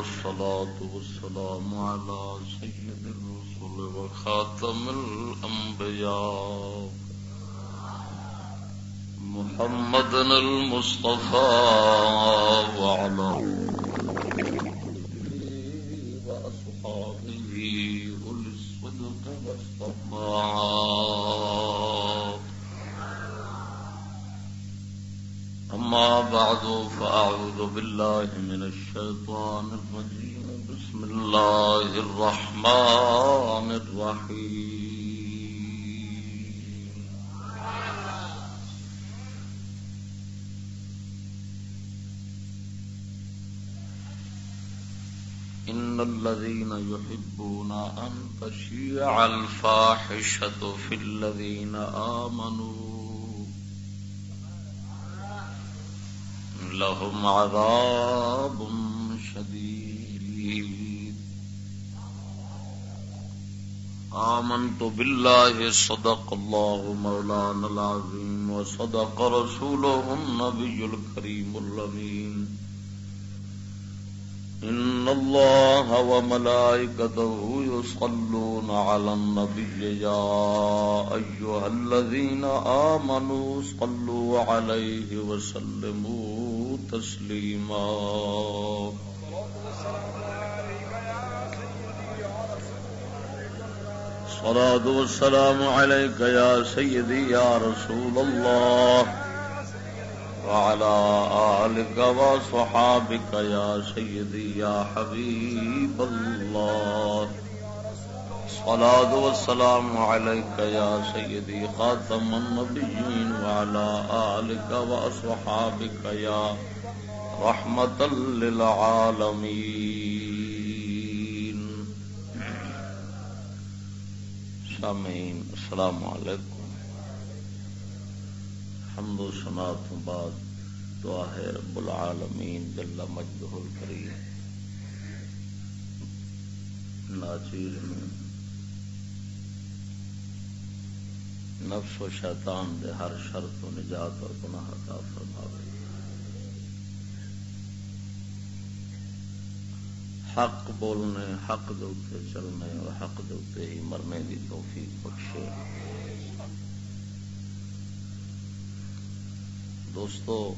والصلاة والسلام على سيد الرسل وخاتم الأنبياء. محمد المصطفى وعلى وأصحابه أولي الصدق والصفاء أما بعد، فأعوذ بالله من الشيطان الرجيم. بسم الله الرحمن الرحيم. إن الذين يحبون أن تشيع الفاحشة في الذين آمنوا لهم عذاب شديد. آمنت بالله صدق الله مولانا العظيم وصدق رسوله النبي الكريم الأمين. إن الله وملائكته يصلون على النبي يا أيها الذين آمنوا صلوا عليه وسلموا تسليما. صلاة والسلام عليك يا سيدي يا رسول الله. وعلى آلك وصحابك يا سيدي يا حبيب الله. صلاة والسلام عليك يا سيدي خاتم النبيين وعلى آلك وصحابك يا رحمة للعالمين. سامعين، السلام عليكم. حمد و سنا تو بعد دعا ہے رب العالمین جل مجدہ الکریم۔ ناچیر میں نفس و شیطان دے ہر شرط و نجات اور گناہ عطا فرماوے۔ حق بولنے، حق دے چلنے اور حق دے ہی مرنے کی توفیق بخشے۔ دوستو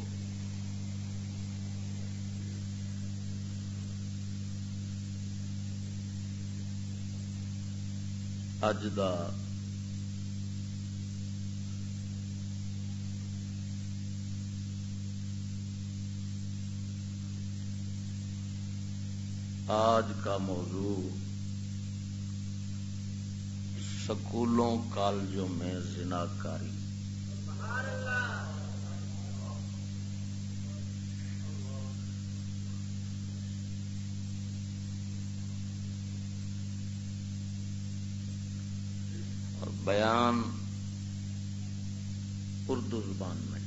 اج دا آج کا موضوع سکولوں کالجوں میں زناکاری۔ بیان اردو زبان میں۔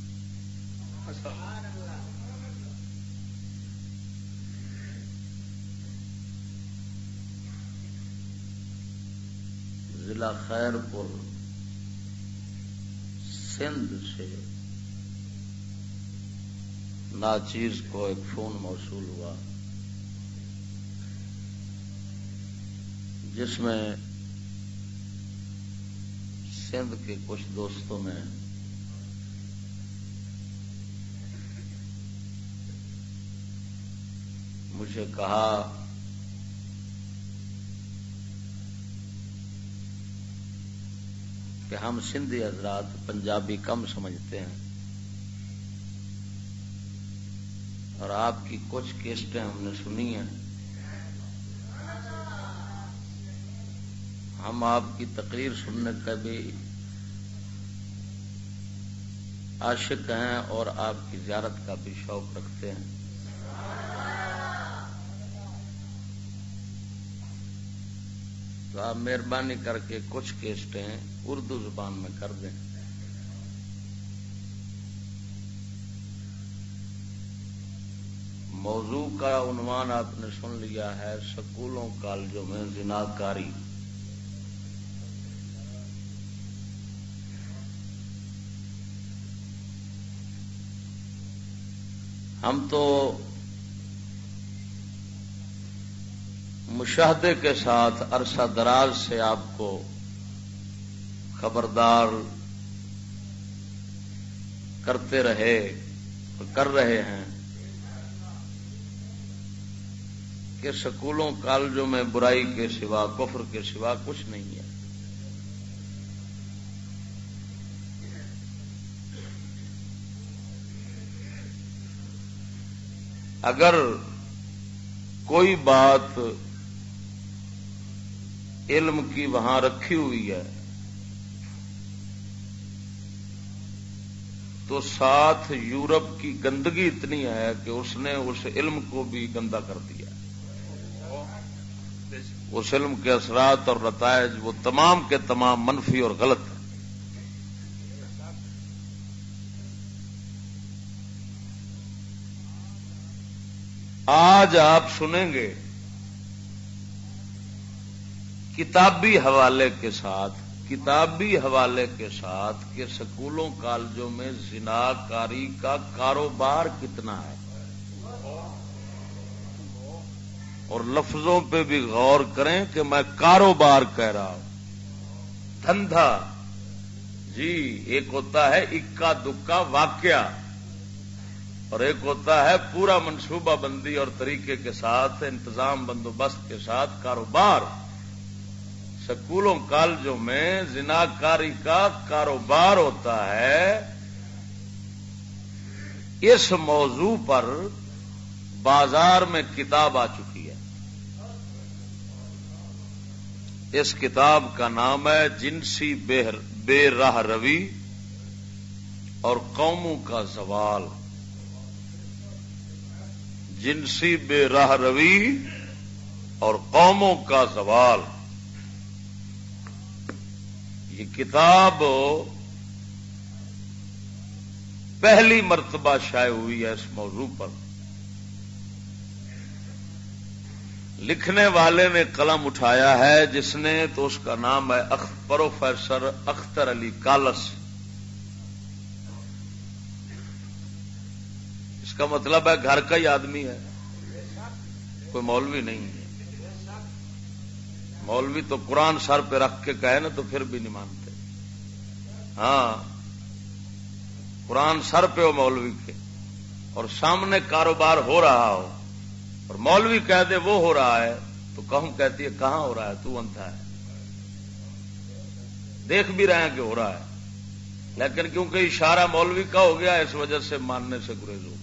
ضلع خیر پور سندھ سے ناچیز کو ایک فون موصول ہوا، جس میں سندھ کے کچھ دوستوں نے مجھے کہا کہ ہم سندھی حضرات پنجابی کم سمجھتے ہیں اور آپ کی کچھ کیسٹیں ہم نے سنی ہیں ہم آپ کی تقریر سننے کا بھی عاشق ہیں اور آپ کی زیارت کا بھی شوق رکھتے ہیں۔ تو آپ مہربانی کر کے کچھ کیسٹیں اردو زبان میں کر دیں۔ موضوع کا عنوان آپ نے سن لیا ہے، سکولوں، کالجوں میں زناکاری۔ ہم تو مشاہدے کے ساتھ عرصہ دراز سے آپ کو خبردار کرتے رہے کر رہے ہیں کہ سکولوں کالجوں میں برائی کے سوا، کفر کے سوا کچھ نہیں ہے۔ اگر کوئی بات علم کی وہاں رکھی ہوئی ہے، تو ساتھ یورپ کی گندگی اتنی ہے کہ اس نے اس علم کو بھی گندا کر دیا۔ اس علم کے اثرات اور رتائج وہ تمام کے تمام منفی اور غلط آج آپ سنیں گے کتابی حوالے کے ساتھ، کتابی حوالے کے ساتھ کہ سکولوں، کالجوں میں زنا کاری کا کاروبار کتنا ہے۔ اور لفظوں پہ بھی غور کریں کہ میں کاروبار کہہ رہا ہوں۔ دھندا۔ جی ایک ہوتا ہے اکا دکا واقعہ۔ اور ایک ہوتا ہے پورا منصوبہ بندی اور طریقے کے ساتھ، انتظام بندوبست کے ساتھ، کاروبار۔ سکولوں، کالجوں میں زناکاری کا کاروبار ہوتا ہے۔ اس موضوع پر بازار میں کتاب آ چکی ہے۔ اس کتاب کا نام ہے جنسی بے راہ روی اور قوموں کا زوال۔ جنسی بے راہ روی اور قوموں کا زوال۔ یہ کتاب پہلی مرتبہ شائع ہوئی ہے اس موضوع پر۔ لکھنے والے نے قلم اٹھایا ہے جس نے تو اس کا نام ہے پروفیسر اختر علی کالس۔ کا مطلب ہے گھر کا ہی آدمی ہے۔ کوئی مولوی نہیں ہے۔ مولوی تو قرآن سر پہ رکھ کے کہے نا تو پھر بھی نہیں مانتے۔ ہاں۔ قرآن سر پہ ہو مولوی کے۔ اور سامنے کاروبار ہو رہا ہو۔ اور مولوی کہہ دے وہ ہو رہا ہے تو کہوں کہتی ہے کہاں ہو رہا ہے؟ تو انتہا ہے۔ دیکھ بھی رہے ہیں کہ ہو رہا ہے۔ لیکن کیونکہ اشارہ مولوی کا ہو گیا، اس وجہ سے ماننے سے گریز ہو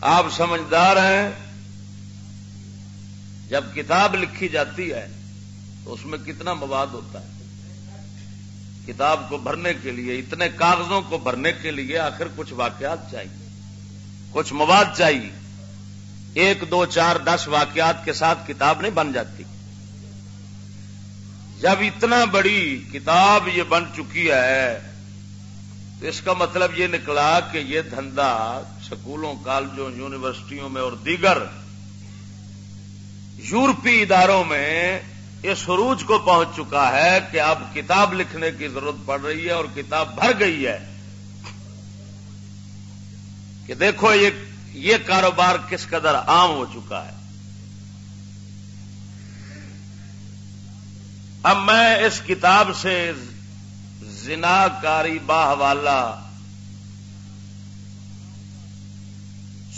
آپ سمجھدار ہیں، جب کتاب لکھی جاتی ہے، تو اس میں کتنا مواد ہوتا ہے؟ کتاب کو بھرنے کے لیے، اتنے کاغذوں کو بھرنے کے لیے آخر کچھ واقعات چاہیے۔ کچھ مواد چاہیے۔ ایک، دو، چار، دس واقعات کے ساتھ کتاب نہیں بن جاتی۔ جب اتنا بڑی کتاب یہ بن چکی ہے، تو اس کا مطلب یہ نکلا کہ یہ دھندا سکولوں، کالجوں، یونیورسٹیوں میں اور دیگر یورپی اداروں میں اس عروج کو پہنچ چکا ہے کہ اب کتاب لکھنے کی ضرورت پڑ رہی ہے اور کتاب بھر گئی ہے۔ کہ دیکھو یہ یہ کاروبار کس قدر عام ہو چکا ہے۔ اب میں اس کتاب سے زنا کاری باہ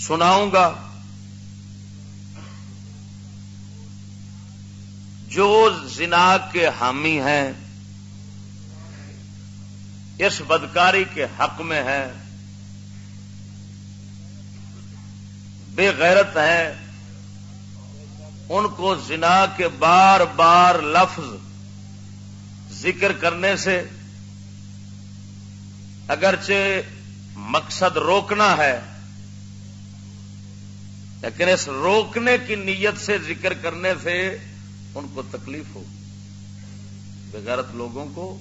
سناؤں گا جو زنا کے حامی ہیں، اس بدکاری کے حق میں ہیں، بے غیرت ہیں، ان کو زنا کے بار بار لفظ ذکر کرنے سے اگرچہ مقصد روکنا ہے لیکن اس روکنے کی نیت سے ذکر کرنے سے ان کو تکلیف ہو بغیرت لوگوں کو،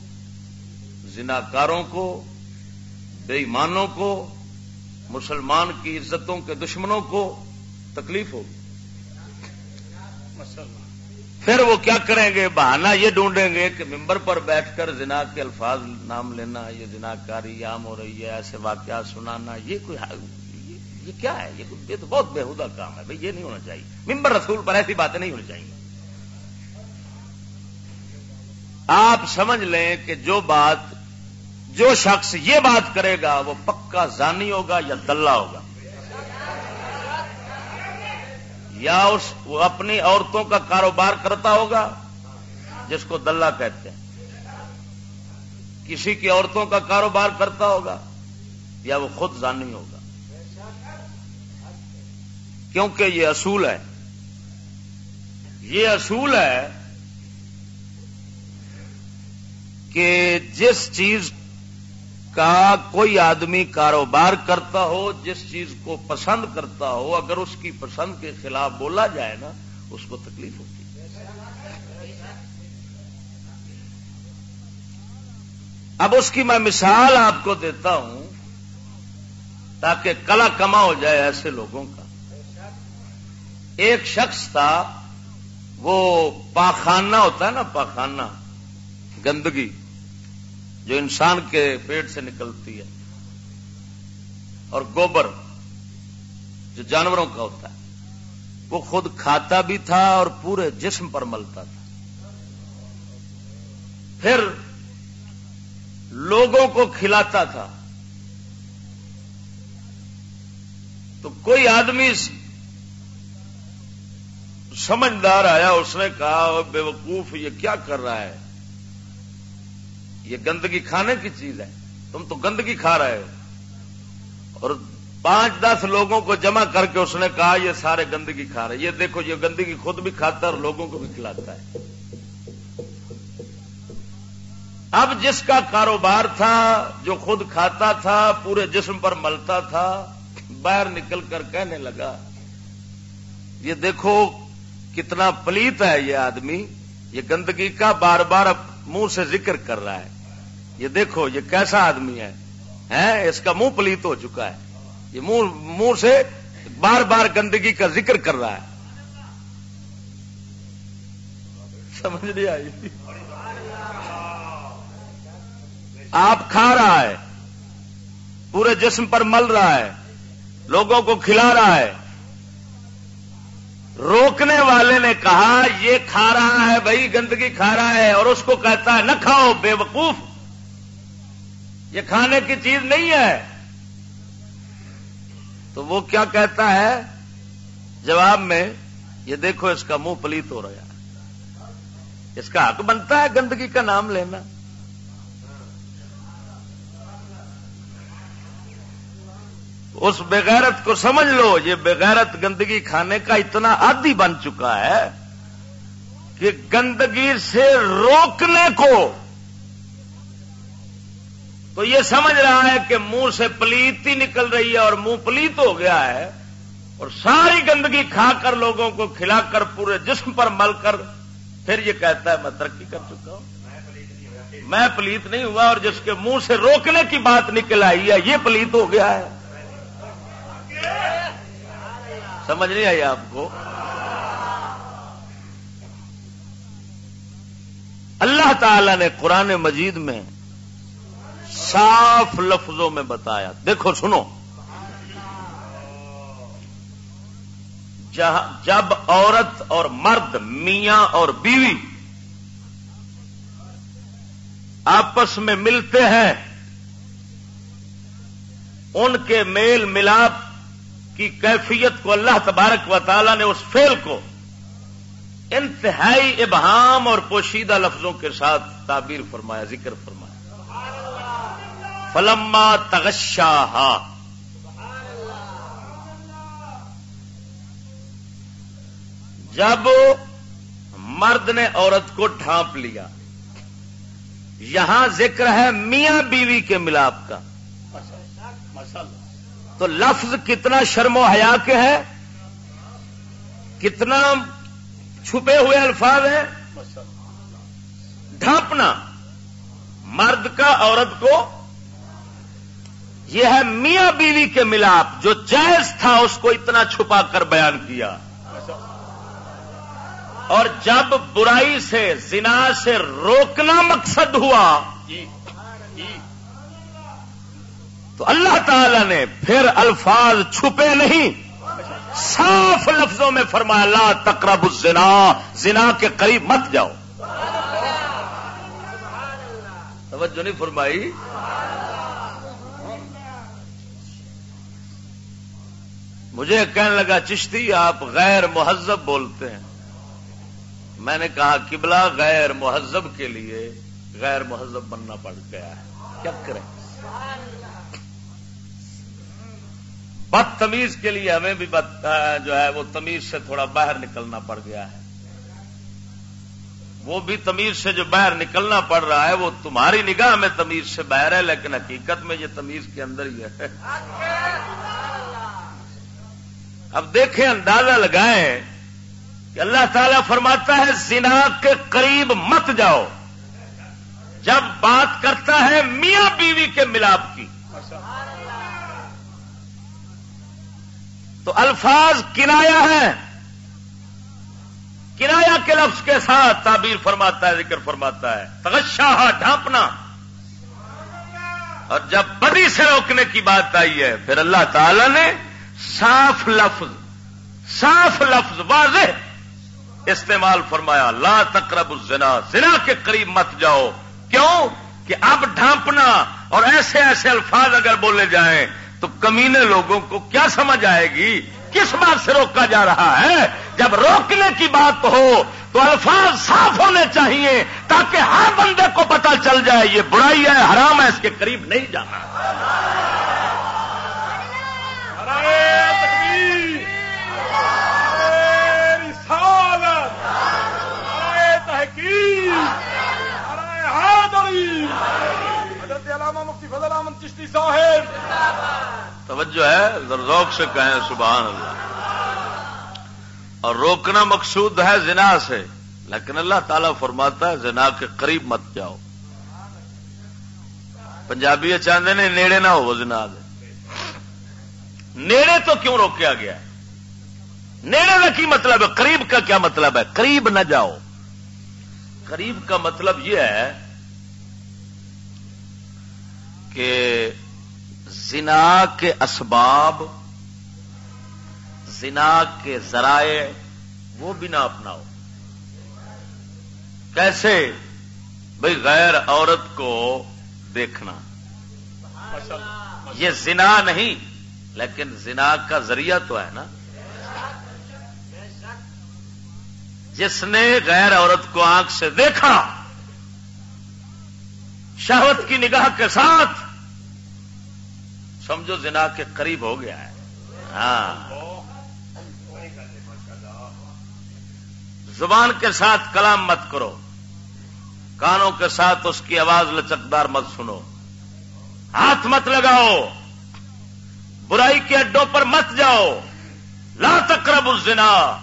زناکاروں کو بے ایمانوں کو، مسلمان کی عزتوں کے دشمنوں کو تکلیف ہو۔ پھر وہ کیا کریں گے؟ بہانہ یہ ڈھونڈیں گے کہ ممبر پر بیٹھ کر زنا کے الفاظ نام لینا، یہ زنا کاری عام ہو رہی ہے، ایسے واقعات سنانا، یہ کوئی یہ کیا ہے؟ یہ تو بہت بےحدہ کام ہے بھائی، یہ نہیں ہونا چاہیے۔ ممبر رسول پر ایسی باتیں نہیں ہونی چاہیے۔ آپ سمجھ لیں کہ جو بات جو شخص یہ بات کرے گا، وہ پکا زانی ہوگا یا دلہ ہوگا۔ یا اس وہ اپنی عورتوں کا کاروبار کرتا ہوگا، جس کو دلہ کہتے ہیں۔ کسی کی عورتوں کا کاروبار کرتا ہوگا یا وہ خود زانی ہوگا۔ کیونکہ یہ اصول ہے۔ یہ اصول ہے کہ جس چیز کا کوئی آدمی کاروبار کرتا ہو، جس چیز کو پسند کرتا ہو، اگر اس کی پسند کے خلاف بولا جائے نا، اس کو تکلیف ہوتی اب اس کی میں مثال آپ کو دیتا ہوں تاکہ کلا کما ہو جائے ایسے لوگوں کا۔ ایک شخص تھا، وہ پاخانہ ہوتا ہے نا، پاخانہ، گندگی، جو انسان کے پیٹ سے نکلتی ہے، اور گوبر جو جانوروں کا ہوتا ہے، وہ خود کھاتا بھی تھا اور پورے جسم پر ملتا تھا۔ پھر لوگوں کو کھلاتا تھا۔ تو کوئی آدمی سمجھدار آیا، اس نے کہا بے وقوف، یہ کیا کر رہا ہے؟ یہ گندگی کھانے کی چیز ہے۔ تم تو گندگی کھا رہے ہو۔ اور پانچ دس لوگوں کو جمع کر کے اس نے کہا، یہ سارے گندگی کھا رہے۔ یہ دیکھو، یہ گندگی خود بھی کھاتا ہے اور لوگوں کو بھی کھلاتا ہے۔ اب جس کا کاروبار تھا، جو خود کھاتا تھا، پورے جسم پر ملتا تھا، باہر نکل کر کہنے لگا، یہ دیکھو کتنا پلیت ہے یہ آدمی، یہ گندگی کا بار بار منہ سے ذکر کر رہا ہے۔ یہ دیکھو، یہ کیسا آدمی ہے اس کا منہ پلیت ہو چکا ہے۔ یہ منہ منہ سے بار بار گندگی کا ذکر کر رہا ہے۔ سمجھ نہیں آئی۔ آپ کھا رہا ہے، پورے جسم پر مل رہا ہے، لوگوں کو کھلا رہا ہے۔ روکنے والے نے کہا، یہ کھا رہا ہے، بھائی گندگی کھا رہا ہے، اور اس کو کہتا ہے، نہ کھاؤ، بے وقوف۔ یہ کھانے کی چیز نہیں ہے۔ تو وہ کیا کہتا ہے؟ جواب میں، یہ دیکھو، اس کا منہ پلیت ہو رہا ہے۔ اس کا حق بنتا ہے گندگی کا نام لینا۔ اس بغیرت کو سمجھ لو، یہ بغیرت گندگی کھانے کا اتنا عادی بن چکا ہے کہ گندگی سے روکنے کو تو یہ سمجھ رہا ہے کہ منہ سے پلیتی نکل رہی ہے اور منہ پلیت ہو گیا ہے اور ساری گندگی کھا کر لوگوں کو کھلا کر پورے جسم پر مل کر پھر یہ کہتا ہے، میں ترقی کر چکا ہوں۔ میں پلیت نہیں ہوا اور جس کے منہ سے روکنے کی بات نکل آئی ہے، یہ پلیت ہو گیا ہے۔ سمجھ نہیں آئی آپ کو؟ اللہ تعالی نے قرآن مجید میں صاف لفظوں میں بتایا۔ دیکھو، سنو۔ جب عورت اور مرد، میاں اور بیوی آپس میں ملتے ہیں، ان کے میل ملاپ کی کیفیت کو اللہ تبارک و تعالی نے اس فیل کو انتہائی ابہام اور پوشیدہ لفظوں کے ساتھ تعبیر فرمایا، ذکر فرمایا۔ فلما تغشا جب مرد نے عورت کو ڈھانپ لیا، یہاں ذکر ہے میاں بیوی کے ملاپ کا۔ تو لفظ کتنا شرم و حیا کے ہے کتنا چھپے ہوئے الفاظ ہیں۔ ڈھانپنا، مرد کا عورت کو، یہ ہے میاں بیوی کے ملاپ، جو جائز تھا اس کو اتنا چھپا کر بیان کیا۔ اور جب برائی سے، زنا سے روکنا مقصد ہوا جی۔ تو اللہ تعالی نے پھر الفاظ چھپے نہیں، صاف لفظوں میں فرمایا، لا تقرب الزنا، زنا کے قریب مت جاؤ۔ توجہ نہیں فرمائی۔ مجھے کہنے لگا، چشتی آپ غیر مہذب بولتے ہیں۔ میں نے کہا، قبلہ غیر مہذب کے لیے غیر مہذب بننا پڑ گیا ہے۔ کیا کریں؟ بدتمیز کے لیے ہمیں بھی جو ہے وہ تمیز سے تھوڑا باہر نکلنا پڑ گیا ہے۔ وہ بھی تمیز سے جو باہر نکلنا پڑ رہا ہے، وہ تمہاری نگاہ میں تمیز سے باہر ہے، لیکن حقیقت میں یہ تمیز کے اندر ہی ہے۔ اب دیکھیں، اندازہ لگائیں کہ اللہ تعالیٰ فرماتا ہے، زنا کے قریب مت جاؤ۔ جب بات کرتا ہے میاں بیوی کے ملاپ کی تو الفاظ کنایا ہے کرایہ کے لفظ کے ساتھ تعبیر فرماتا ہے، ذکر فرماتا ہے۔ تغشاہ ڈھانپنا۔ اور جب بدی سے روکنے کی بات آئی ہے، پھر اللہ تعالی نے صاف لفظ صاف لفظ واضح استعمال فرمایا۔ لا تقرب الزنا، زنا کے قریب مت جاؤ۔ کیوں؟ کہ اب ڈھانپنا اور ایسے ایسے الفاظ اگر بولے جائیں تو کمینے لوگوں کو کیا سمجھ آئے گی؟ کس بات سے روکا جا رہا ہے؟ جب روکنے کی بات ہو تو الفاظ صاف ہونے چاہیے تاکہ ہر بندے کو پتا چل جائے یہ برائی ہے، حرام ہے، اس کے قریب نہیں جانا۔ مفتی فضل احمد چشتی صاحب توجہ ہے ذوق سے کہیں سبحان اللہ۔ اور روکنا مقصود ہے زنا سے۔ لیکن اللہ تعالیٰ فرماتا ہے، زنا کے قریب مت جاؤ۔ پنجابی اچھا چاہتے نے، نیڑے نہ ہو زنا دے۔ نیڑے تو کیوں روکیا گیا؟ نیڑے کا کی مطلب ہے؟ قریب کا کیا مطلب ہے؟ قریب نہ جاؤ۔ قریب کا مطلب یہ ہے کہ زنا کے اسباب، زنا کے ذرائع وہ بھی نہ اپناؤ۔ کیسے؟ بھائی غیر عورت کو دیکھنا۔ یہ زنا نہیں، لیکن زنا کا ذریعہ تو ہے نا۔ جس نے غیر عورت کو آنکھ سے دیکھا، شہوت کی نگاہ کے ساتھ سمجھو زنا کے قریب ہو گیا ہے۔ ہاں۔ زبان کے ساتھ کلام مت کرو۔ کانوں کے ساتھ اس کی آواز لچکدار مت سنو۔ ہاتھ مت لگاؤ۔ برائی کے اڈوں پر مت جاؤ۔ لا تقرب الزنا۔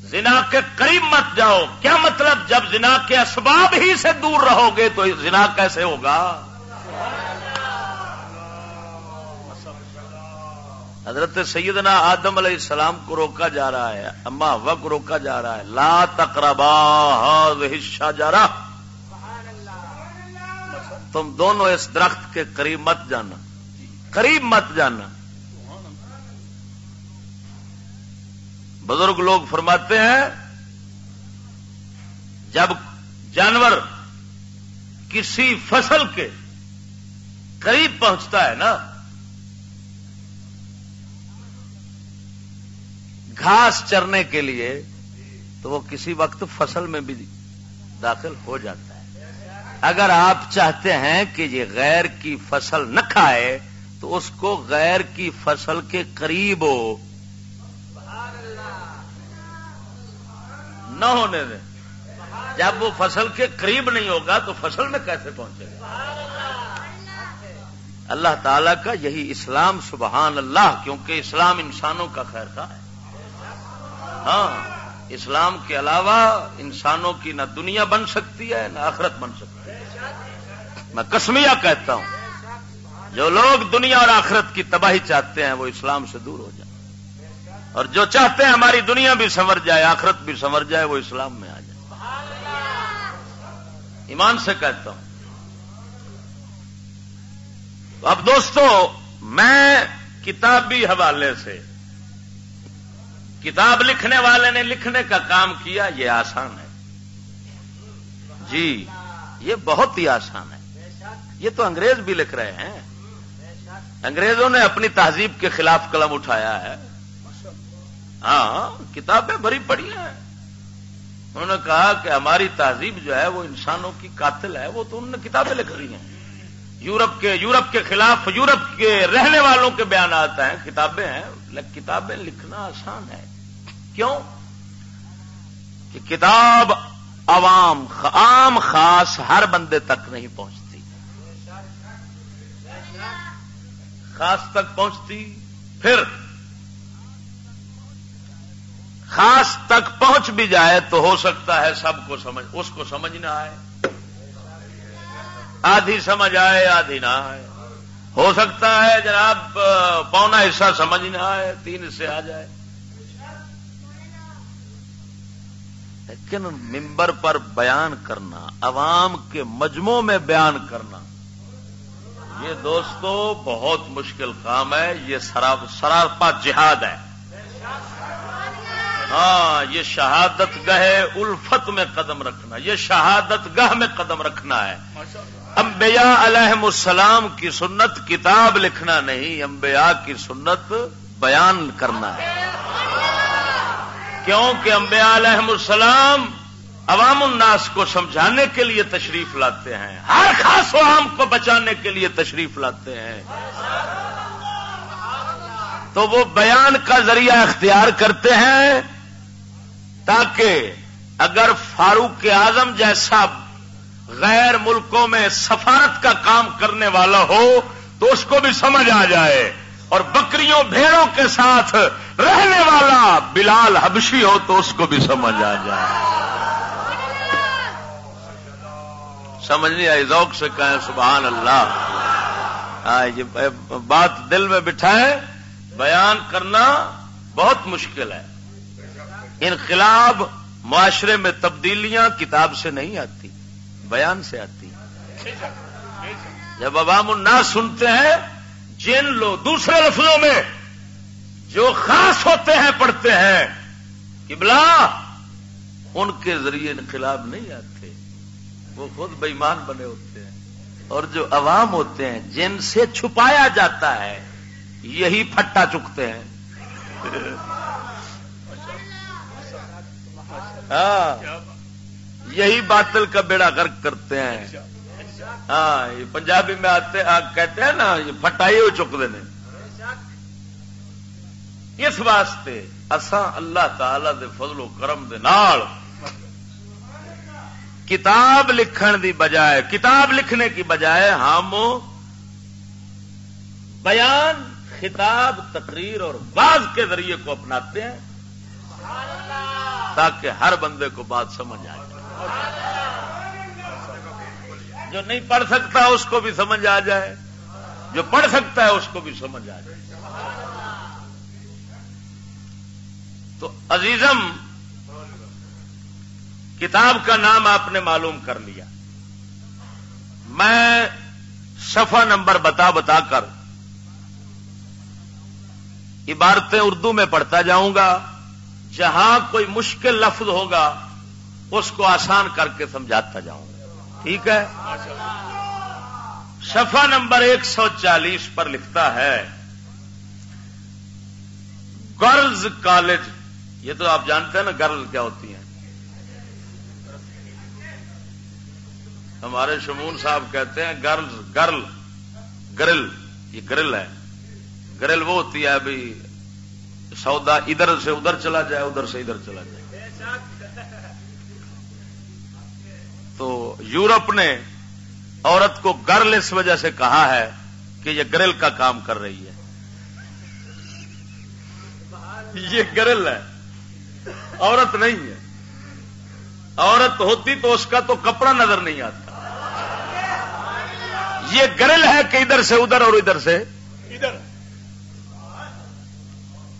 زنا کے قریب مت جاؤ۔ کیا مطلب جب زنا کے اسباب ہی سے دور رہو گے تو زنا کیسے ہوگا؟ حضرت سیدنا آدم علیہ السلام کو روکا جا رہا ہے، اما ہوا کو روکا جا رہا ہے۔ لا تقربا حصہ جا رہا تم دونوں اس درخت کے قریب مت جانا۔ قریب مت جانا۔ بزرگ لوگ فرماتے ہیں، جب جانور کسی فصل کے قریب پہنچتا ہے نا گھاس چرنے کے لیے تو وہ کسی وقت فصل میں بھی داخل ہو جاتا ہے۔ اگر آپ چاہتے ہیں کہ یہ غیر کی فصل نہ کھائے، تو اس کو غیر کی فصل کے قریب ہو۔ نہ ہونے دیں۔ جب وہ فصل کے قریب نہیں ہوگا تو فصل میں کیسے پہنچے گا؟ اللہ تعالی کا یہی اسلام، سبحان اللہ، کیونکہ اسلام انسانوں کا خیر تھا۔ ہے ہاں اسلام کے علاوہ انسانوں کی نہ دنیا بن سکتی ہے، نہ آخرت بن سکتی ہے۔ میں کسمیا کہتا ہوں، جو لوگ دنیا اور آخرت کی تباہی چاہتے ہیں، وہ اسلام سے دور ہو جائیں۔ اور جو چاہتے ہیں ہماری دنیا بھی سنور جائے، آخرت بھی سنور جائے، وہ اسلام میں آ جائے ایمان سے کہتا ہوں۔ اب دوستو، میں کتابی حوالے سے کتاب لکھنے والے نے لکھنے کا کام کیا، یہ آسان ہے۔ جی یہ بہت ہی آسان ہے۔ یہ تو انگریز بھی لکھ رہے ہیں۔ انگریزوں نے اپنی تہذیب کے خلاف قلم اٹھایا ہے۔ ہاں کتابیں بھری پڑی ہیں۔ انہوں نے کہا کہ ہماری تہذیب جو ہے، وہ انسانوں کی قاتل ہے۔ وہ تو انہوں نے کتابیں لکھ لی ہیں۔ یورپ کے یورپ کے خلاف، یورپ کے رہنے والوں کے بیانات ہیں، کتابیں ہیں کتابیں لکھنا آسان ہے۔ کیوں؟ کہ کتاب عوام عام خاص ہر بندے تک نہیں پہنچتی۔ خاص تک پہنچتی، پھر خاص تک پہنچ بھی جائے تو ہو سکتا ہے سب کو سمجھ، اس کو سمجھ نہ آئے۔ آدھی سمجھ آئے، آدھی نہ آئے۔ ہو سکتا ہے جناب پونا حصہ سمجھ نہ آئے، تین حصے آ جائے۔ لیکن ممبر پر بیان کرنا، عوام کے مجموع میں بیان کرنا، یہ دوستو بہت مشکل کام ہے، یہ سراپا جہاد ہے۔ ہاں یہ شہادت گہ الفت میں قدم رکھنا، یہ شہادت گہ میں قدم رکھنا ہے۔ انبیاء علیہ السلام کی سنت کتاب لکھنا نہیں، انبیاء کی سنت بیان کرنا ہے۔ کیونکہ انبیاء علیہ السلام عوام الناس کو سمجھانے کے لیے تشریف لاتے ہیں۔ ہر خاص عام کو بچانے کے لیے تشریف لاتے ہیں۔ تو وہ بیان کا ذریعہ اختیار کرتے ہیں تاکہ اگر فاروق اعظم جیسا غیر ملکوں میں سفارت کا کام کرنے والا ہو تو اس کو بھی سمجھ آ جائے۔ اور بکریوں بھیڑوں کے ساتھ رہنے والا بلال حبشی ہو تو اس کو بھی سمجھ آ جائے۔ سمجھ نہیں آئی، ذوق سے کہیں سبحان اللہ۔ یہ بات دل میں بٹھائے بیان کرنا بہت مشکل ہے۔ انقلاب معاشرے میں تبدیلیاں کتاب سے نہیں آتی، بیان سے آتی۔ جب عوام الناس سنتے ہیں جن لوگ دوسرے لفظوں میں جو خاص ہوتے ہیں پڑھتے ہیں کہ بلا ان کے ذریعے انقلاب نہیں آتے۔ وہ خود بےمان بنے ہوتے ہیں۔ اور جو عوام ہوتے ہیں، جن سے چھپایا جاتا ہے، یہی پھٹا چکتے ہیں۔ ہاں یہی باطل کا بیڑا غرق کرتے ہیں۔ ہاں یہ پنجابی میں آتے کہتے ہیں نا، یہ فٹائی ہو چکتے ہیں۔ اس واسطے اساں اللہ تعالی دے فضل و کرم دے نال کتاب لکھن دی بجائے، کتاب لکھنے کی بجائے ہم بیان، خطاب، تقریر اور باز کے ذریعے کو اپناتے ہیں تاکہ ہر بندے کو بات سمجھ آئے۔ جو نہیں پڑھ سکتا اس کو بھی سمجھ آ جائے جو پڑھ سکتا ہے اس کو بھی سمجھ آ جائے تو عزیزم، کتاب کا نام آپ نے معلوم کر لیا۔ میں صفحہ نمبر بتا بتا کر عبارتیں اردو میں پڑھتا جاؤں گا، جہاں کوئی مشکل لفظ ہوگا، اس کو آسان کر کے سمجھاتا جاؤں گا۔ ٹھیک ہے؟ شفا نمبر ایک سو چالیس پر لکھتا ہے، گرلز کالج، یہ تو آپ جانتے ہیں نا گرل کیا ہوتی ہیں؟ ہمارے شمون صاحب کہتے ہیں گرلز، گرل گرل، یہ گرل ہے۔ گرل وہ ہوتی ہے ابھی، سودا ادھر سے ادھر چلا جائے، ادھر سے ادھر چلا جائے۔ تو یورپ نے عورت کو گرل اس وجہ سے کہا ہے کہ یہ گرل کا کام کر رہی ہے۔ یہ گرل ہے۔ عورت نہیں ہے۔ عورت ہوتی تو اس کا تو کپڑا نظر نہیں آتا۔ یہ گرل ہے کہ ادھر سے ادھر اور ادھر سے۔ ادھر۔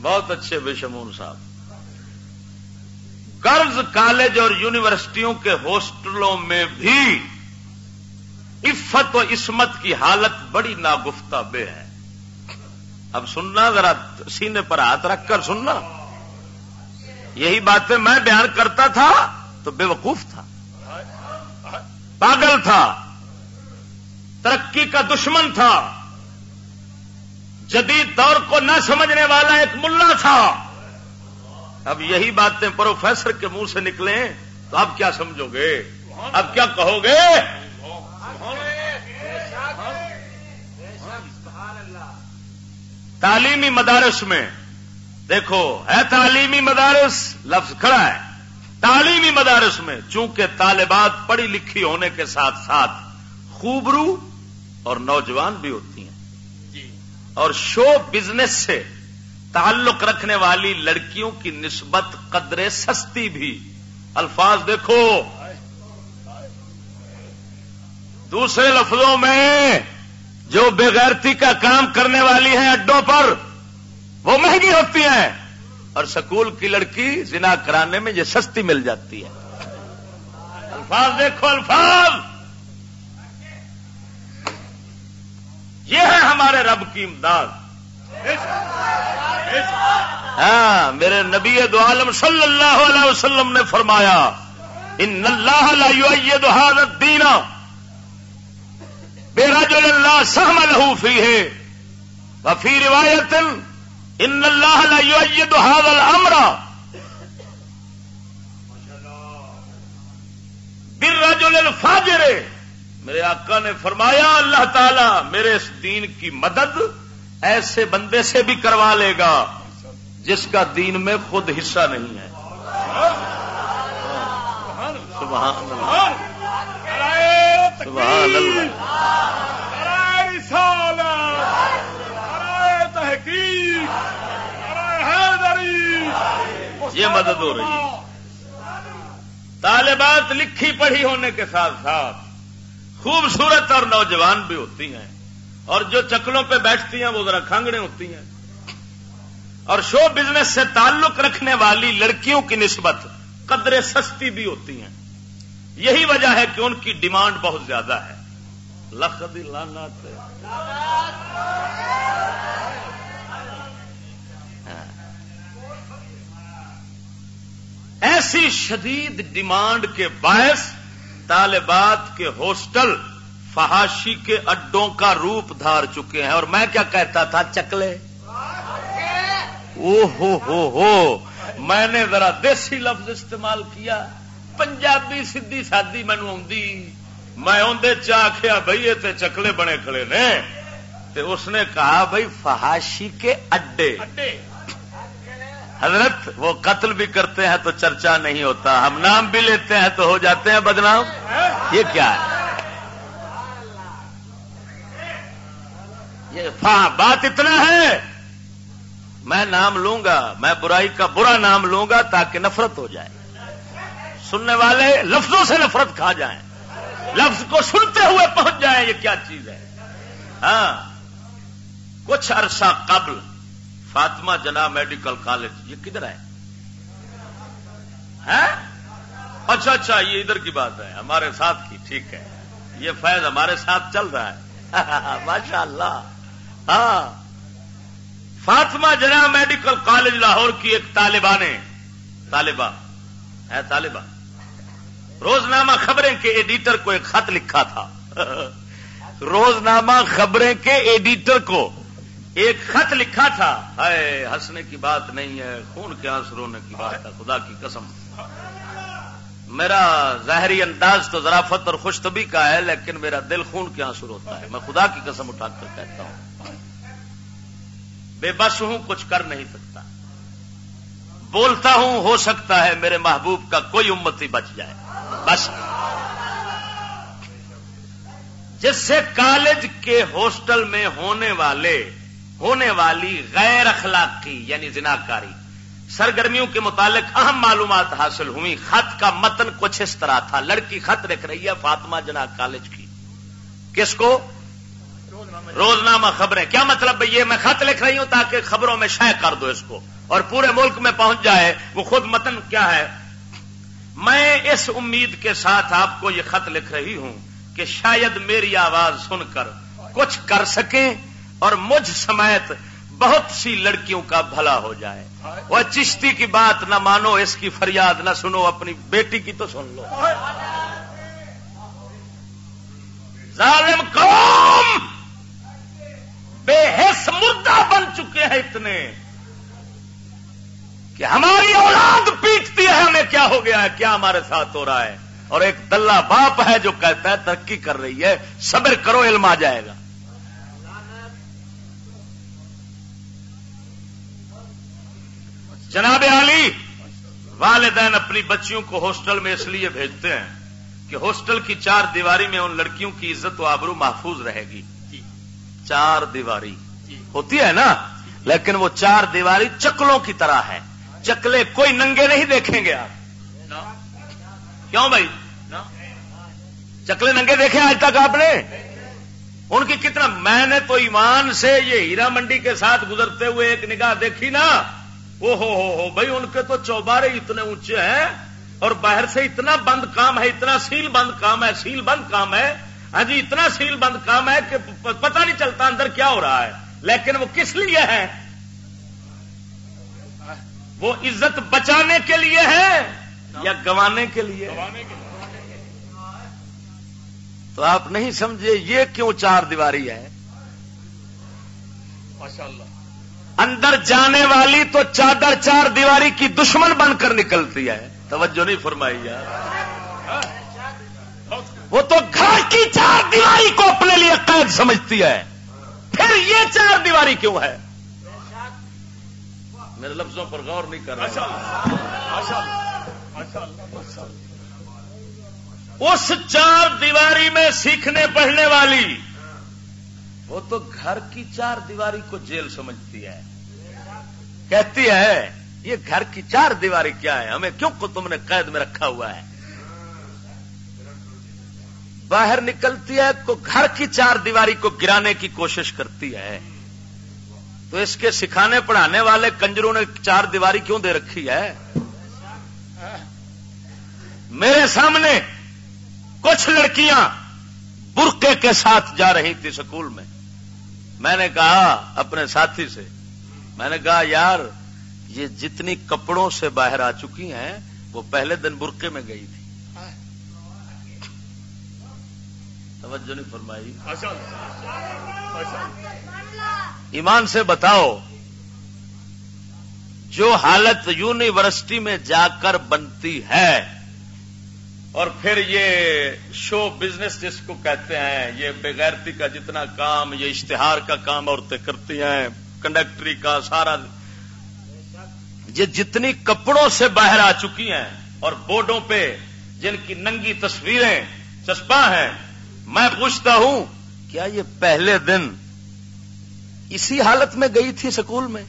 بہت اچھے بے شمون صاحب۔ گرلز کالج اور یونیورسٹیوں کے ہاسٹلوں میں بھی عفت و عصمت کی حالت بڑی ناگفتہ بے ہے۔ اب سننا ذرا، سینے پر ہاتھ رکھ کر سننا۔ یہی باتیں میں بیان کرتا تھا تو بے وقوف تھا۔ پاگل تھا۔ ترقی کا دشمن تھا۔ جدید دور کو نہ سمجھنے والا ایک ملا تھا۔ اب یہی باتیں پروفیسر کے منہ سے نکلیں تو اب کیا سمجھو گے؟ اب کیا کہو گے؟ تعلیمی مدارس میں دیکھو ہے تعلیمی مدارس؟ لفظ کھڑا ہے۔ تعلیمی مدارس میں چونکہ طالبات پڑھی لکھی ہونے کے ساتھ ساتھ خوبرو اور نوجوان بھی ہوتی ہیں۔ جی۔ اور شو بزنس سے تعلق رکھنے والی لڑکیوں کی نسبت قدرے سستی بھی۔ الفاظ دیکھو۔ دوسرے لفظوں میں جو بےغیرتی کا کام کرنے والی ہیں اڈوں پر، وہ مہنگی ہوتی ہیں۔ اور سکول کی لڑکی زنا کرانے میں یہ سستی مل جاتی ہے۔ الفاظ دیکھو، الفاظ۔ یہ ہے ہمارے رب کی امداد۔ ہاں میرے نبی دو عالم صلی اللہ علیہ وسلم نے فرمایا، ان اللہ هذا الدین. بے رج اللہ سہم فی ہے وفی روایت، ان اللہ هذا الامر. بالرجل الفاجر میرے آقا نے فرمایا، اللہ تعالی میرے اس دین کی مدد ایسے بندے سے بھی کروا لے گا جس کا دین میں خود حصہ نہیں ہے۔ سبحان اللہ۔ سبحان یہ مدد ہو رہی ہے۔ طالبات لکھی پڑھی ہونے کے ساتھ ساتھ خوبصورت اور نوجوان بھی ہوتی ہیں۔ اور جو چکلوں پہ بیٹھتی ہیں وہ ذرا کھانگڑے ہوتی ہیں۔ اور شو بزنس سے تعلق رکھنے والی لڑکیوں کی نسبت قدرے سستی بھی ہوتی ہیں۔ یہی وجہ ہے کہ ان کی ڈیمانڈ بہت زیادہ ہے۔ لکھ لانا ایسی شدید ڈیمانڈ کے باعث طالبات کے ہاسٹل فہاشی کے اڈوں کا روپ دھار چکے ہیں۔ اور میں کیا کہتا تھا؟ چکلے۔ او ہو ہو ہو۔ میں نے ذرا دیسی لفظ استعمال کیا۔ پنجابی سیدھی سادی مینو میں اندر چاخیا بھائی یہ چکلے بنے کھڑے نے۔ تے اس نے کہا بھائی فہاشی کے اڈے۔ حضرت وہ قتل بھی کرتے ہیں تو چرچا نہیں ہوتا۔ ہم نام بھی لیتے ہیں تو ہو جاتے ہیں بدنام۔ یہ کیا ہے؟ یہ بات اتنا ہے۔ میں نام لوں گا، میں برائی کا برا نام لوں گا تاکہ نفرت ہو جائے۔ سننے والے لفظوں سے نفرت کھا جائیں۔ لفظ کو سنتے ہوئے پہنچ جائیں، یہ کیا چیز ہے؟ ہاں۔ کچھ عرصہ قبل فاطمہ جنا میڈیکل کالج، یہ کدھر ہے؟ ہاں؟ اچھا اچھا یہ ادھر کی بات ہے، ہمارے ساتھ کی، ٹھیک ہے۔ یہ فیض ہمارے ساتھ چل رہا ہے۔ ماشاء اللہ ہاں۔ فاطمہ جنا میڈیکل کالج لاہور کی ایک طالبہ نے، طالبہ، ہے طالبہ۔ روزنامہ خبریں کے ایڈیٹر کو ایک خط لکھا تھا۔ روزنامہ خبریں کے ایڈیٹر کو ایک خط لکھا تھا۔ ہے ہنسنے کی بات نہیں ہے، خون کے آنس رونے کی بات ہے، خدا کی قسم۔ میرا ظاہری انداز تو ذرافت اور خوش طبی کا ہے، لیکن میرا دل خون کے آنسر ہوتا ہے۔ میں خدا کی قسم اٹھا کر کہتا ہوں۔ بے بس ہوں، کچھ کر نہیں سکتا۔ بولتا ہوں، ہو سکتا ہے میرے محبوب کا کوئی امت ہی بچ جائے۔ بس۔ جس سے کالج کے ہاسٹل میں ہونے والے، ہونے والی غیر اخلاقی یعنی زناکاری، سرگرمیوں کے متعلق اہم معلومات حاصل ہوئی خط کا متن کچھ اس طرح تھا۔ لڑکی خط لکھ رہی ہے، فاطمہ جنا کالج کی۔ کس کو؟ روزنامہ خبریں کیا مطلب یہ میں خط لکھ رہی ہوں تاکہ خبروں میں شائع کر دو اس کو اور پورے ملک میں پہنچ جائے۔ وہ خود متن کیا ہے؟ میں اس امید کے ساتھ آپ کو یہ خط لکھ رہی ہوں کہ شاید میری آواز سن کر کچھ کر سکیں اور مجھ سمیت بہت سی لڑکیوں کا بھلا ہو جائے۔ وہ چشتی کی بات نہ مانو، اس کی فریاد نہ سنو، اپنی بیٹی کی تو سن لو۔ ظالم قوم! بے حس مردہ بن چکے ہیں اتنے کہ ہماری اولاد پیٹتی ہے، ہمیں کیا ہو گیا ہے؟ کیا ہمارے ساتھ ہو رہا ہے؟ اور ایک دلہ باپ ہے جو کہتا ہے، ترقی کر رہی ہے، صبر کرو، علم آ جائے گا۔ جناب علی والدین اپنی بچیوں کو ہاسٹل میں اس لیے بھیجتے ہیں کہ ہاسٹل کی چار دیواری میں ان لڑکیوں کی عزت و آبرو محفوظ رہے گی۔ چار دیواری۔ ہوتی ہے نا؟ لیکن وہ چار دیواری چکلوں کی طرح ہے۔ چکلے کوئی ننگے نہیں دیکھیں گے آپ۔ کیوں بھائی؟ چکلے ننگے دیکھے آج تک آپ نے؟ ان کی کتنا میں نے تو ایمان سے یہ ہیرا منڈی کے ساتھ گزرتے ہوئے ایک نگاہ دیکھی نا؟ او ہو ہو ہو، بھائی ان کے تو چوبارے اتنے اونچے ہیں اور باہر سے اتنا بند کام ہے، اتنا سیل بند کام ہے، سیل بند کام ہے۔ ہاں جی اتنا سیل بند کام ہے کہ پتہ نہیں چلتا اندر کیا ہو رہا ہے۔ لیکن وہ کس لیے ہے؟ وہ عزت بچانے کے لیے ہے یا گوانے کے لیے تو آپ نہیں سمجھے یہ کیوں چار دیواری ہے؟ اندر جانے والی تو چادر چار دیواری کی دشمن بن کر نکلتی ہے۔ توجہ نہیں فرمائی یار۔ وہ تو گھر کی چار دیواری کو اپنے لیے قید سمجھتی ہے۔ پھر یہ چار دیواری کیوں ہے؟ میرے لفظوں پر غور نہیں کر رہا۔ اس چار دیواری میں سیکھنے پڑھنے والی وہ تو گھر کی چار دیواری کو جیل سمجھتی ہے۔ کہتی ہے یہ گھر کی چار دیواری کیا ہے؟ ہمیں کیوں کو تم نے قید میں رکھا ہوا ہے؟ باہر نکلتی ہے تو گھر کی چار دیواری کو گرانے کی کوشش کرتی ہے۔ تو اس کے سکھانے پڑھانے والے کنجروں نے چار دیواری کیوں دے رکھی ہے؟ میرے سامنے کچھ لڑکیاں برقے کے ساتھ جا رہی تھی سکول میں۔ میں نے کہا اپنے ساتھی سے، میں نے کہا، یار، یہ جتنی کپڑوں سے باہر آ چکی ہیں، وہ پہلے دن برقے میں گئی تھی۔ توجہ نہیں فرمائی۔ ایمان سے بتاؤ جو حالت یونیورسٹی میں جا کر بنتی ہے اور پھر یہ شو بزنس جس کو کہتے ہیں یہ بےغیرتی کا جتنا کام یہ اشتہار کا کام عورتیں کرتی ہیں کنڈکٹری کا سارا یہ جتنی کپڑوں سے باہر آ چکی ہیں اور بورڈوں پہ جن کی ننگی تصویریں چسپاں ہیں میں پوچھتا ہوں کیا یہ پہلے دن اسی حالت میں گئی تھی سکول میں؟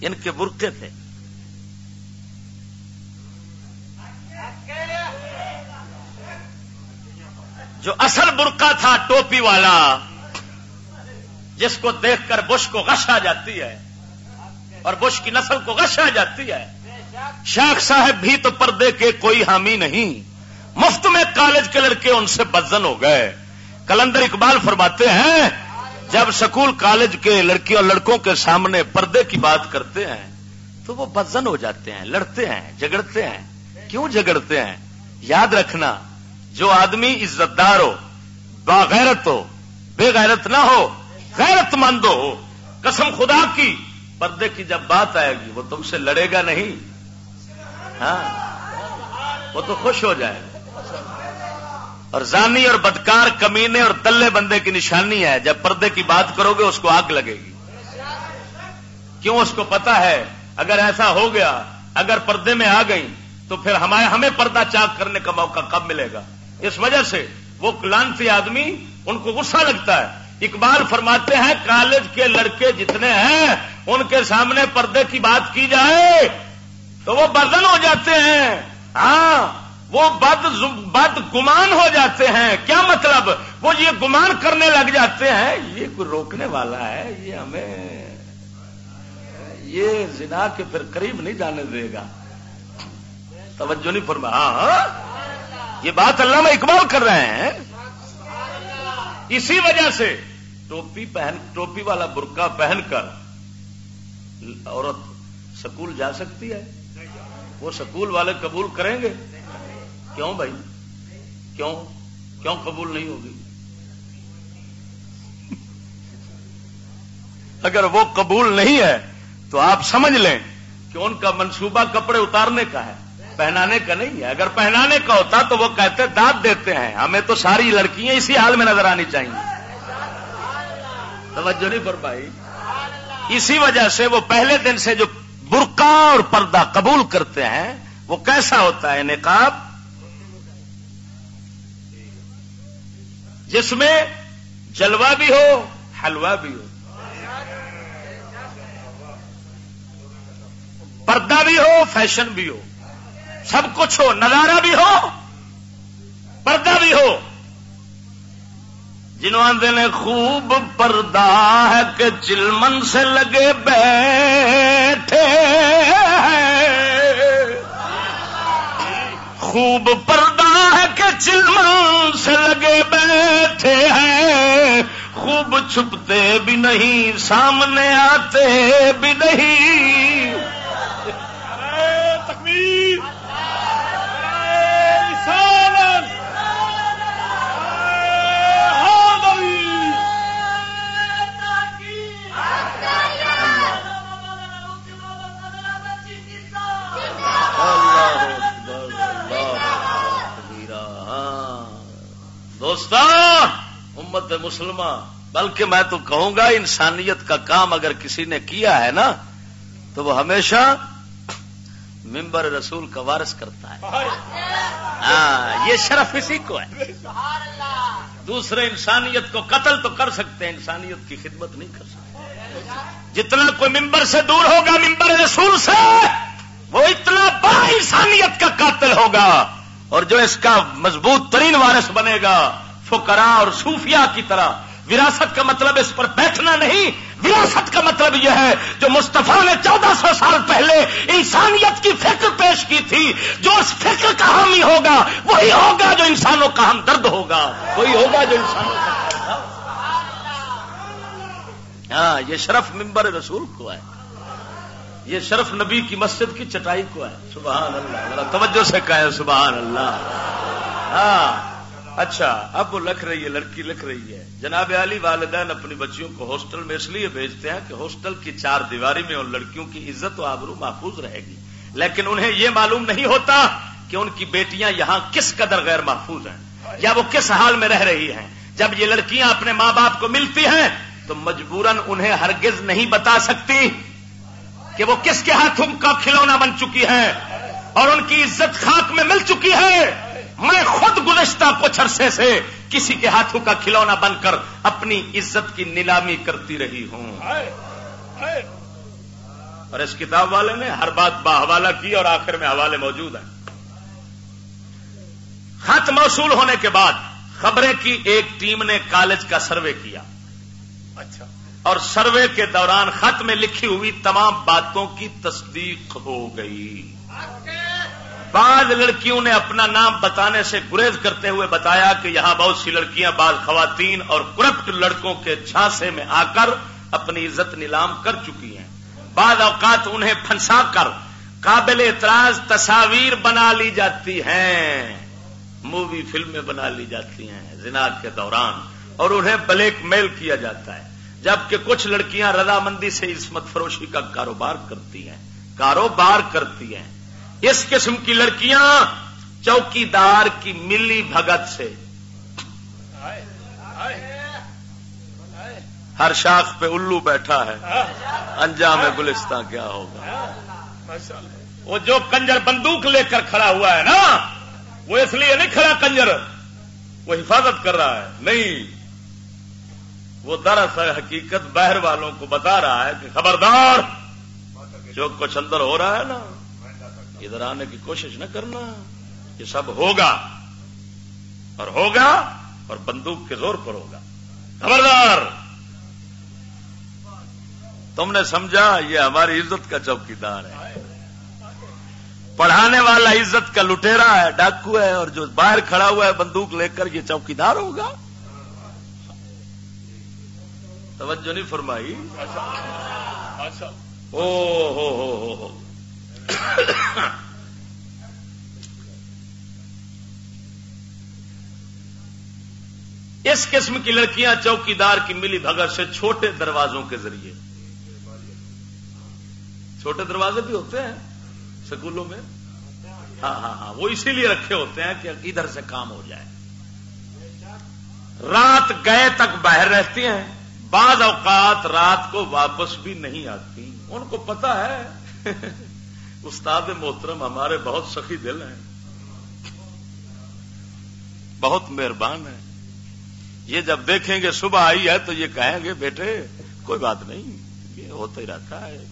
ان کے برقے تھے۔ جو اصل برقع تھا ٹوپی والا جس کو دیکھ کر بش کو غش آ جاتی ہے اور بش کی نسل کو غش آ جاتی ہے شاخ صاحب بھی تو پردے کے کوئی حامی نہیں۔ مفت میں کالج کے لڑکے ان سے بدزن ہو گئے۔ کلندر اقبال فرماتے ہیں، جب سکول کالج کے لڑکیوں اور لڑکوں کے سامنے پردے کی بات کرتے ہیں، تو وہ بدزن ہو جاتے ہیں، لڑتے ہیں جگڑتے ہیں۔ کیوں جگڑتے ہیں؟ یاد رکھنا، جو آدمی عزت دار ہو، باغیرت ہو، بے غیرت نہ ہو، غیرت مند ہو، قسم خدا کی، پردے کی جب بات آئے گی، وہ تم سے لڑے گا نہیں۔ ہاں وہ تو خوش ہو جائے۔ اور زانی اور بدکار کمینے اور تلے بندے کی نشانی ہے، جب پردے کی بات کرو گے، اس کو آگ لگے گی۔ کیوں؟ اس کو پتا ہے، اگر ایسا ہو گیا، اگر پردے میں آ گئی تو پھر ہمارے ہمیں پردہ چاک کرنے کا موقع کب ملے گا؟ اس وجہ سے وہ لانسی آدمی، ان کو غصہ لگتا ہے۔ اقبال فرماتے ہیں، کالج کے لڑکے جتنے ہیں، ان کے سامنے پردے کی بات کی جائے تو وہ بدن ہو جاتے ہیں۔ ہاں وہ بد بد گمان ہو جاتے ہیں۔ کیا مطلب؟ وہ یہ گمان کرنے لگ جاتے ہیں۔ یہ کوئی روکنے والا ہے؟ یہ ہمیں یہ زنا کے پھر قریب نہیں جانے دے گا۔ توجہ نہیں ہاں, ہاں۔ یہ بات اللہ میں اقبال کر رہے ہیں۔ اسی وجہ سے ٹوپی پہن ٹوپی والا برقع پہن کر عورت سکول جا سکتی ہے۔ وہ سکول والے قبول کریں گے؟ کیوں بھائی؟ کیوں؟ کیوں قبول نہیں ہوگی؟ اگر وہ قبول نہیں ہے تو آپ سمجھ لیں کہ ان کا منصوبہ کپڑے اتارنے کا ہے، پہنانے کا نہیں ہے۔ اگر پہنانے کا ہوتا تو وہ کہتے دانت دیتے ہیں۔ ہمیں تو ساری لڑکیاں اسی حال میں نظر آنی چاہیے۔ توجہ نہیں پر پائی اسی وجہ سے وہ پہلے دن سے جو برقع اور پردہ قبول کرتے ہیں، وہ کیسا ہوتا ہے نقاب؟ جس میں جلوہ بھی ہو، حلوہ بھی ہو، پردہ بھی ہو، فیشن بھی ہو، سب کچھ ہو، نظارہ بھی ہو، پردہ بھی ہو۔ جنہوں آدھے نے خوب پردہ ہے کہ چلمن سے لگے بیٹھے خوب پردہ ہے کہ چلمن سے لگے بیٹھے ہیں۔ خوب چھپتے بھی نہیں، سامنے آتے بھی نہیں۔ امت مسلمان بلکہ میں تو کہوں گا انسانیت کا کام اگر کسی نے کیا ہے نا، تو وہ ہمیشہ ممبر رسول کا وارث کرتا ہے۔ ہاں یہ شرف اسی کو ہے۔ دوسرے انسانیت کو قتل تو کر سکتے ہیں، انسانیت کی خدمت نہیں کر سکتے۔ جتنا کوئی ممبر سے دور ہوگا ممبر رسول سے، وہ اتنا بڑا انسانیت کا قاتل ہوگا۔ اور جو اس کا مضبوط ترین وارث بنے گا فکرا اور صوفیہ کی طرح۔ وراثت کا مطلب اس پر بیٹھنا نہیں۔ وراثت کا مطلب یہ ہے، جو مصطفیٰ نے چودہ سو سال پہلے انسانیت کی فکر پیش کی تھی، جو اس فکر کا حامی ہوگا، وہی ہوگا جو انسانوں کا ہم درد ہوگا۔ وہی ہوگا جو انسانوں کا ہاں یہ شرف ممبر رسول کو ہے۔ یہ شرف نبی کی مسجد کی چٹائی کو ہے۔ سبحان اللہ۔ توجہ سے کہے سبحان اللہ۔ ہاں۔ اچھا اب وہ لکھ رہی ہے، لڑکی لکھ رہی ہے۔ جناب علی والدین اپنی بچیوں کو ہاسٹل میں اس لیے بھیجتے ہیں کہ ہاسٹل کی چار دیواری میں ان لڑکیوں کی عزت و آبرو محفوظ رہے گی۔ لیکن انہیں یہ معلوم نہیں ہوتا کہ ان کی بیٹیاں یہاں کس قدر غیر محفوظ ہیں یا وہ کس حال میں رہ رہی ہیں۔ جب یہ لڑکیاں اپنے ماں باپ کو ملتی ہیں تو مجبوراً انہیں ہرگز نہیں بتا سکتی کہ وہ کس کے ہاتھوں کا کھلونا بن چکی ہے اور ان کی عزت خاک میں مل چکی ہے۔ میں خود گزشتہ کچھ عرصے سے کسی کے ہاتھوں کا کھلونا بن کر اپنی عزت کی نیلامی کرتی رہی ہوں۔ اور اس کتاب والے نے ہر بات با حوالہ کی اور آخر میں حوالے موجود ہیں۔ خط موصول ہونے کے بعد خبریں کی ایک ٹیم نے کالج کا سروے کیا۔ اچھا۔ اور سروے کے دوران خط میں لکھی ہوئی تمام باتوں کی تصدیق ہو گئی۔ بعض لڑکیوں نے اپنا نام بتانے سے گریز کرتے ہوئے بتایا کہ یہاں بہت سی لڑکیاں، بعض خواتین اور کرپٹ لڑکوں کے چھانسے میں آ کر اپنی عزت نیلام کر چکی ہیں۔ بعض اوقات انہیں پھنسا کر قابل اعتراض تصاویر بنا لی جاتی ہیں مووی فلمیں بنا لی جاتی ہیں زنا کے دوران اور انہیں بلیک میل کیا جاتا ہے۔ جبکہ کچھ لڑکیاں رضامندی سے عصمت فروشی کا کاروبار کرتی ہیں، کاروبار کرتی ہیں۔ اس قسم کی لڑکیاں چوکی دار کی ملی بھگت سے۔ ہر شاخ پہ الو بیٹھا ہے۔ انجام گلستان کیا ہوگا؟ وہ جو کنجر بندوق لے کر کھڑا ہوا ہے نا، وہ اس لیے نہیں کھڑا کنجر، وہ حفاظت کر رہا ہے۔ نہیں، وہ دراصل حقیقت بہر والوں کو بتا رہا ہے کہ خبردار، جو کچھ اندر ہو رہا ہے نا ادھر آنے کی کوشش نہ کرنا یہ سب ہوگا اور ہوگا اور بندوق کے زور پر ہوگا۔ خبردار! تم نے سمجھا یہ ہماری عزت کا چوکی دار ہے۔ پڑھانے والا عزت کا لٹیرا ہے ڈاکو ہے اور جو باہر کھڑا ہوا ہے بندوق لے کر یہ چوکی دار ہوگا۔ توجہ نہیں فرمائی؟ او ہو ہو ہو۔ اس قسم کی لڑکیاں چوکیدار کی ملی بھگت سے چھوٹے دروازوں کے ذریعے۔ چھوٹے دروازے بھی ہوتے ہیں سکولوں میں؟ ہاں ہاں ہاں وہ اسی لیے رکھے ہوتے ہیں کہ ادھر سے کام ہو جائے۔ رات گئے تک باہر رہتی ہیں، بعض اوقات رات کو واپس بھی نہیں آتی۔ ان کو پتا ہے۔ استاد محترم، ہمارے بہت سخی دل ہیں۔ بہت مہربان ہیں۔ یہ جب دیکھیں گے صبح آئی ہے تو یہ کہیں گے، بیٹے، کوئی بات نہیں، یہ ہوتا ہی رہتا ہے۔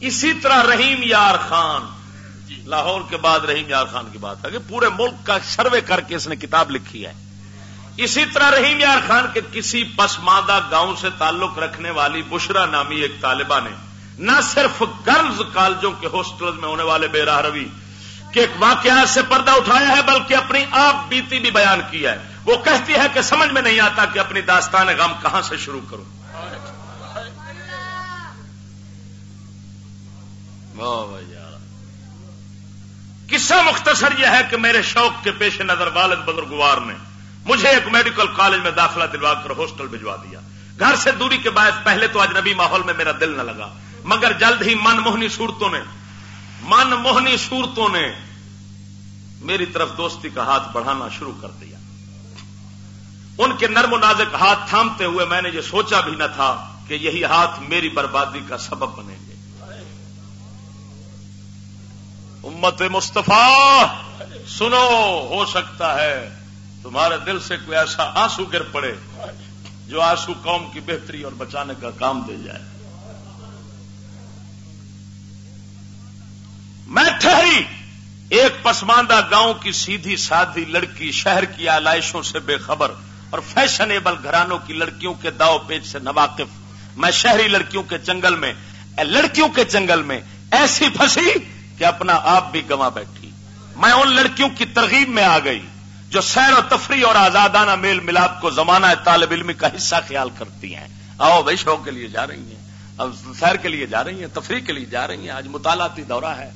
اسی طرح رحیم یار خان۔ لاہور کے بعد رحیم یار خان کی بات ہے کہ پورے ملک کا سروے کر کے اس نے کتاب لکھی ہے۔ اسی طرح رحیم یار خان کے کسی پسماندہ گاؤں سے تعلق رکھنے والی بشرا نامی ایک طالبہ نے نہ صرف گرلز کالجوں کے ہاسٹل میں ہونے والے بے راہ روی کے واقعات سے پردہ اٹھایا ہے، بلکہ اپنی آپ بیتی بھی بیان کی ہے۔ وہ کہتی ہے کہ سمجھ میں نہیں آتا کہ اپنی داستان غم کہاں سے شروع کروں۔ قصہ مختصر یہ ہے کہ میرے شوق کے پیش نظر والد بزرگوار نے مجھے ایک میڈیکل کالج میں داخلہ دلوا کر ہاسٹل بھجوا دیا۔ گھر سے دوری کے باعث پہلے تو اجنبی ماحول میں میرا دل نہ لگا۔ مگر جلد ہی من موہنی صورتوں نے من موہنی صورتوں نے میری طرف دوستی کا ہاتھ بڑھانا شروع کر دیا۔ ان کے نرم و نازک ہاتھ تھامتے ہوئے میں نے یہ سوچا بھی نہ تھا کہ یہی ہاتھ میری بربادی کا سبب بنے گے۔ امت مصطفیٰ، سنو، ہو سکتا ہے تمہارے دل سے کوئی ایسا آنسو گر پڑے جو آنسو قوم کی بہتری اور بچانے کا کام دے جائے۔ میں ٹھہری ایک پسماندہ گاؤں کی سیدھی سادھی لڑکی شہر کی آلائشوں سے بے خبر اور فیشنیبل گھرانوں کی لڑکیوں کے داؤ پیچ سے نواقف۔ میں شہری لڑکیوں کے جنگل میں لڑکیوں کے جنگل میں ایسی پھنسی کہ اپنا آپ بھی گوا بیٹھی۔ میں ان لڑکیوں کی ترغیب میں آ گئی۔ جو سیر و تفریح اور آزادانہ میل ملاپ کو زمانہ طالب علم کا حصہ خیال کرتی ہیں۔ آؤ بھائی، شوق کے لیے جا رہی ہیں۔ اب سیر کے لیے جا رہی ہیں، تفریح کے لیے جا رہی ہیں۔ آج مطالعاتی دورہ ہے۔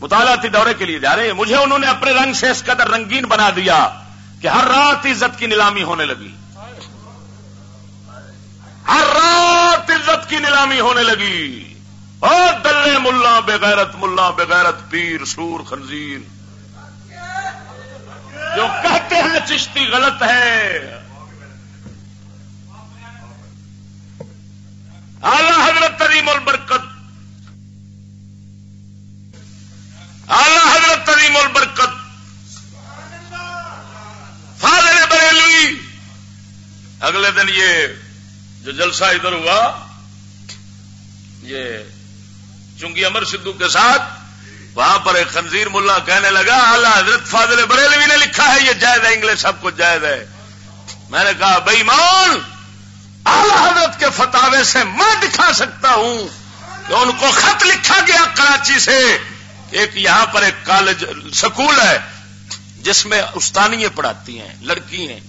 مطالعاتی دورے کے لیے جا رہے ہیں۔ مجھے انہوں نے اپنے رنگ سے اس قدر رنگین بنا دیا کہ ہر رات عزت کی نیلامی ہونے لگی۔ ہر رات عزت کی نیلامی ہونے لگی۔ اور دلے ملا بغیرت ملا بغیرت، پیر، سور، خنزیر۔ جو کہتے ہیں چشتی غلط ہے۔ اعلی حضرت تریم البرکت۔ اعلی حضرت تریم البرکت۔ فاضل بریلوی اگلے دن یہ جو جلسہ ادھر ہوا، یہ چنگی امر سدھو کے ساتھ وہاں پر ایک خنزیر ملا کہنے لگا اعلی حضرت فاضل بریلوی نے لکھا ہے، یہ جائز ہے، انگلش سب کچھ جائز ہے۔ میں نے کہا بھائی مان اعلی حضرت کے فتوے سے میں دکھا سکتا ہوں کہ ان کو خط لکھا گیا کراچی سے ایک یہاں پر ایک کالج، سکول ہے، جس میں استانیاں پڑھاتی ہیں، لڑکی ہیں۔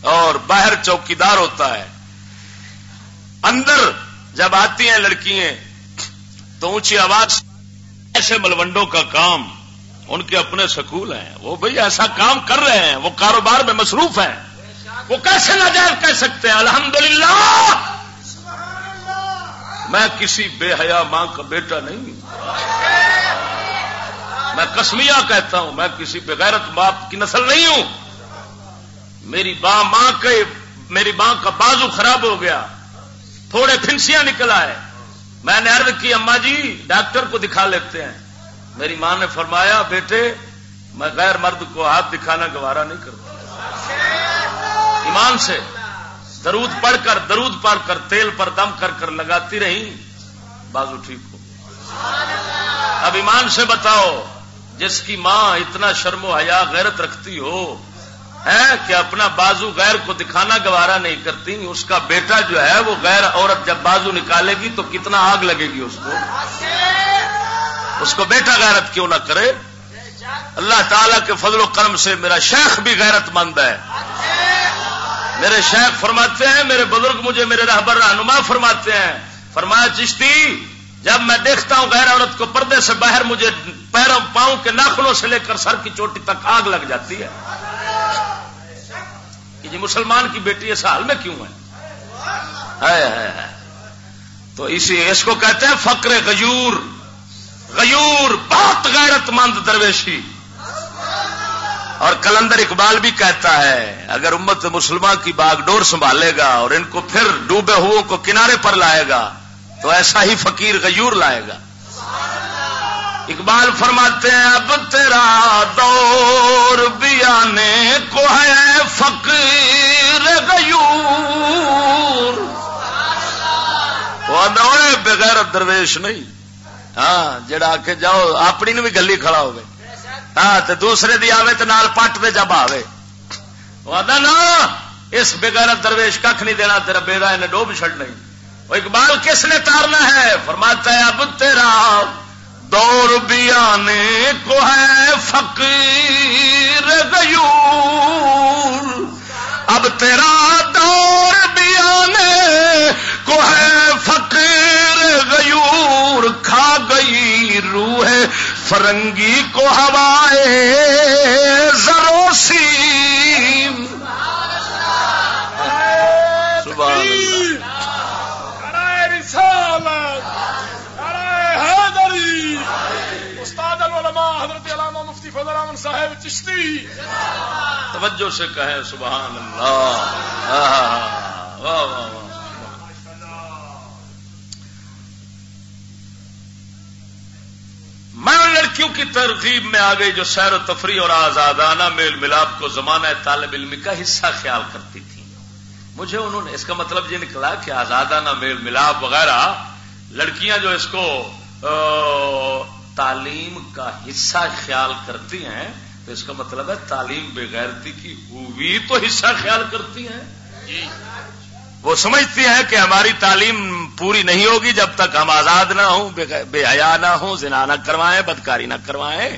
اور باہر چوکیدار ہوتا ہے۔ اندر جب آتی ہیں لڑکیاں، تو اونچی آواز ایسے ملوڈوں کا کام ان کے اپنے سکول ہیں۔ وہ بھئی ایسا کام کر رہے ہیں، وہ کاروبار میں مصروف ہیں۔ وہ کیسے ناجائز کہہ سکتے ہیں؟ الحمدللہ۔ میں کسی بے حیا ماں کا بیٹا نہیں۔ میں کسمیا کہتا ہوں، میں کسی بغیرت باپ کی نسل نہیں ہوں۔ میری ماں ماں کے، میری ماں کا بازو خراب ہو گیا۔ تھوڑے پھنسیاں نکل آئے۔ میں نے عرض کی اما جی ڈاکٹر کو دکھا لیتے ہیں۔ میری ماں نے فرمایا، بیٹے، میں غیر مرد کو ہاتھ دکھانا گوارا نہیں کرتا ایمان سے درود پڑھ کر، درود پڑھ کر، تیل پر دم کر کر لگاتی رہی بازو ٹھیک ہو۔ اب ایمان سے بتاؤ، جس کی ماں اتنا شرم و حیا، غیرت رکھتی ہو ہے کہ اپنا بازو غیر کو دکھانا گوارا نہیں کرتی اس کا بیٹا جو ہے وہ غیر عورت جب بازو نکالے گی تو کتنا آگ لگے گی اس کو؟ اس کو بیٹا غیرت کیوں نہ کرے؟ اللہ تعالی کے فضل و کرم سے میرا شیخ بھی غیرت مند ہے۔ میرے شیخ فرماتے ہیں، میرے بزرگ مجھے میرے رہبر رہنما فرماتے ہیں۔ فرمایا، چشتی جب میں دیکھتا ہوں غیر عورت کو پردے سے باہر مجھے پیروں پاؤں کے ناخنوں سے لے کر سر کی چوٹی تک آگ لگ جاتی ہے۔ کہ جی مسلمان کی بیٹی اس حال میں کیوں ہے؟ تو اسی اس کو کہتے ہیں فقر غیور۔ غیور بہت غیرت مند درویشی۔ اور کلندر اقبال بھی کہتا ہے، اگر امت مسلمان کی باغ ڈور سنبھالے گا اور ان کو پھر ڈوبے ہوئے کو کنارے پر لائے گا تو ایسا ہی فقیر غیور لائے گا۔ اقبال فرماتے ہیں، اب تیرا دور بھی آنے کو ہے فقیر غیور۔ وہ بغیر درویش نہیں۔ ہاں جڑا کے جاؤ، اپنی بھی گلی کھڑا ہوگی ہاں تو دوسرے دی آوے تو نال پٹ دے جب آوے۔ آدھا نا، اس بغیر درویش کھ نہیں دینا، تیرا بیڑا انہیں ڈوب چڑ نہیں وہ اقبال کس نے تارنا ہے؟ فرماتا ہے اب تیرا دور بھی آنے کو ہے فقیر غیور۔ اب تیرا دور بھی آنے کو ہے فقیر غیور۔ کھا گئی روح فرنگی کو ہوائے زروسی استاد العلماء حضرت علامہ مفتی فضل احمد صاحب چشتی توجہ سے کہیں سبحان اللہ۔ واہ واہ واہ میں ان لڑکیوں کی ترغیب میں آ گئی جو سیر و تفریح اور آزادانہ میل ملاپ کو زمانہ طالب علم کا حصہ خیال کرتی تھی۔ مجھے انہوں نے اس کا مطلب یہ نکلا کہ آزادانہ میل ملاپ وغیرہ لڑکیاں جو اس کو تعلیم کا حصہ خیال کرتی ہیں تو اس کا مطلب ہے تعلیم بغیرتی کی ہوئی تو حصہ خیال کرتی ہیں۔ جی۔ وہ سمجھتی ہیں کہ ہماری تعلیم پوری نہیں ہوگی جب تک ہم آزاد نہ ہوں بے حیا نہ ہوں زنا نہ کروائیں بدکاری نہ کروائیں۔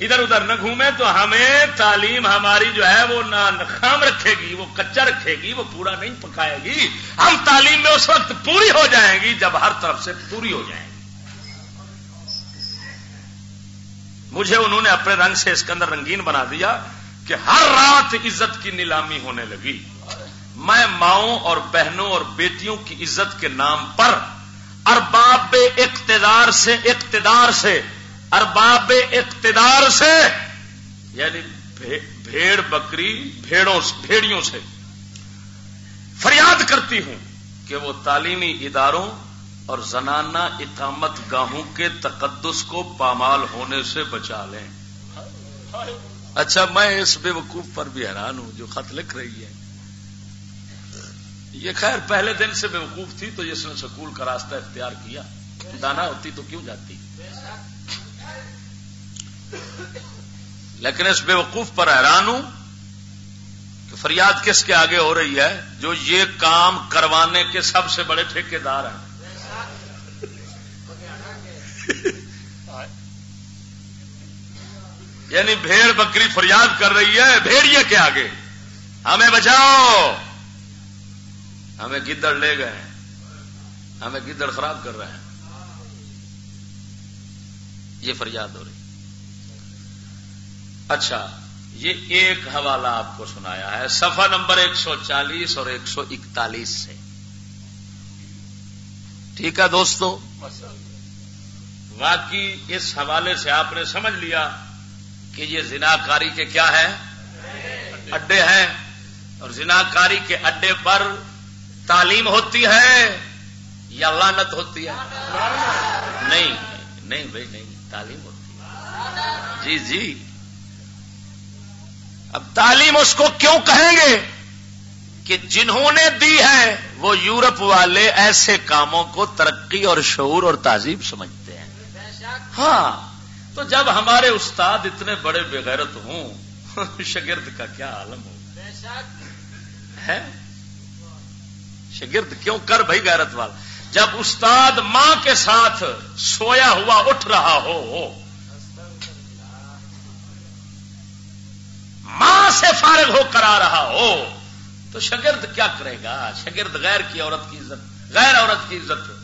ادھر ادھر نہ گھومیں تو ہمیں تعلیم ہماری جو ہے وہ نہ خام رکھے گی، وہ کچا رکھے گی، وہ پورا نہیں پکائے گی۔ ہم تعلیم میں اس وقت پوری ہو جائیں گی جب ہر طرف سے پوری ہو جائیں گی۔ مجھے انہوں نے اپنے رنگ سے اس کے اندر رنگین بنا دیا کہ ہر رات عزت کی نیلامی ہونے لگی۔ میں ماؤں اور بہنوں اور بیٹیوں کی عزت کے نام پر ارباب اقتدار سے اقتدار سے ارباب اقتدار سے یعنی بھیڑ بکری، بھیڑوں بھیڑیوں سے فریاد کرتی ہوں کہ وہ تعلیمی اداروں اور زنانہ اقامت گاہوں کے تقدس کو پامال ہونے سے بچا لیں۔ اچھا میں اس بے وقوف پر بھی حیران ہوں، جو خط لکھ رہی ہے۔ یہ خیر، پہلے دن سے بے وقوف تھی تو جس نے سکول کا راستہ اختیار کیا دانا ہوتی تو کیوں جاتی؟ لیکن اس بے وقوف پر حیران ہوں کہ فریاد کس کے آگے ہو رہی ہے جو یہ کام کروانے کے سب سے بڑے ٹھیکیدار ہیں؟ یعنی بھیڑ بکری فریاد کر رہی ہے، بھیڑیے کے آگے۔ ہمیں بچاؤ۔ ہمیں گدڑ لے گئے ہمیں گدڑ خراب کر رہے ہیں۔ یہ فریاد ہو رہی اچھا یہ ایک حوالہ آپ کو سنایا ہے۔ سفا نمبر ایک سو چالیس اور ایک سو اکتالیس سے۔ ٹھیک ہے دوستو؟ واقعی اس حوالے سے آپ نے سمجھ لیا کہ یہ زناکاری کے کیا ہے اڈے ہیں۔ اور زناکاری کے اڈے پر تعلیم ہوتی ہے یا لانت ہوتی ہے؟ نہیں نہیں بھائی، نہیں، تعلیم ہوتی ہے۔ جی جی۔ اب تعلیم اس کو کیوں کہیں گے کہ جنہوں نے دی ہے وہ یورپ والے ایسے کاموں کو ترقی اور شعور اور تہذیب سمجھتے ہیں؟ ہاں تو جب ہمارے استاد اتنے بڑے بغیرت ہوں، شگرد کا کیا عالم ہو ہے شگرد کیوں کر بھائی غیرت والا جب استاد ماں کے ساتھ سویا ہوا اٹھ رہا ہو ماں سے فارغ ہو کر آ رہا ہو، تو شگرد کیا کرے گا؟ شگرد غیر کی عورت کی عزت، غیر عورت کی عزت.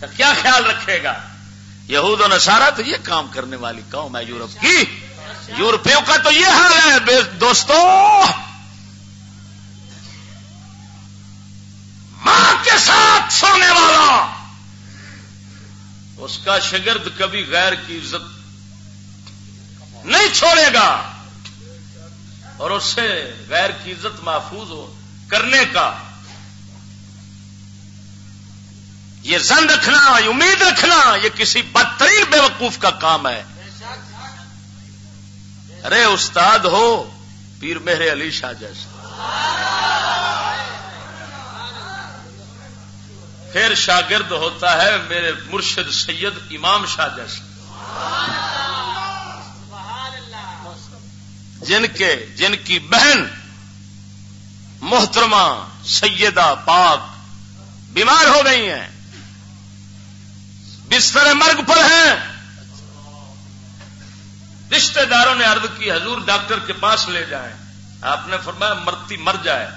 کا کیا خیال رکھے گا؟ یہود و نصارہ تو یہ کام کرنے والی قوم ہے یورپ کی۔ یورپیوں کا تو یہ حال ہے دوستو۔ ماں کے ساتھ سونے والا۔ اس کا شگرد کبھی غیر کی عزت نہیں چھوڑے گا۔ اور اس سے غیر کی عزت محفوظ ہو کرنے کا یہ زن رکھنا امید رکھنا، یہ کسی بدترین بے وقوف کا کام ہے۔ ارے استاد ہو، پیر مہر علی شاہ جیسا پھر شاگرد ہوتا ہے میرے مرشد سید امام شاہ جیسا جن کے جن کی بہن محترمہ سیدہ پاک بیمار ہو گئی ہیں بستر مرگ پر ہیں۔ رشتے داروں نے عرض کی حضور ڈاکٹر کے پاس لے جائیں۔ آپ نے فرمایا مرتی مر جائے۔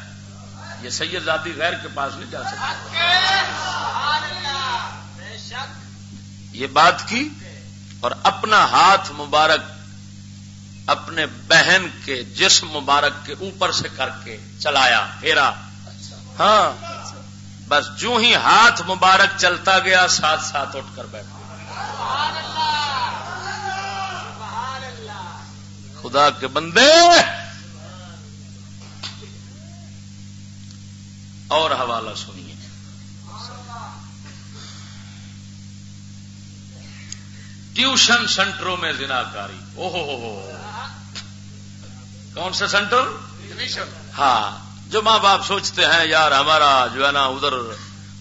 یہ سید زادی غیر کے پاس نہیں جا سکتے یہ بات کی اور اپنا ہاتھ مبارک اپنے بہن کے جسم مبارک کے اوپر سے کر کے چلایا، پھیرا۔ ہاں۔ بس جو ہی ہاتھ مبارک چلتا گیا، ساتھ ساتھ اٹھ کر بیٹھا۔ خدا کے بندے۔ اور حوالہ سنیے۔ ٹیوشن سینٹروں میں زنا کاری او ہو ہو۔ کون سے سینٹر؟ ہاں جو ماں باپ سوچتے ہیں، یار، ہمارا جو ہے نا، ادھر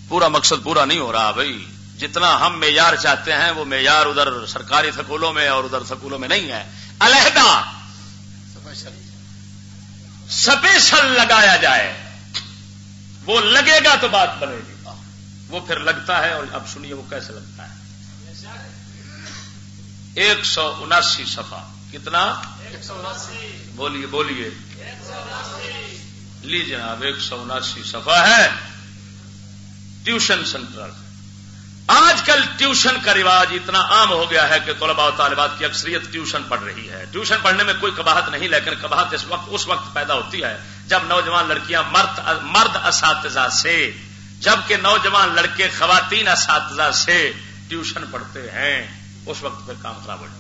پورا مقصد پورا نہیں ہو رہا بھائی۔ جتنا ہم معیار چاہتے ہیں، وہ معیار ادھر سرکاری سکولوں میں اور ادھر سکولوں میں نہیں ہے۔ علیحدہ! سپیشل لگایا جائے۔ وہ لگے گا تو بات بنے گی۔ وہ پھر لگتا ہے اور اب سنیے وہ کیسے لگتا ہے۔ ایک سو اناسی سفا کتنا؟ ایک سو انسی بولیے بولیے۔ لی جناب، ایک سو اناسی سفا ہے۔ ٹیوشن سینٹر آج کل ٹیوشن کا رواج اتنا عام ہو گیا ہے کہ طلباء و طالبات کی اکثریت ٹیوشن پڑھ رہی ہے۔ ٹیوشن پڑھنے میں کوئی کباہت نہیں، لیکن کباہت اس وقت اس وقت پیدا ہوتی ہے جب نوجوان لڑکیاں مرد مرد اساتذہ سے، جبکہ نوجوان لڑکے خواتین اساتذہ سے ٹیوشن پڑھتے ہیں۔ اس وقت پھر کام خراب ہو جاتا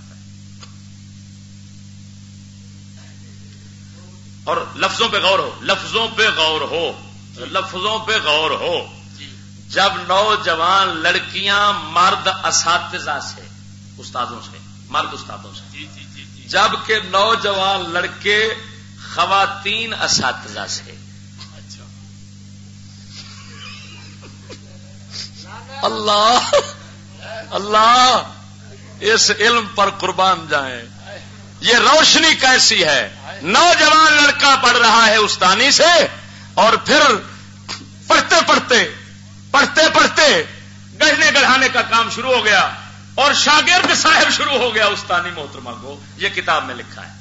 اور لفظوں پہ غور ہو لفظوں پہ غور ہو لفظوں پہ غور ہو۔ جب نوجوان لڑکیاں مرد اساتذہ سے استادوں سے مرد استادوں سے۔ جی، جی، جی، جبکہ نوجوان لڑکے خواتین اساتذہ سے۔ اچھا۔ اللہ اللہ اس علم پر قربان جائیں۔ یہ روشنی کیسی ہے؟ نوجوان لڑکا پڑھ رہا ہے استانی سے اور پھر پڑھتے پڑھتے پڑھتے پڑھتے گڑھنے گڑھانے کا کام شروع ہو گیا اور شاگرد صاحب شروع ہو گیا استانی محترمہ کو، یہ کتاب میں لکھا ہے۔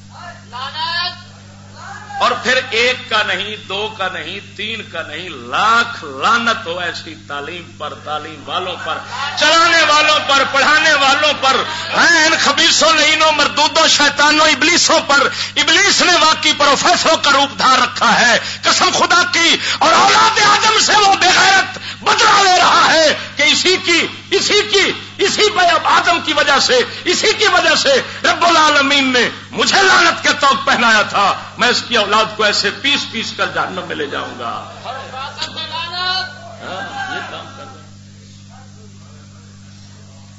اور پھر ایک کا نہیں، دو کا نہیں، تین کا نہیں، لاکھ لانت ہو ایسی تعلیم پر، تعلیم والوں پر، چلانے والوں پر، پڑھانے والوں پر ان خبیصوں لینوں مردودوں، شیطانوں، ابلیسوں پر۔ ابلیس نے واقعی پروفیسروں کا روپ دھار رکھا ہے۔ قسم خدا کی اور اولاد آدم سے وہ بغیرت بدلا لے رہا ہے کہ اسی کی اسی کی، اسی آدم کی وجہ سے، اسی کی وجہ سے رب العالمین نے مجھے لانت کے توق پہنایا تھا۔ میں اس کی اولاد کو ایسے پیس پیس کر جہنم میں لے جاؤں گا۔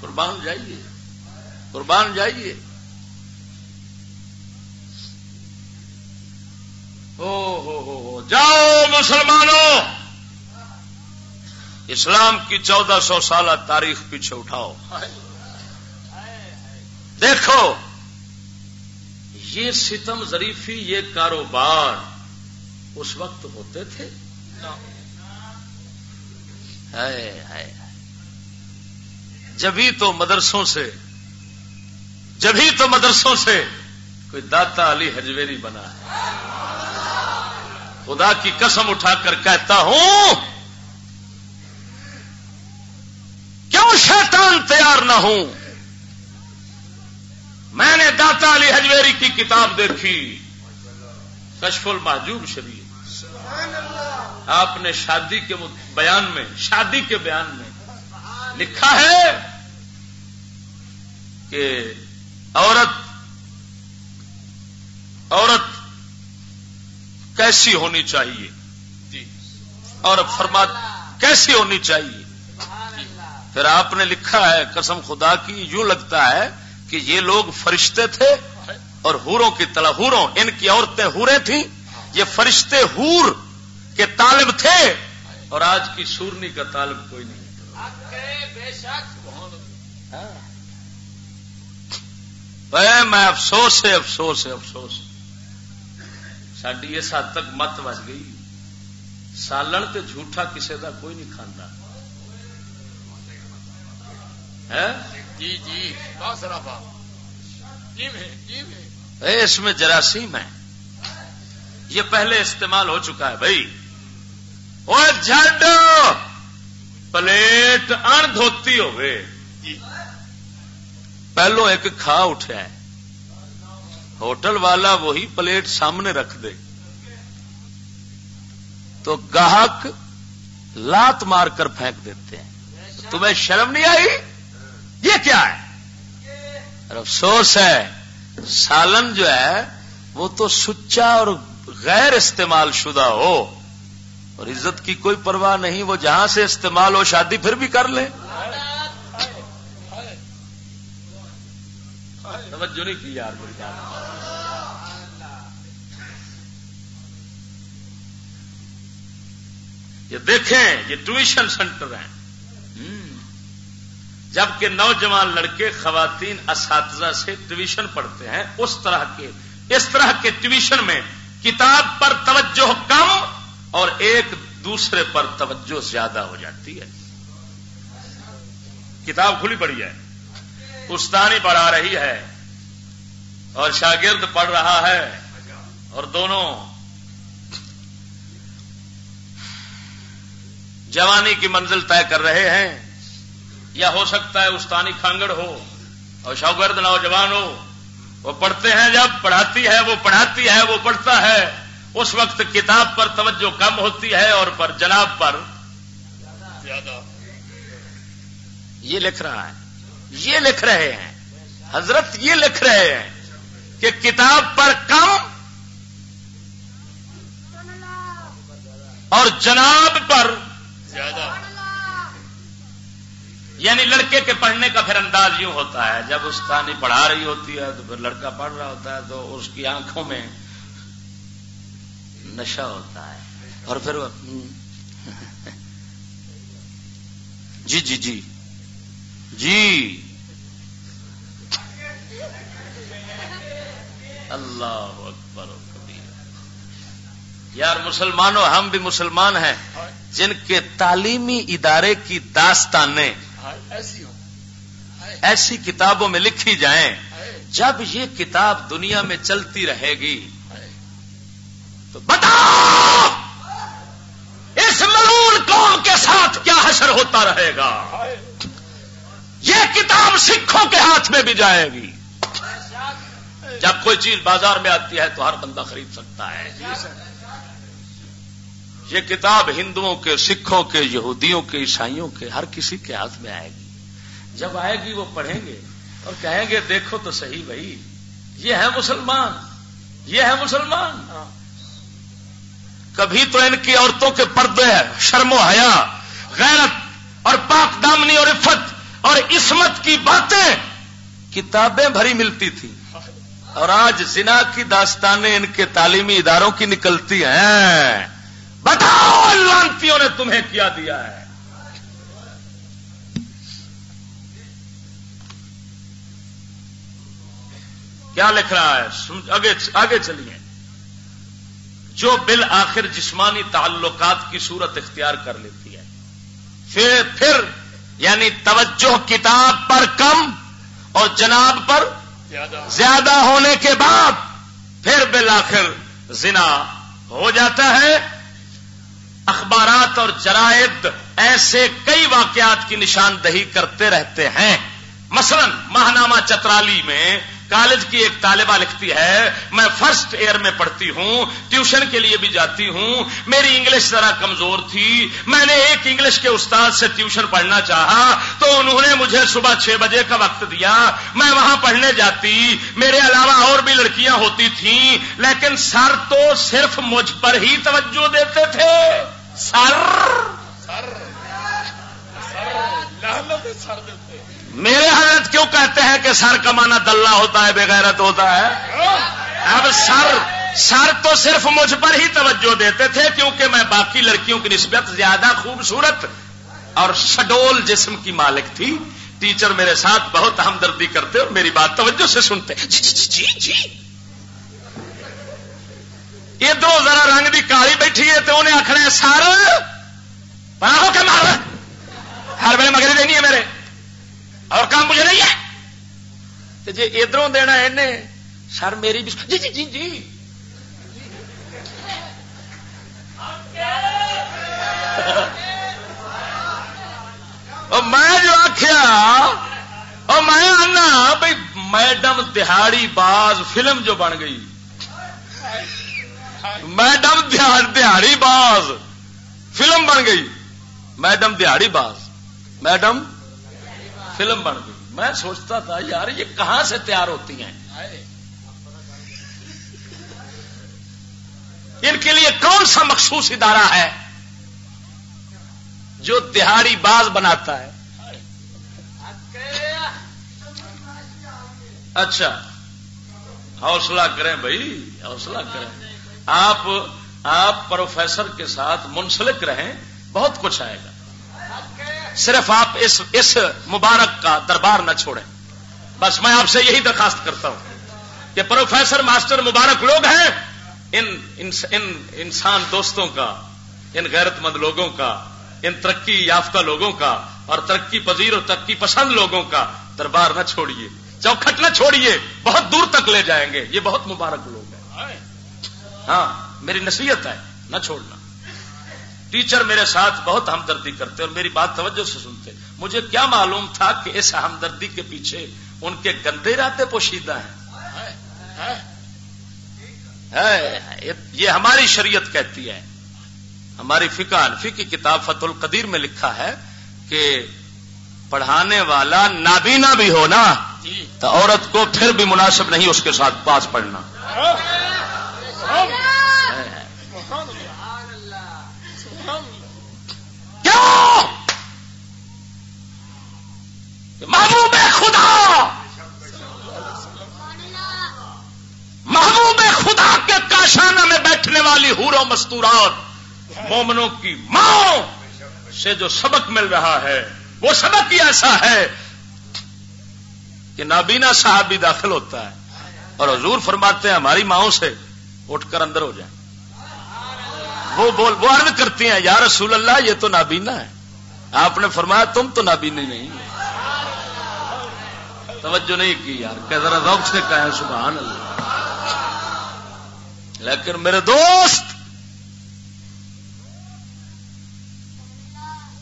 قربان جائیے قربان جائیے۔ ہو ہو ہو۔ جاؤ مسلمانوں! اسلام کی چودہ سو سالہ تاریخ پیچھے اٹھاؤ۔ دیکھو، یہ ستم ظریفی، یہ کاروبار اس وقت ہوتے تھے۔ جبھی تو مدرسوں سے جبھی تو مدرسوں سے کوئی داتا علی حجویری بنا ہے۔ خدا کی قسم اٹھا کر کہتا ہوں کیوں شیطان تیار نہ ہوں؟ میں نے داتا علی حجویری کی کتاب دیکھی، کشف المحجوب شریف آپ نے شادی کے بیان میں، شادی کے بیان میں لکھا ہے کہ عورت عورت کیسی ہونی چاہیے؟ جی۔ اور فرما کیسی ہونی چاہیے؟ پھر آپ نے لکھا ہے، قسم خدا کی، یوں لگتا ہے کہ یہ لوگ فرشتے تھے اور ہوروں کی طرح ہوروں ان کی عورتیں ہورے تھیں۔ یہ فرشتے ہور کے طالب تھے۔ اور آج کی سورنی کا طالب کوئی نہیں۔ میں افسوس ہے افسوس ہے، افسوس۔ ساری اس حد تک مت بج گئی۔ سالن تے جھوٹا کسے دا کوئی نہیں کھانا جی جی اس میں جراثیم ہے۔ یہ پہلے استعمال ہو چکا ہے بھائی۔ اور جھڈ پلیٹ ان دھوتی ہوئے۔ جی۔ پہلو ایک کھا اٹھا ہے۔ ہوٹل والا وہی پلیٹ سامنے رکھ دے۔ تو گاہک لات مار کر پھینک دیتے ہیں۔ تمہیں شرم نہیں آئی؟ یہ کیا ہے؟ افسوس ہے، سالن جو ہے، وہ تو سچا اور غیر استعمال شدہ ہو۔ اور عزت کی کوئی پرواہ نہیں، وہ جہاں سے استعمال ہو، شادی پھر بھی کر لے۔ توجہ نہیں کی یار یہ دیکھیں، یہ ٹیوشن سینٹر ہیں۔ جبکہ نوجوان لڑکے خواتین اساتذہ سے ٹیوشن پڑھتے ہیں، اس طرح کے، اس طرح کے ٹیوشن میں کتاب پر توجہ کم اور ایک دوسرے پر توجہ زیادہ ہو جاتی ہے۔ کتاب کھلی پڑی ہے استانی پڑھا رہی ہے اور شاگرد پڑھ رہا ہے اور دونوں جوانی کی منزل طے کر رہے ہیں۔ یا ہو سکتا ہے استانی کھانگڑ ہو اور شاگرد نوجوان ہو، وہ پڑھتے ہیں، جب پڑھاتی ہے، وہ پڑھاتی ہے، وہ پڑھتا ہے، اس وقت کتاب پر توجہ کم ہوتی ہے اور پر جناب پر زیادہ۔ یہ لکھ رہا ہے۔ یہ لکھ رہے ہیں۔ حضرت یہ لکھ رہے ہیں کہ کتاب پر کم اور جناب پر زیادہ۔ یعنی لڑکے کے پڑھنے کا پھر انداز یوں ہوتا ہے، جب اس کہانی پڑھا رہی ہوتی ہے تو پھر لڑکا پڑھ رہا ہوتا ہے تو اس کی آنکھوں میں نشہ ہوتا ہے۔ اور پھر وہ جی جی جی۔ جی۔ اللہ اکبر یار مسلمانوں، ہم بھی مسلمان ہیں، جن کے تعلیمی ادارے کی داستانیں ایسی کتابوں میں لکھی جائیں۔ جب یہ کتاب دنیا میں چلتی رہے گی تو بتاؤ اس ملون قوم کے ساتھ کیا حشر ہوتا رہے گا؟ یہ کتاب سکھوں کے ہاتھ میں بھی جائے گی۔ جب کوئی چیز بازار میں آتی ہے تو ہر بندہ خرید سکتا ہے۔ یہ کتاب ہندوؤں کے، سکھوں کے، یہودیوں کے، عیسائیوں کے، ہر کسی کے ہاتھ میں آئے گی۔ جب آئے گی وہ پڑھیں گے اور کہیں گے، دیکھو تو صحیح بھائی، یہ ہے مسلمان، یہ ہے مسلمان۔ کبھی تو ان کی عورتوں کے پردے شرم و حیا، غیرت اور پاک دامنی اور عفت اور عصمت کی باتیں کتابیں بھری ملتی تھی۔ اور آج زنا کی داستانیں ان کے تعلیمی اداروں کی نکلتی ہیں۔ بتاؤ لانتیوں نے تمہیں کیا دیا ہے۔ کیا لکھ رہا ہے؟ آگے چلیے۔ جو بل آخر جسمانی تعلقات کی صورت اختیار کر لیتی ہے۔ پھر پھر یعنی توجہ کتاب پر کم اور جناب پر زیادہ۔ ہونے کے بعد پھر بل آخر زنا ہو جاتا ہے۔ اخبارات اور جرائد ایسے کئی واقعات کی نشاندہی کرتے رہتے ہیں۔ مثلا ماہنامہ چترالی میں کالج کی ایک طالبہ لکھتی ہے، میں فرسٹ ایئر میں پڑھتی ہوں، ٹیوشن کے لیے بھی جاتی ہوں، میری انگلش ذرا کمزور تھی، میں نے ایک انگلش کے استاد سے ٹیوشن پڑھنا چاہا، تو انہوں نے مجھے صبح چھ بجے کا وقت دیا، میں وہاں پڑھنے جاتی، میرے علاوہ اور بھی لڑکیاں ہوتی تھیں، لیکن سر تو صرف مجھ پر ہی توجہ دیتے تھے۔ سر۔ میرے حضرت کیوں کہتے ہیں کہ سر کا مانا دلہ ہوتا ہے بغیرت ہوتا ہے؟ اب سر سر تو صرف مجھ پر ہی توجہ دیتے تھے کیونکہ میں باقی لڑکیوں کی نسبت زیادہ خوبصورت اور شڈول جسم کی مالک تھی۔ ٹیچر میرے ساتھ بہت ہمدردی کرتے اور میری بات توجہ سے سنتے۔ جی جی جی, جی, جی۔ ادھر ذرا رنگ کی کالی بیٹھی ہے تو انہیں آخنا سر ہو کے مار۔ ہر ویل مگر دینی ہے میرے۔ اور کام مجھے نہیں ہے۔ جی ادھر دینا سر میری بھی جی جی جی جی۔ میں جو آخیا اور میں آنا بھائی میڈم دہاڑی باز فلم جو بن گئی۔ میڈم دہاڑی باز۔ فلم بن گئی۔ میڈم دہاڑی باز۔ میڈم فلم بن گئی۔ میں سوچتا تھا، یار، یہ کہاں سے تیار ہوتی ہیں؟ ان کے لیے کون سا مخصوص ادارہ ہے جو دہاڑی باز بناتا ہے؟ اچھا حوصلہ کریں بھائی، حوصلہ کریں۔ آپ آپ پروفیسر کے ساتھ منسلک رہیں بہت کچھ آئے گا۔ صرف آپ اس اس مبارک کا دربار نہ چھوڑیں۔ بس میں آپ سے یہی درخواست کرتا ہوں کہ پروفیسر ماسٹر مبارک لوگ ہیں ان ان, ان انسان دوستوں کا ان غیرت مند لوگوں کا ان ترقی یافتہ لوگوں کا اور ترقی پذیر اور ترقی پسند لوگوں کا دربار نہ چھوڑیے۔ چوکھٹ نہ چھوڑیے بہت دور تک لے جائیں گے۔ یہ بہت مبارک لوگ ہاں میری نصیحت ہے نہ چھوڑنا۔ ٹیچر میرے ساتھ بہت ہمدردی کرتے اور میری بات توجہ سے سنتے۔ مجھے کیا معلوم تھا کہ اس ہمدردی کے پیچھے ان کے گندے راتے پوشیدہ ہیں؟ یہ ہماری شریعت کہتی ہے۔ ہماری فقہ انفی کی کتاب فت القدیر میں لکھا ہے کہ پڑھانے والا نابینا بھی ہو نا تو عورت کو پھر بھی مناسب نہیں اس کے ساتھ پاس پڑھنا۔ محبوب خدا محبوب خدا کے کاشانہ میں بیٹھنے والی ہورو مستورات، مومنوں کی ماں سے جو سبق مل رہا ہے، وہ سبق ہی ایسا ہے کہ نابینا صاحب بھی داخل ہوتا ہے اور حضور فرماتے ہیں ہماری ماؤں سے اٹھ کر اندر ہو جائیں۔ وہ بول وہ عرض کرتی ہیں، یا رسول اللہ، یہ تو نابینا ہے۔ آپ نے فرمایا، تم تو نابینا نہیں توجہ نہیں کی یار، کہ ذرا روک سے کہیں، سبحان اللہ۔ لیکن میرے دوست،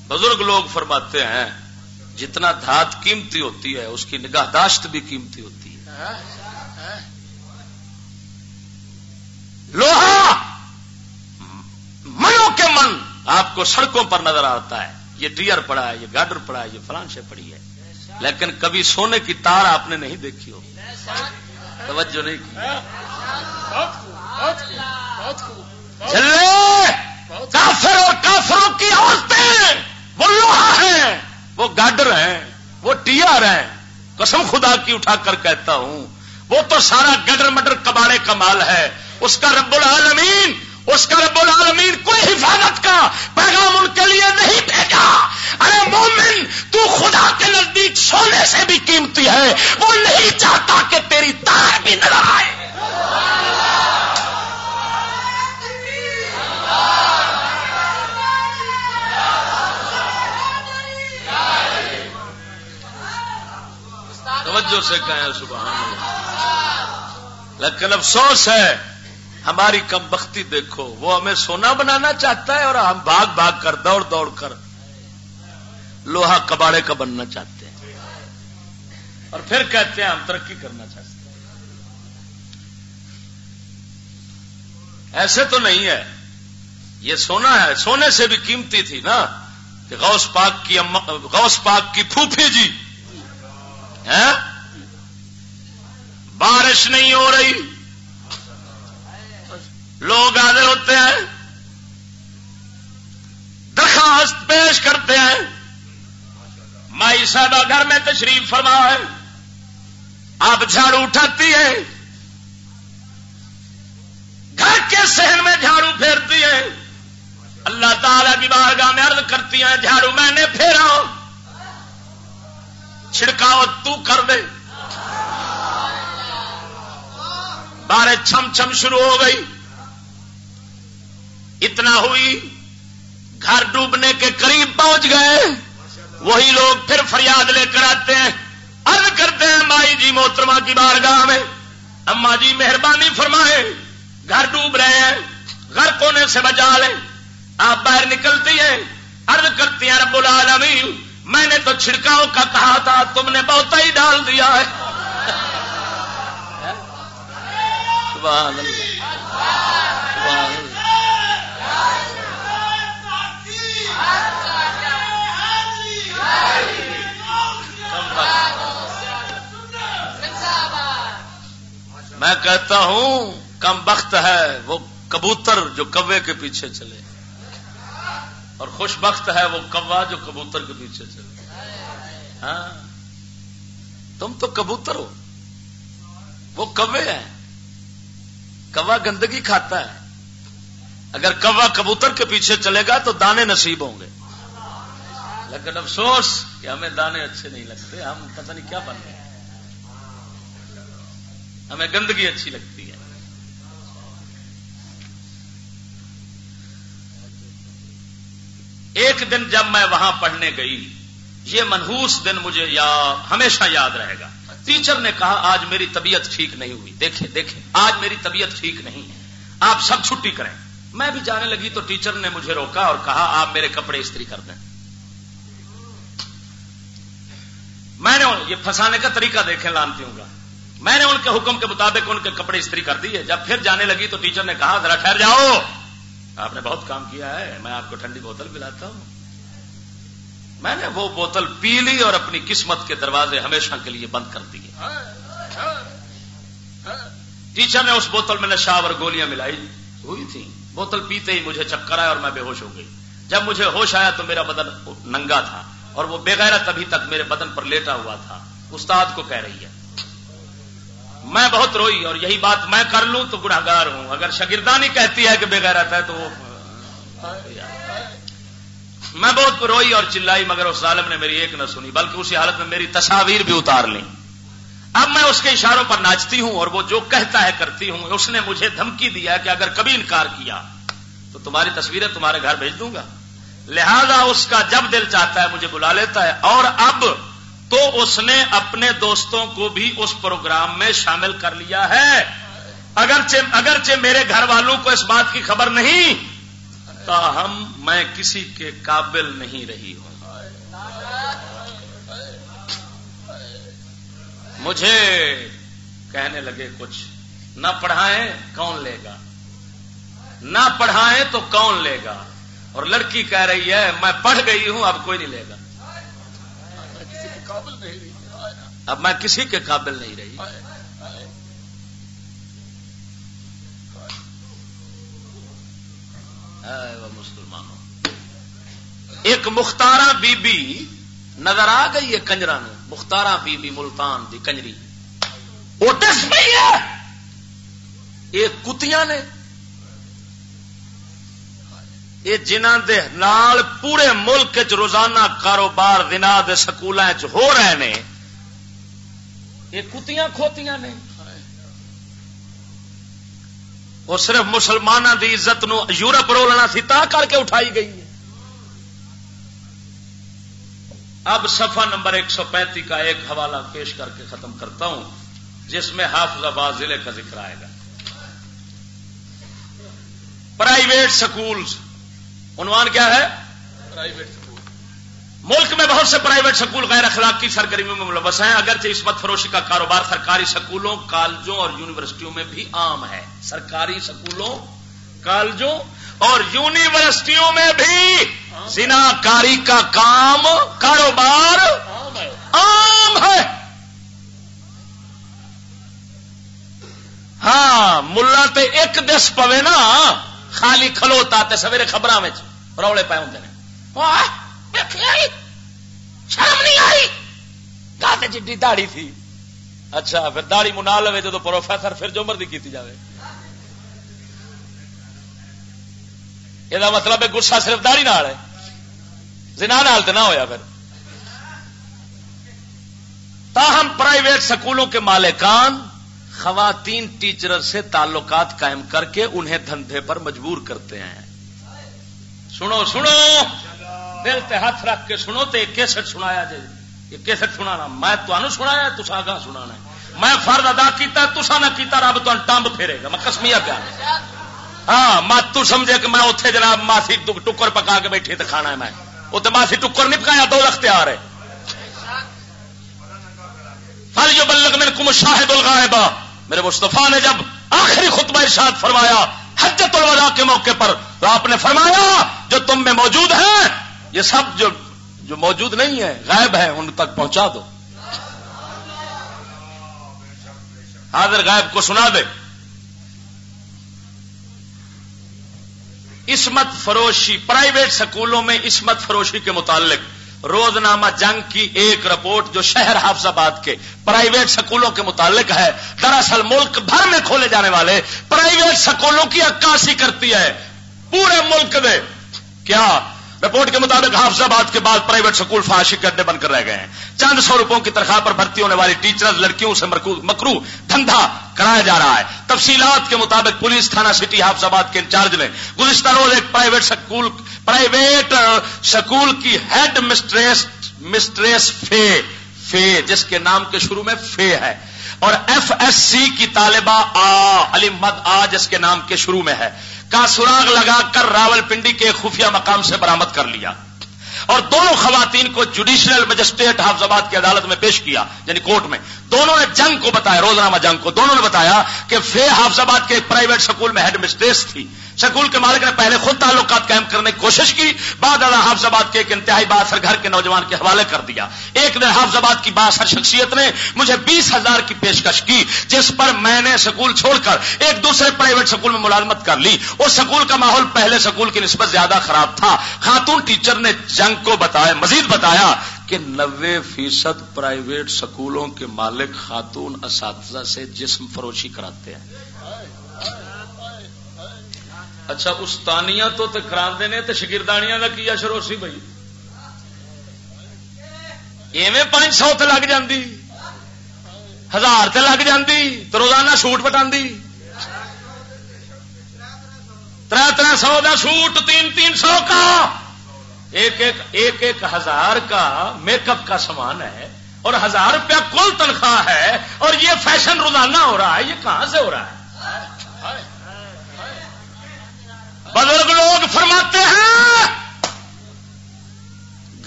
بزرگ لوگ فرماتے ہیں، جتنا دھات قیمتی ہوتی ہے، اس کی نگاہداشت بھی قیمتی ہوتی ہے۔ لوہا منوں کے من آپ کو سڑکوں پر نظر آتا ہے۔ یہ ڈیئر پڑا ہے، یہ گاڈر پڑا ہے، یہ فلان سے پڑی ہے۔ لیکن کبھی سونے کی تار آپ نے نہیں دیکھی ہو۔ توجہ نہیں کی۔ کافر اور کافروں کی عورتیں وہ لوہا ہیں، وہ گاڈر ہیں، وہ ٹیئر ہیں۔ قسم خدا کی اٹھا کر کہتا ہوں، وہ تو سارا گڈر مڈر کباڑے کا مال ہے۔ اس کا رب العالمین، اس کا رب العالمین کوئی حفاظت کا پیغام ان کے لیے نہیں بھیجا۔ ارے مومن، تو خدا کے نزدیک سونے سے بھی قیمتی ہے۔ وہ نہیں چاہتا کہ تیری تار بھی نظر آئے۔ توجہ سے کہیں سبحان اللہ۔ لیکن افسوس ہے ہماری کم بختی دیکھو، وہ ہمیں سونا بنانا چاہتا ہے اور ہم بھاگ بھاگ کر دوڑ دوڑ کر لوہا کباڑے کا بننا چاہتے ہیں۔ اور پھر کہتے ہیں ہم ترقی کرنا چاہتے ہیں۔ ایسے تو نہیں ہے۔ یہ سونا ہے۔ سونے سے بھی قیمتی تھی نا کہ غوث پاک کی غوث پاک کی پھوپھی جی۔ ہاں؟ بارش نہیں ہو رہی۔ لوگ آدھے ہوتے ہیں، درخواست پیش کرتے ہیں۔ مائی صاحبہ گھر میں تشریف فرما ہے۔ آپ جھاڑو اٹھاتی ہے۔ گھر کے سہن میں جھاڑو پھیرتی ہے۔ اللہ تعالی کی بارگاہ میں عرض کرتی ہیں، جھاڑو میں نے پھیرا چھڑکاؤ، تو کر دے۔ بارے چھم چھم شروع ہو گئی۔ اتنا ہوئی، گھر ڈوبنے کے قریب پہنچ گئے۔ وہی لوگ پھر فریاد لے کر آتے ہیں۔ عرض کرتے ہیں، مائی جی محترمہ کی بارگاہ میں۔ اما جی مہربانی فرمائے، گھر ڈوب رہے ہیں، گھر کونے سے بچا لیں۔ آپ باہر نکلتی ہیں۔ عرض کرتی ہیں، رب العالمین، میں نے تو چھڑکاؤ کا کہا تھا، تم نے بہت ہی ڈال دیا ہے۔ سبحان سبحان اللہ۔ میں کہتا ہوں کم بخت ہے وہ کبوتر جو کوے کے پیچھے چلے اور خوش بخت ہے وہ کوا جو کبوتر کے پیچھے چلے ہاں؟ تم تو کبوتر ہو وہ کوے ہیں، کوا گندگی کھاتا ہے۔ اگر کوا کبوتر کے پیچھے چلے گا تو دانے نصیب ہوں گے۔ لیکن افسوس کہ ہمیں دانے اچھے نہیں لگتے، ہم پتہ نہیں کیا بن گئے۔ ہمیں گندگی اچھی لگتی ہے۔ ایک دن جب میں وہاں پڑھنے گئی، یہ منہوس دن مجھے یا ہمیشہ یاد رہے گا۔ ٹیچر نے کہا، آج میری طبیعت ٹھیک نہیں ہوئی۔ دیکھیں دیکھیں، آج میری طبیعت ٹھیک نہیں ہے۔ آپ سب چھٹی کریں۔ میں بھی جانے لگی تو ٹیچر نے مجھے روکا اور کہا، آپ میرے کپڑے استری کر دیں۔ میں نے یہ پھنسانے کا طریقہ دیکھیں لانتی ہوں گا میں نے ان کے حکم کے مطابق ان کے کپڑے استری کر دیے۔ جب پھر جانے لگی تو ٹیچر نے کہا، ذرا ٹھہر جاؤ۔ آپ نے بہت کام کیا ہے، میں آپ کو ٹھنڈی بوتل پلاتا ہوں۔ میں نے وہ بوتل پی لی اور اپنی قسمت کے دروازے ہمیشہ کے لیے بند کر دیے۔ ٹیچر نے اس بوتل میں نشاب اور گولیاں ملائی۔ ہوئی تھی بوتل پیتے ہی مجھے چکر آیا اور میں بے ہوش ہو گئی۔ جب مجھے ہوش آیا تو میرا بدن ننگا تھا اور وہ بےغیرت ابھی تک میرے بدن پر لیٹا ہوا تھا۔ استاد کو کہہ رہی ہے، میں بہت روئی اور یہی بات میں کر لوں تو گناگار ہوں۔ اگر شگردانی کہتی ہے کہ بےغیرت ہے تو وہ میں بہت روئی اور چلائی مگر اس ظالم نے میری ایک نہ سنی، بلکہ اسی حالت میں میری تصاویر بھی اتار لی اب میں اس کے اشاروں پر ناچتی ہوں اور وہ جو کہتا ہے کرتی ہوں، اس نے مجھے دھمکی دیا کہ اگر کبھی انکار کیا تو تمہاری تصویریں تمہارے گھر بھیج دوں گا۔ لہذا اس کا جب دل چاہتا ہے مجھے بلا لیتا ہے۔ اور اب تو اس نے اپنے دوستوں کو بھی اس پروگرام میں شامل کر لیا ہے۔ اگرچہ اگرچہ میرے گھر والوں کو اس بات کی خبر نہیں، تاہم میں کسی کے قابل نہیں رہی ہوں۔ مجھے کہنے لگے کچھ، نہ پڑھائیں، کون لے گا؟ نہ پڑھائیں تو کون لے گا؟ اور لڑکی کہہ رہی ہے، میں پڑھ گئی ہوں، اب کوئی نہیں لے گا۔ اب میں کسی کے قابل نہیں رہی۔ مسلمانوں، ایک مختارا بی بی نظر آ گئی ہے کنجرا نے مختارا بی بی ملتان دی کنجری۔ وہ ٹیکس نہیں ہے۔ یہ کتیاں نے یہ جنہ دے نال پورے ملک چ روزانہ کاروبار دنا دے سکول ہو رہے ہیں یہ کتیاں کھوتیاں نے۔ وہ صرف مسلمانوں دی عزت نو یورپ رولنا سی، تا کر کے اٹھائی گئی ہے۔ اب صفحہ نمبر ایک سو پینتی کا ایک حوالہ پیش کر کے ختم کرتا ہوں، جس میں حافظ آباد ضلع کا ذکر آئے گا۔ پرائیویٹ سکولز عنوان کیا ہے؟ پرائیویٹ ملک میں بہت سے پرائیویٹ سکول غیر اخلاقی سرگرمیوں میں ملوث ہیں اگرچہ عصمت فروشی کا کاروبار سرکاری سکولوں کالجوں اور یونیورسٹیوں میں بھی عام ہے۔ سرکاری سکولوں کالجوں اور یونیورسٹیوں میں بھی زنا کاری کا کام کاروبار عام ہے۔ ہاں ملا تے ایک دس پوے نا۔ خالی کھلوتا تے سویرے خبروں میں روڑے پائے ہوں شرم نہیں آئی؟ گاتے چیٹی داڑی تھی۔ اچھا پھر داڑی منا لو جب پروفیسر پھر جو مرضی کی جائے یہ مطلب ہے گسا صرف داڑی نال ہے۔ زنا نال تو نہ ہویا پھر۔ تاہم پرائیویٹ سکولوں کے مالکان خواتین ٹیچر سے تعلقات قائم کر کے انہیں دھندے پر مجبور کرتے ہیں۔ سنو سنو۔ دل تے ہاتھ رکھ کے سنو تو کیسٹ سنایا جی یہ کیسٹ سنا میں تمہیں سنایا تسا گاہ سنا میں فرد ادا کیتا تسا نہ کیتا، رب تو ٹمب پھیرے گا۔ میں کسمیا پیا ہاں مت تو سمجھے کہ میں اتنے جناب ماسی ٹکر پکا کے بیٹھی تو کھانا ہے میں۔ وہ تو ماسی ٹکر نہیں پکایا، دو اختیار ہے۔ فل جو بلک میرے کم شاہد الغائبہ میرے مستفا نے جب آخری خطبہ ارشاد فرمایا حجت الوداع کے موقع پر، تو آپ نے فرمایا جو تم میں موجود ہیں، یہ سب جو جو موجود نہیں ہے غائب ہے ان تک پہنچا دو۔ حاضر غائب کو سنا دے۔ اسمت فروشی پرائیویٹ سکولوں میں اسمت فروشی کے متعلق۔ روزنامہ جنگ کی ایک رپورٹ جو شہر حافظ آباد کے پرائیویٹ سکولوں کے متعلق ہے۔ دراصل ملک بھر میں کھولے جانے والے پرائیویٹ سکولوں کی عکاسی کرتی ہے۔ پورے ملک میں۔ کیا؟ رپورٹ کے مطابق حافظ آباد کے بعد پرائیویٹ سکول فاشی کے اڈے بن کر رہ گئے ہیں۔ چند سو روپوں کی تنخواہ پر بھرتی ہونے والی ٹیچر لڑکیوں سے مکرو دھندا کرایا جا رہا ہے۔ تفصیلات کے مطابق پولیس، تھانہ سٹی حافظ آباد کے انچارج نے گزشتہ روز ایک پرائیویٹ سکول پرائیویٹ سکول کی ہیڈ مسٹریس مسٹریس فے فے، جس کے نام کے شروع میں فے ہے۔ اور ایف ایس سی کی طالبہ آ، علی مد آ، جس کے نام کے شروع میں ہے۔ کا سراغ لگا کر راول پنڈی کے خفیہ مقام سے برامد کر لیا۔ اور دونوں خواتین کو جوڈیشنل مجسٹریٹ حافظ آباد کی عدالت میں پیش کیا یعنی کورٹ میں۔ دونوں نے جنگ کو بتایا، روزنامہ جنگ کو۔ دونوں نے بتایا کہ فے حافظ آباد کے پرائیویٹ سکول میں ہیڈ مسٹریس تھی۔ سکول کے مالک نے پہلے خود تعلقات قائم کرنے کی کوشش کی، بعد ادا حافظ آباد کے ایک انتہائی باثر گھر کے نوجوان کے حوالے کر دیا۔ ایک دن حافظ آباد کی باثر شخصیت نے مجھے بیس ہزار کی پیشکش کی، جس پر میں نے سکول چھوڑ کر ایک دوسرے پرائیویٹ سکول میں ملازمت کر لی۔ اس سکول کا ماحول پہلے سکول کی نسبت زیادہ خراب تھا۔ خاتون ٹیچر نے جنگ کو بتایا، مزید بتایا کہ نوے فیصد پرائیویٹ سکولوں کے مالک خاتون اساتذہ سے جسم فروشی کراتے ہیں۔ اچھا استانیاں تو کرا نے تو شگردانیاں کا کیا شروع سی بھائی؟ ایویں پانچ سو تو لگ جاندی، ہزار تے لگ جاندی تو روزانہ سوٹ پٹا تر تر سو کا سوٹ، تین تین سو کا۔ ایک ایک ایک ایک ہزار کا میک اپ کا سامان ہے اور ہزار روپیہ کل تنخواہ ہے اور یہ فیشن روزانہ ہو رہا ہے، یہ کہاں سے ہو رہا ہے؟ بزرگ لوگ فرماتے ہیں،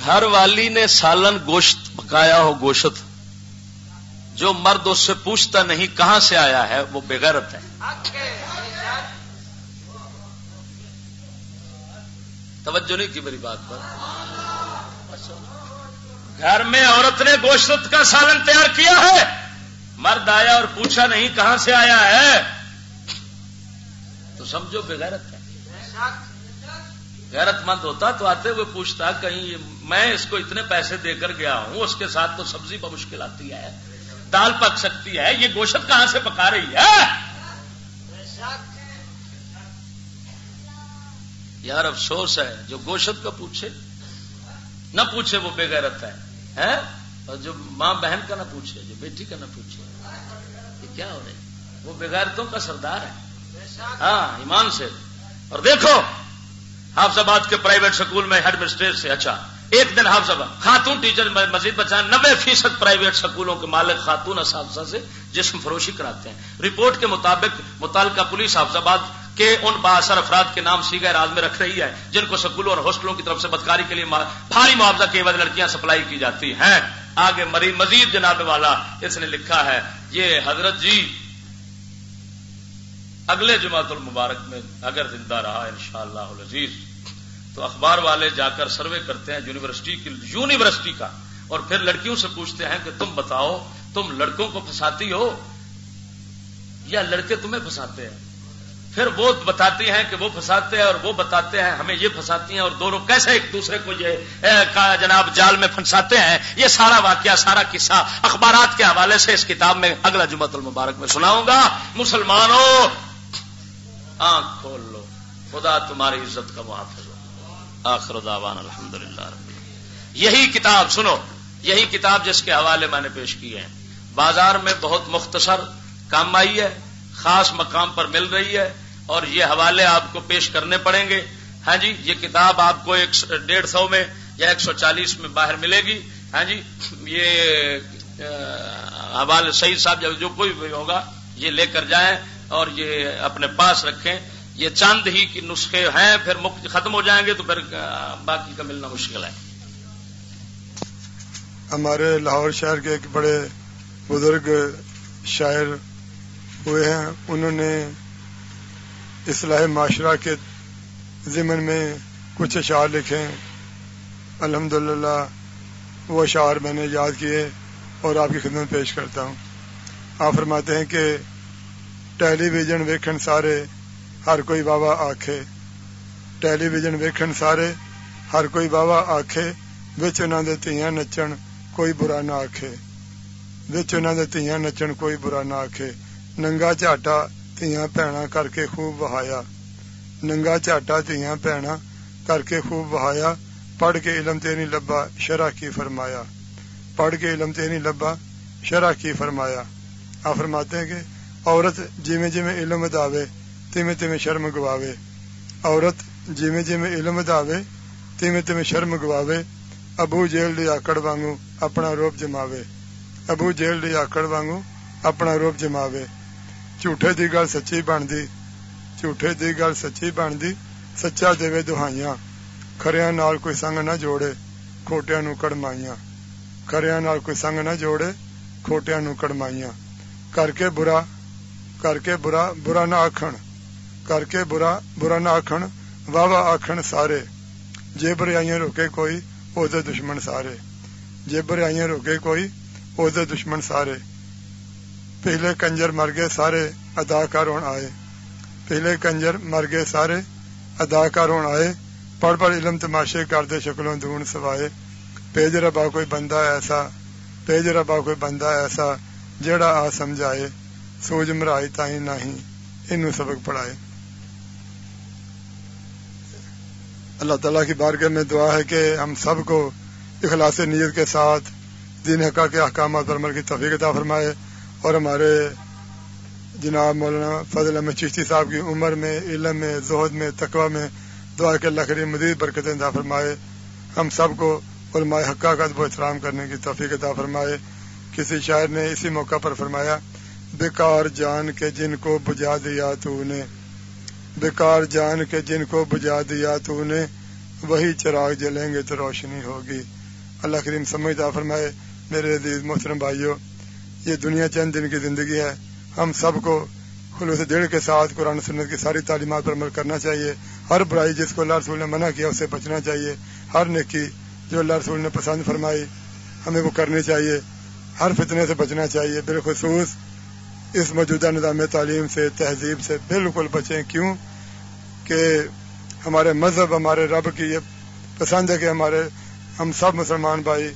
گھر والی نے سالن گوشت پکایا ہو گوشت، جو مرد اس سے پوچھتا نہیں کہاں سے آیا ہے، وہ بےغیرت ہے۔ توجہ نہیں کی میری بات پر؟ گھر میں عورت نے گوشت کا سالن تیار کیا ہے، مرد آیا اور پوچھا نہیں کہاں سے آیا ہے۔ تو سمجھو بغیرت ہے۔ غیرت مند ہوتا تو آتے ہوئے پوچھتا کہیں میں اس کو اتنے پیسے دے کر گیا ہوں، اس کے ساتھ تو سبزی پر مشکل آتی ہے، دال پک سکتی ہے، یہ گوشت کہاں سے پکا رہی ہے؟ یار افسوس ہے، جو گوشت کا پوچھے، نہ پوچھے وہ بے غیرت ہے اور جو ماں بہن کا نہ پوچھے، جو بیٹی کا نہ پوچھے، یہ کیا ہو رہا ہے؟ وہ بےغیرتوں کا سردار ہے۔ ہاں ایمان سے۔ اور دیکھو حافظ آباد کے پرائیویٹ سکول میں ہیڈ مسٹریٹ سے اچھا ایک دن حافظ آباد خاتون ٹیچر مزید بچا نبے فیصد پرائیویٹ سکولوں کے مالک خاتون اساتذہ سے جسم فروشی کراتے ہیں۔ رپورٹ کے مطابق متعلقہ پولیس حافظ آباد کہ ان باثر افراد کے نام سی گئے راز میں رکھ رہی ہے، جن کو سکولوں اور ہاسٹلوں کی طرف سے بدکاری کے لیے بھاری معاوضہ کے بعد لڑکیاں سپلائی کی جاتی ہیں۔ آگے مری، مزید جناب والا اس نے لکھا ہے، یہ حضرت جی اگلے جماعت المبارک میں اگر زندہ رہا ان شاء اللہ تو اخبار والے جا کر سروے کرتے ہیں یونیورسٹی کی، یونیورسٹی کا۔ اور پھر لڑکیوں سے پوچھتے ہیں کہ تم بتاؤ، تم لڑکوں کو پھنساتی ہو یا لڑکے تمہیں پھنساتے ہیں؟ پھر وہ بتاتی ہیں کہ وہ پھنساتے ہیں اور وہ بتاتے ہیں، ہمیں یہ پھنساتی ہیں اور دونوں کیسے ایک دوسرے کو یہ جناب جال میں پھنساتے ہیں؟ یہ سارا واقعہ، سارا قصہ اخبارات کے حوالے سے اس کتاب میں اگلا جمعت المبارک میں سناؤں گا۔ مسلمانوں آنکھ کھول لو۔ خدا تمہاری عزت کا محافظ ہو۔ آخر دعوان الحمد للہ یہی کتاب، سنو، یہی کتاب جس کے حوالے میں نے پیش کی ہے۔ بازار میں بہت مختصر کام آئی ہے، خاص مقام پر مل رہی ہے اور یہ حوالے آپ کو پیش کرنے پڑیں گے۔ ہاں جی یہ کتاب آپ کو ایک ڈیڑھ سو میں یا ایک سو چالیس میں باہر ملے گی۔ ہاں جی یہ حوالے صحیح صاحب، جو کوئی بھی ہوگا، یہ لے کر جائیں۔ اور یہ اپنے پاس رکھیں۔ یہ چاند ہی کی نسخے ہیں، پھر ختم ہو جائیں گے تو پھر باقی کا ملنا مشکل ہے۔ ہمارے لاہور شہر کے ایک بڑے بزرگ شاعر ہوئے ہیں۔ انہوں نے اصلاح معاشرہ کے ضمن میں کچھ اشعار لکھے ہیں۔ الحمد وہ اشعار میں نے یاد کیے اور آپ کی خدمت پیش کرتا ہوں۔ آپ فرماتے ہیں کہ ٹیلی ویژن ویکھن سارے، ہر کوئی بابا آکھے۔ ٹیلی ویژن ویکھن سارے، ہر کوئی بابا آکھے۔ بچ انہوں دے تیاں نچن کوئی برا نہ آکھے۔ بچ انہوں دے تیاں نچن کوئی برا نہ آکھے۔ ننگا چاٹا تیاں پینا کر کے خوب بہایا ننگا چاٹا تیاں پینا کر کے خوب بہایا پڑھ کے علم تیری لبا، شرح کی فرمایا۔ پڑھ کے علم تیری لبا، شرح کی فرمایا۔ آپ فرماتے ہیں کہ عورت جی جی علم داوے تیویں تیویں شرم گواوے۔ عورت جی جی علم داوے تیویں تیویں شرم گواوے۔ ابو جیل دی آکڑ وانگو اپنا روپ جماوے۔ ابو جیل دی آکڑ وانگو اپنا روپ جماوے۔ جھوٹے دی گل سچی بنتی، جھوٹے دی گل سچی بنتی، سچا دے دہائیاں۔ خریا نال کوئی سنگ نہ جوڑے کھوٹیا نو کڑمائیاں۔ خریا نال کوئی سنگ نہ جوڑے کھوٹیا نو کڑمائیاں۔ کر کے برا کر کے برا برا نہ آکھن کر کے برا برا نہ آکھن واہ واہ آکھن سارے جے برائیاں روکے کوئی او دشمن سارے جے برائیاں روکے کوئی او دشمن سارے پہلے کنجر مر گئے سارے اداکار ہون آئے پہلے کنجر مر گئے سارے اداکار ہون آئے پڑھ پڑھ علم تماشے کردے شکلوں دون سوائے پیج ربا کوئی بندہ ایسا پیج ربا کوئی بندہ ایسا جیڑا آ سمجھائے سوج مرائی تھی نہیں انو سبق پڑھائے اللہ تعالیٰ کی بارگاہ میں دعا ہے کہ ہم سب کو اخلاص نیت کے ساتھ دین حقا کے احکامات پر عمل کی توفیق عطا فرمائے اور ہمارے جناب مولانا فضل احمد چشتی صاحب کی عمر میں، علم میں، زہد میں، تقوی میں دعا کے اللہ کریم مزید برکت عطا فرمائے۔ ہم سب کو علماء حقہ کا ادب احترام کرنے کی توفیق عطا فرمائے۔ کسی شاعر نے اسی موقع پر فرمایا بیکار جان کے جن کو بجا دیا تو نے، بیکار جان کے جن کو بجا دیا تو نے، وہی چراغ جلیں گے تو روشنی ہوگی۔ اللہ کریم سمجھتا فرمائے، میرے عزیز محترم بھائیوں یہ دنیا چند دن کی زندگی ہے۔ ہم سب کو خلوص دل کے ساتھ قرآن سنت کی ساری تعلیمات پر عمل کرنا چاہیے۔ ہر برائی جس کو اللہ رسول نے منع کیا اسے بچنا چاہیے۔ ہر نیکی جو اللہ رسول نے پسند فرمائی، ہمیں وہ کرنی چاہیے۔ ہر فتنے سے بچنا چاہیے۔ بالخصوص اس موجودہ نظام تعلیم سے، تہذیب سے بالکل بچیں۔ کیوں؟ کہ ہمارے مذہب، ہمارے رب کی یہ پسند ہے کہ ہمارے، ہم سب مسلمان بھائی،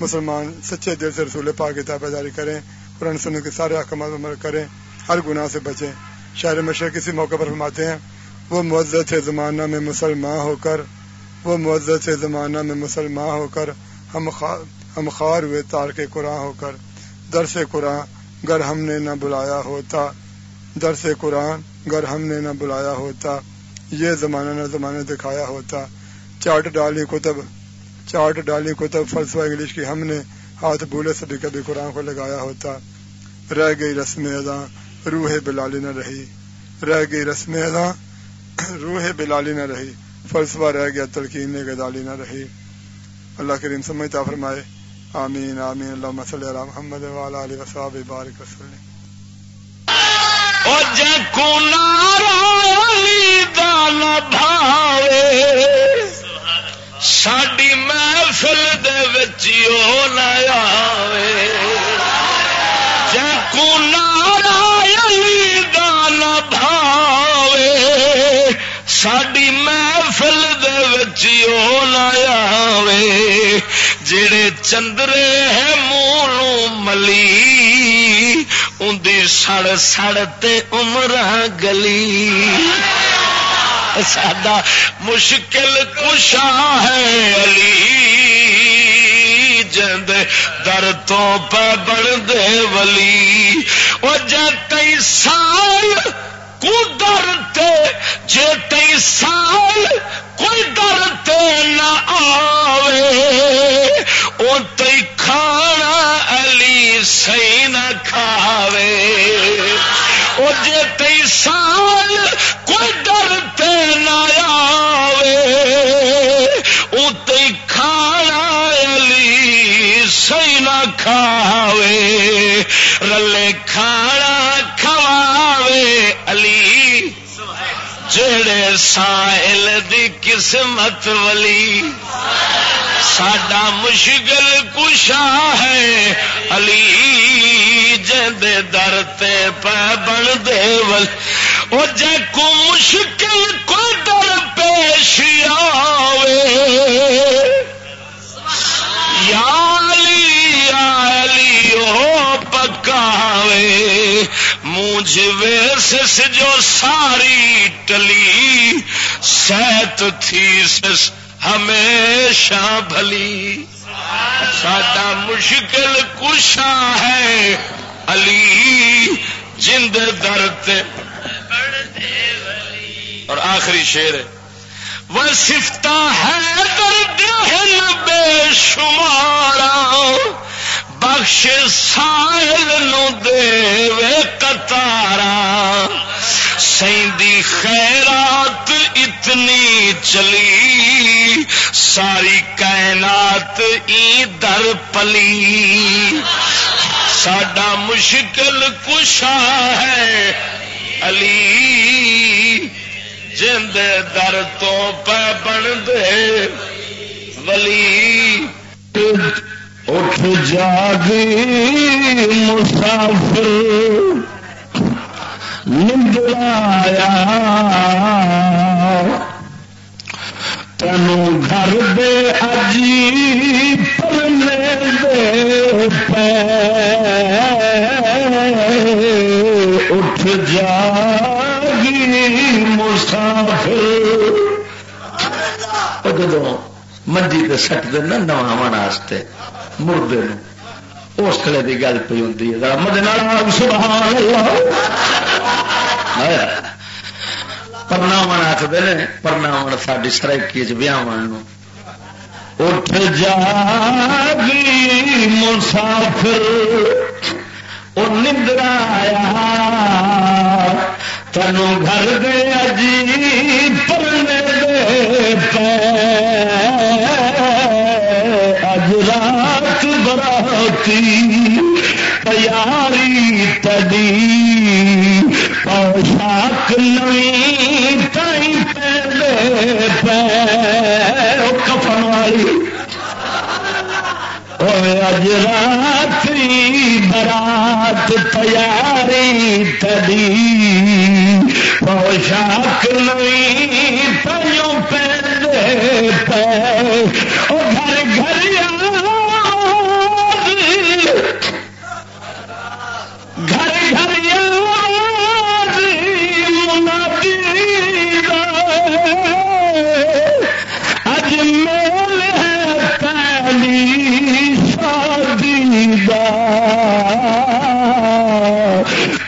مسلمان سچے دل سے رسول پاک کی داری کریں، قرآن سننے کے سارے احکامات عمل کریں، ہر گناہ سے بچیں۔ شاعر مشرق کسی موقع پر فرماتے ہیں، وہ معزت زمانہ میں مسلمان ہو کر، وہ معزت زمانہ میں مسلمان ہو کر، ہم ہم خار ہوئے تار کے قرآن ہو کر، درس قرآن گر ہم نے نہ بلایا ہوتا۔ درس قرآن، گر ہم نے نہ بلایا ہوتا۔ یہ زمانہ نہ زمانہ دکھایا ہوتا۔ چاٹ ڈالی کتب چارٹ ڈالی کتب فلسفہ انگلش کی۔ ہم نے ہاتھ بولے سے بھی کبھی قرآن کو لگایا ہوتا۔ رہ گئی رسم ادا روح بلالی نہ رہی۔ رہ گئی رسم ادا روح بلالی نہ رہی۔ فلسفہ رہ گیا، تلقین گدالی نہ رہی۔ اللہ کریم سمجھتا فرمائے آمین آمین. اللہ مسل محمد والا علیہ وسلم بارک وسلم. ساڈی محفل دچیو نیا جکو نارا علی بھاوے، ساڈی محفل دچیو نیا جڑے چندرے ہے منہ ملی اندی سڑ سڑ تے عمر گلی۔ سادہ مشکل کشا ہے علی۔ جند در تو پہ بن دے ولی وہ جی سال کو ڈرتے جے تئی سال کوئی نہ آوے۔ او تئی کھانا علی سی نہ کھاوے۔ او جے تئی سال کوئی نہ آوے۔ او تئی کھانا علی سی نہ کھاوے۔ رلے سائل دی قسمت ولی۔ ساڈا مشکل کشا ہے۔ علی جد در تے پہ بن دے ول۔ او جے کو مشکل کو در پیش آوے۔ یا علی یا علی، او پکاوے۔ مجھ ویس جو ساری ٹلی سیت تھی، سس ہمیشہ بھلی۔ ساڈا مشکل کشا ہے علی، جند درد۔ اور آخری شیر ہے، وہ سفتا ہے درد بے شمارا۔ بخش سائل نو دے وے کتارا سیندی خیرات اتنی چلی، ساری کائنات ای در پلی۔ ساڈا مشکل کشا ہے علی۔ جند در تو پہ بن دے ولی۔ اٹھ جاگی مسافر نندرایا تینو گھر دے اجی پرنے دے پے اٹھ جاگی مسافر۔ جدو منجی تے سٹ دینا نواں واسطے مردے اس کلے کی گل پی ہوں مدد پرناو آخر نے پرناو ساری سرکی چیاو اٹھ جاگی مسافر وہ نندرایا تینوں گھر گیا جی پرنے دے پے۔ اج تیاری تدی پوشاک نوی تائی پہلے پہ کفن والی۔ اج رات برات تیاری تدی پوشاک نوی تیوں پہلے پہ گھر گھر گھر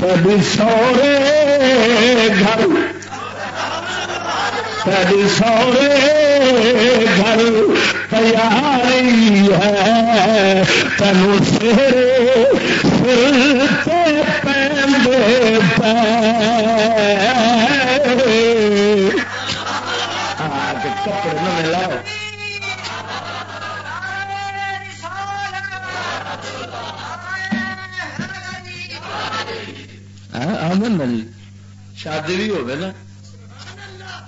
تب سورے گھر۔ تب سورے گھر تیاری ہے۔ تنو سیرے سر پہ پہ آمن جی شادی بھی ہوگی نا.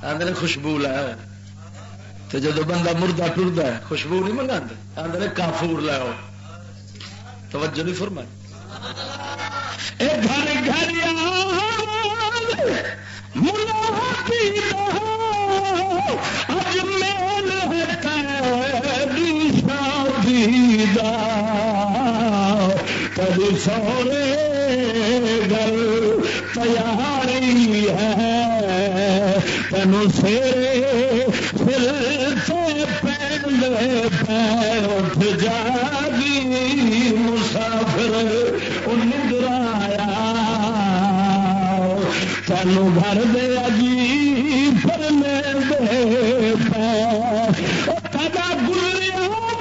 آدھے خوشبو لایا تو جب بندہ مردہ ٹرتا ہے، خوشبو نہیں منگا آدھے کافور لاؤ توجہ نہیں فرمائی. گھر گھر اج میل شادی کبھی سورے گل تیاری ہے۔ تینوں سیرے پھر سے پہلے پیر اٹھ جاگی، مسافر نندر آیا تینوں گھر دے اجی پھر میں دے پہ گزریا؟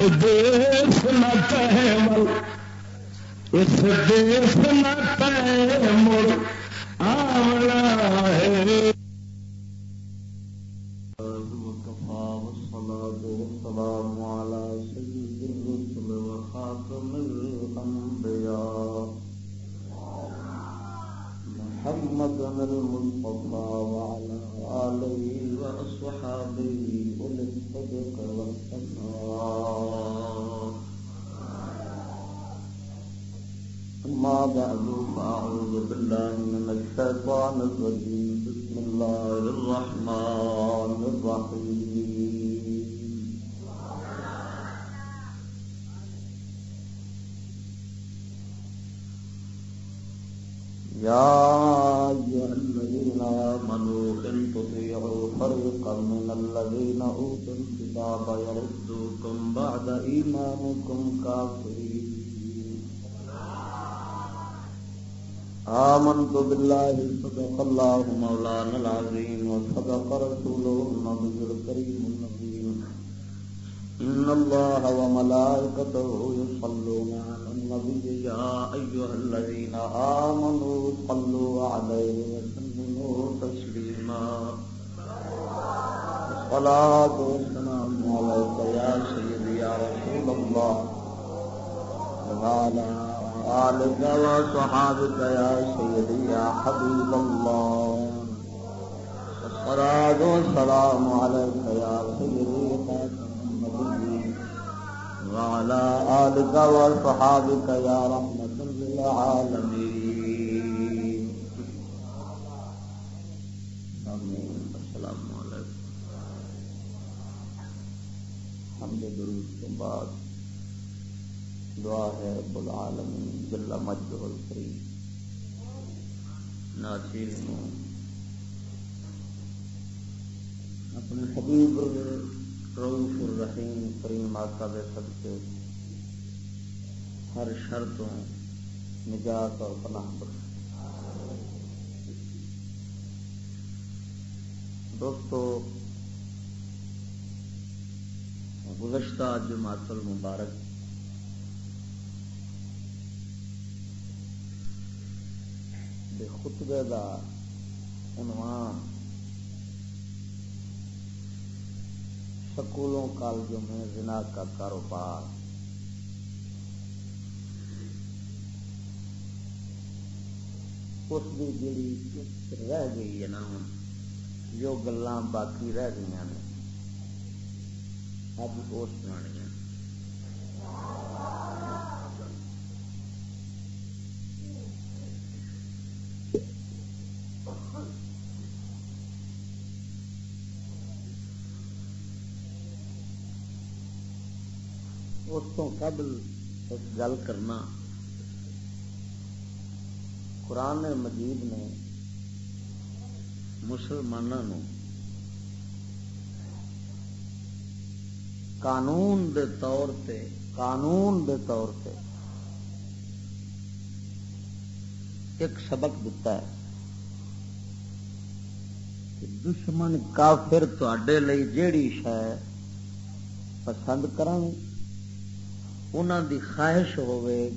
اس دیش نہ تحمل اس دیش نہ تحمل آملا ہے۔ والسلام على سيد الرسل وخاتم الأنبياء محمد المصطفى وعلى آله وأصحابه أولي الصدق والسماء. أما بعد فأعوذ بالله من الشيطان الرجيم. بسم الله الرحمن الرحيم. يا أيها الذين آمنوا، إن تطيعوا فريقا من الذين أوتوا الكتاب يردوكم بعد إيمانكم كافرين. آمنت بالله صدق الله مولانا العظيم، وصدق رسوله النبي الكريم النبي. إن الله وملائكته يصلون على النبي، يا أيها الذين آمنوا صلوا عليه وسلموا تسليما. الصلاة والسلام عليك يا سيدي يا رسول الله. وعلى آلك وصحابك يا سيدي يا حبيب الله الصلاة والسلام عليك يا سيدي خاتم وعلى آلك وصحابك يا رحمة للعالمين آمين السلام عليكم حمد درود کے بعد دعا ہے رب العالمین جل مجد الکریم ناچیر اپنے حبیب روف الرحیم کریم آقا دے صدقے۔ ہر شرطوں نجات اور پناہ بخش۔ دوستو، گزشتہ جماعت المبارک دے خطبے دا عنوان سکولوں کالجوں میں زنا کا کاروبار۔ اس کی جڑی رہ گئی ہے نا جو گلاں باقی رہ گئی نے، اب اس سنانیاں اس تو قبل ایک گل کرنا۔ قرآن مجید نے مسلمانوں قانون دے طور تے، قانون دے طور تے ایک سبق دتا ہے کہ دشمن کافر تے جیڑی شہ پسند کرن۔ انہوں دی خواہش ہوئے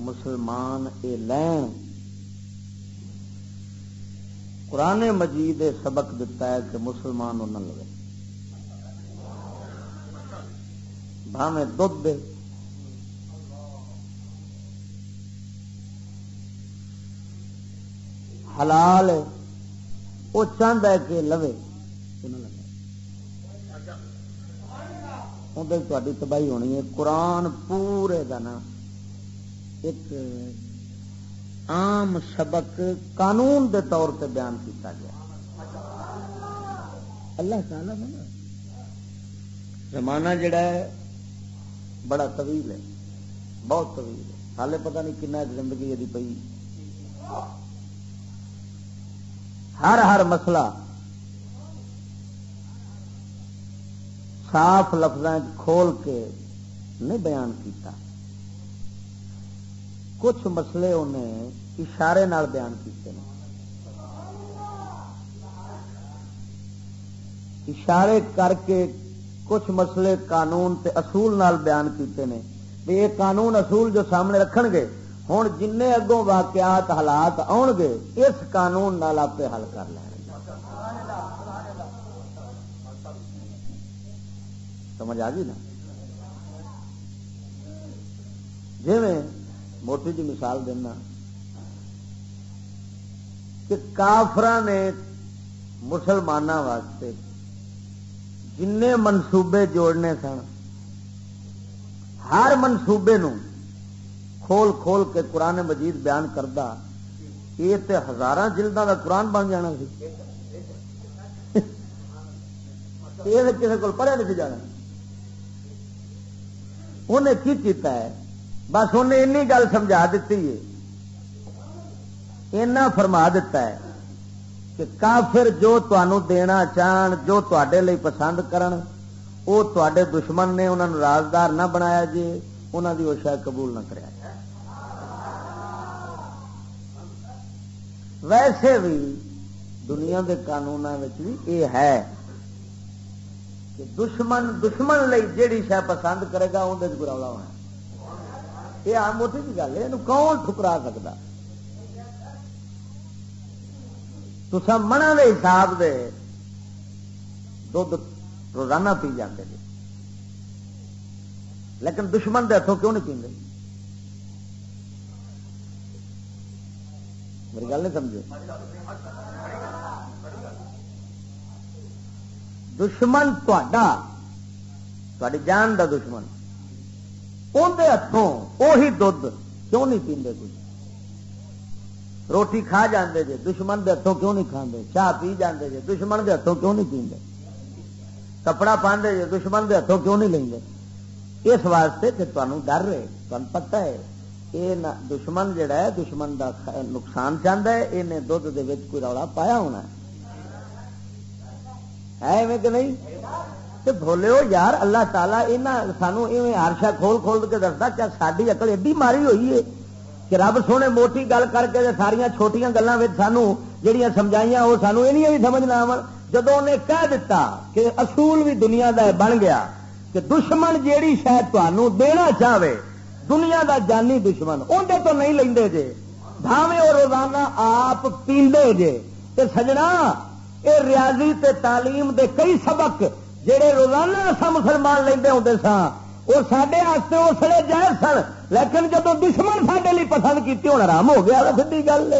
مسلمان اے لین۔ قرآن مجید سبق دتا ہے کہ مسلمان انہوں لگے بھاویں دھد دے۔ حلال وہ چاہتا ہے کہ لوے۔ اندر تاری تباہی ہونی ہے قرآن پورے کا نا ایک عام سبق قانون دے طور پہ بیان کیتا گیا اللہ تعالی نا زمانہ جڑا ہے بڑا طویل ہے بہت طویل ہے حالے پتہ نہیں کنا زندگی یہ پی ہر ہر مسئلہ صاف لفظ کھول کے نہیں بیان کیتا۔ کچھ مسئلے انہیں اشارے نال بیان کیتے ہیں۔ اشارے کر کے کچھ مسئلے قانون تے اصول نال بیان کیتے ہیں۔ یہ قانون اصول جو سامنے رکھ گے ہوں جن اگوں واقعات حالات آن گے، اس قانون نال آپ حل کر لیں۔ سمجھ آ گئی نا؟ جی میں موٹی جی مثال دینا کہ کافر نے مسلمانوں واسطے جن منصوبے جوڑنے سن، ہر منصوبے نو کھول کھول کے قرآن مجید بیان کرتا یہ تو ہزار جلدوں کا قرآن بن جانا سی۔ یہ کسی کو پڑھیا نہیں جانا۔ انہیں کی کیتا ہے؟ بس انہیں این گل سمجھا دیتی ہے۔ اینا فرما دیتا ہے کہ کافر جو تنوع دینا چاہن، جو تے لی پسند کرن وہ تے دشمن نے انہوں نے رازدار نہ بنایا جی انہوں کی وہ شاید قبول نہ کریا ویسے بھی دنیا کے قانون بھی یہ ہے۔ کہ دشمن دشمن لئی جیڑی شہ پسند کرے گا اندر گراولا ہونا یہ آم موٹی کی گل ہے یہ کون ٹھکرا سکتا؟ تو سب منا دے حساب دے دھد روزانہ پی جاتے جی۔ لیکن دشمن دے ہاتھوں کیوں نہیں پیندے میری گل نہیں سمجھے؟ دشمن تاری جان دا دشمن اندر ہاتھوں وہی دھد کیوں نہیں پیندے کچھ روٹی کھا جاندے جے دشمن دے ہاتھوں کیوں نہیں کھاندے چاہ پی جاندے جے دشمن دے ہاتھوں کیوں نہیں پیندے کپڑا پاندے جے دشمن دے ہاتھوں کیوں نہیں لیں اس واسطے کہ تمہیں ڈر رہے تمہیں پتا ہے یہ دشمن جڑا ہے دشمن دا نقصان چاہتا ہے یہ دھد کوئی رولا پایا ہونا ہے ہے کہ نہیں؟ بولے ہو یار اللہ تعالیٰ یہاں سانو ہر شا کھول کھول کے دستا کیا ساری اکل ایڈی ماری ہوئی ہے کہ رب سونے موٹی گل کر کے ساریا چھوٹیاں گلوں سانو جہیا سمجھائیاں وہ سانو یہ بھی سمجھ نہ آ جب انہیں کہہ دیتا کہ اصول بھی دنیا کا بن گیا کہ دشمن جیڑی شاید تمہوں دینا چاہے دنیا دا جانی دشمن اندر تو نہیں لیں جے بھاوے وہ روزانہ آپ پیندے جے سجنا یہ ریاضی تے تعلیم دے کئی سبق جہے روزانہ اصا مسلمان لے ہوں سا وہ سڈے اس لیے جائز سن، لیکن جب دشمن سڈے لی پسند کی ہوں آرام ہو گیا سی گل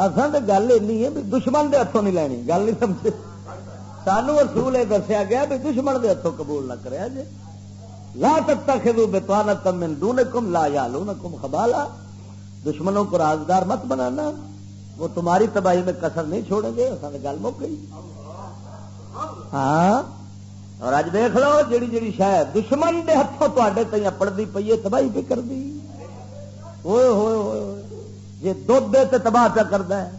اصل تو گل ای ہے بھی دشمن دے ہاتھوں نہیں لینی، گل نہیں سمجھے۔ سانو اصول یہ دسیا گیا بھی دشمن دے ہاتھوں قبول نہ کرے جی لا تک تک بتوانا تم دون کم لا یا خبالا۔ دشمنوں کو رازدار مت بنانا۔ وہ تمہاری تباہی میں کسر نہیں چھوڑیں گے، اصل گل مک گئی۔ ہاں۔ اور اج دیکھ لو جیڑی جیڑی شاید دشمن دے ہاتھوں تے تھی پڑتی پی ہے، تباہی پہ کر دی ہوئے ہوئے ہوئے۔ جی دھد دے تے تباہ پہ کرتا ہے،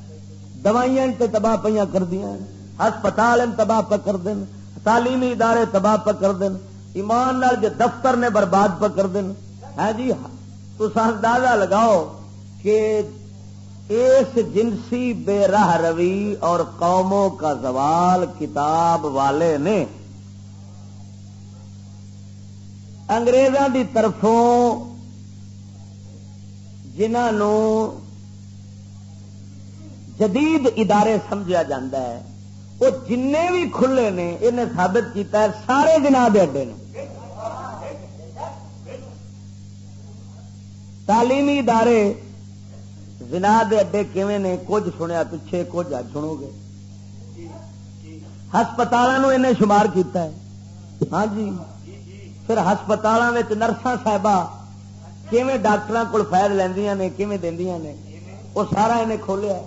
دوائیاں تے تباہ پہ کر دیا ہسپتال تباہ پہ کر دین تعلیمی ادارے تباہ پہ کر دین ایمان نال جے دفتر نے برباد پکڑ دین ہے ہاں جی تو اندازہ لگاؤ کہ اس جنسی بے راہ روی اور قوموں کا زوال کتاب والے نے انگریزوں کی طرفوں جنہوں جدید ادارے سمجھا جاتا ہے۔ وہ جن بھی کھلے نے، انہیں ثابت کیتا ہے، سارے دن دے اڈے نے۔ تعلیمی ادارے زنا دے اڈے کیویں نے؟ کچھ سنیا پیچھے، کچھ اج سنو گے۔ ہسپتالوں انہیں شمار کیتا ہے۔ ہاں جی۔ پھر ہسپتالوں نرساں صاحبہ کیویں ڈاکٹر کو فائد لیندیاں نے، کیویں دیندیاں نے؟ وہ سارا انہیں کھولیا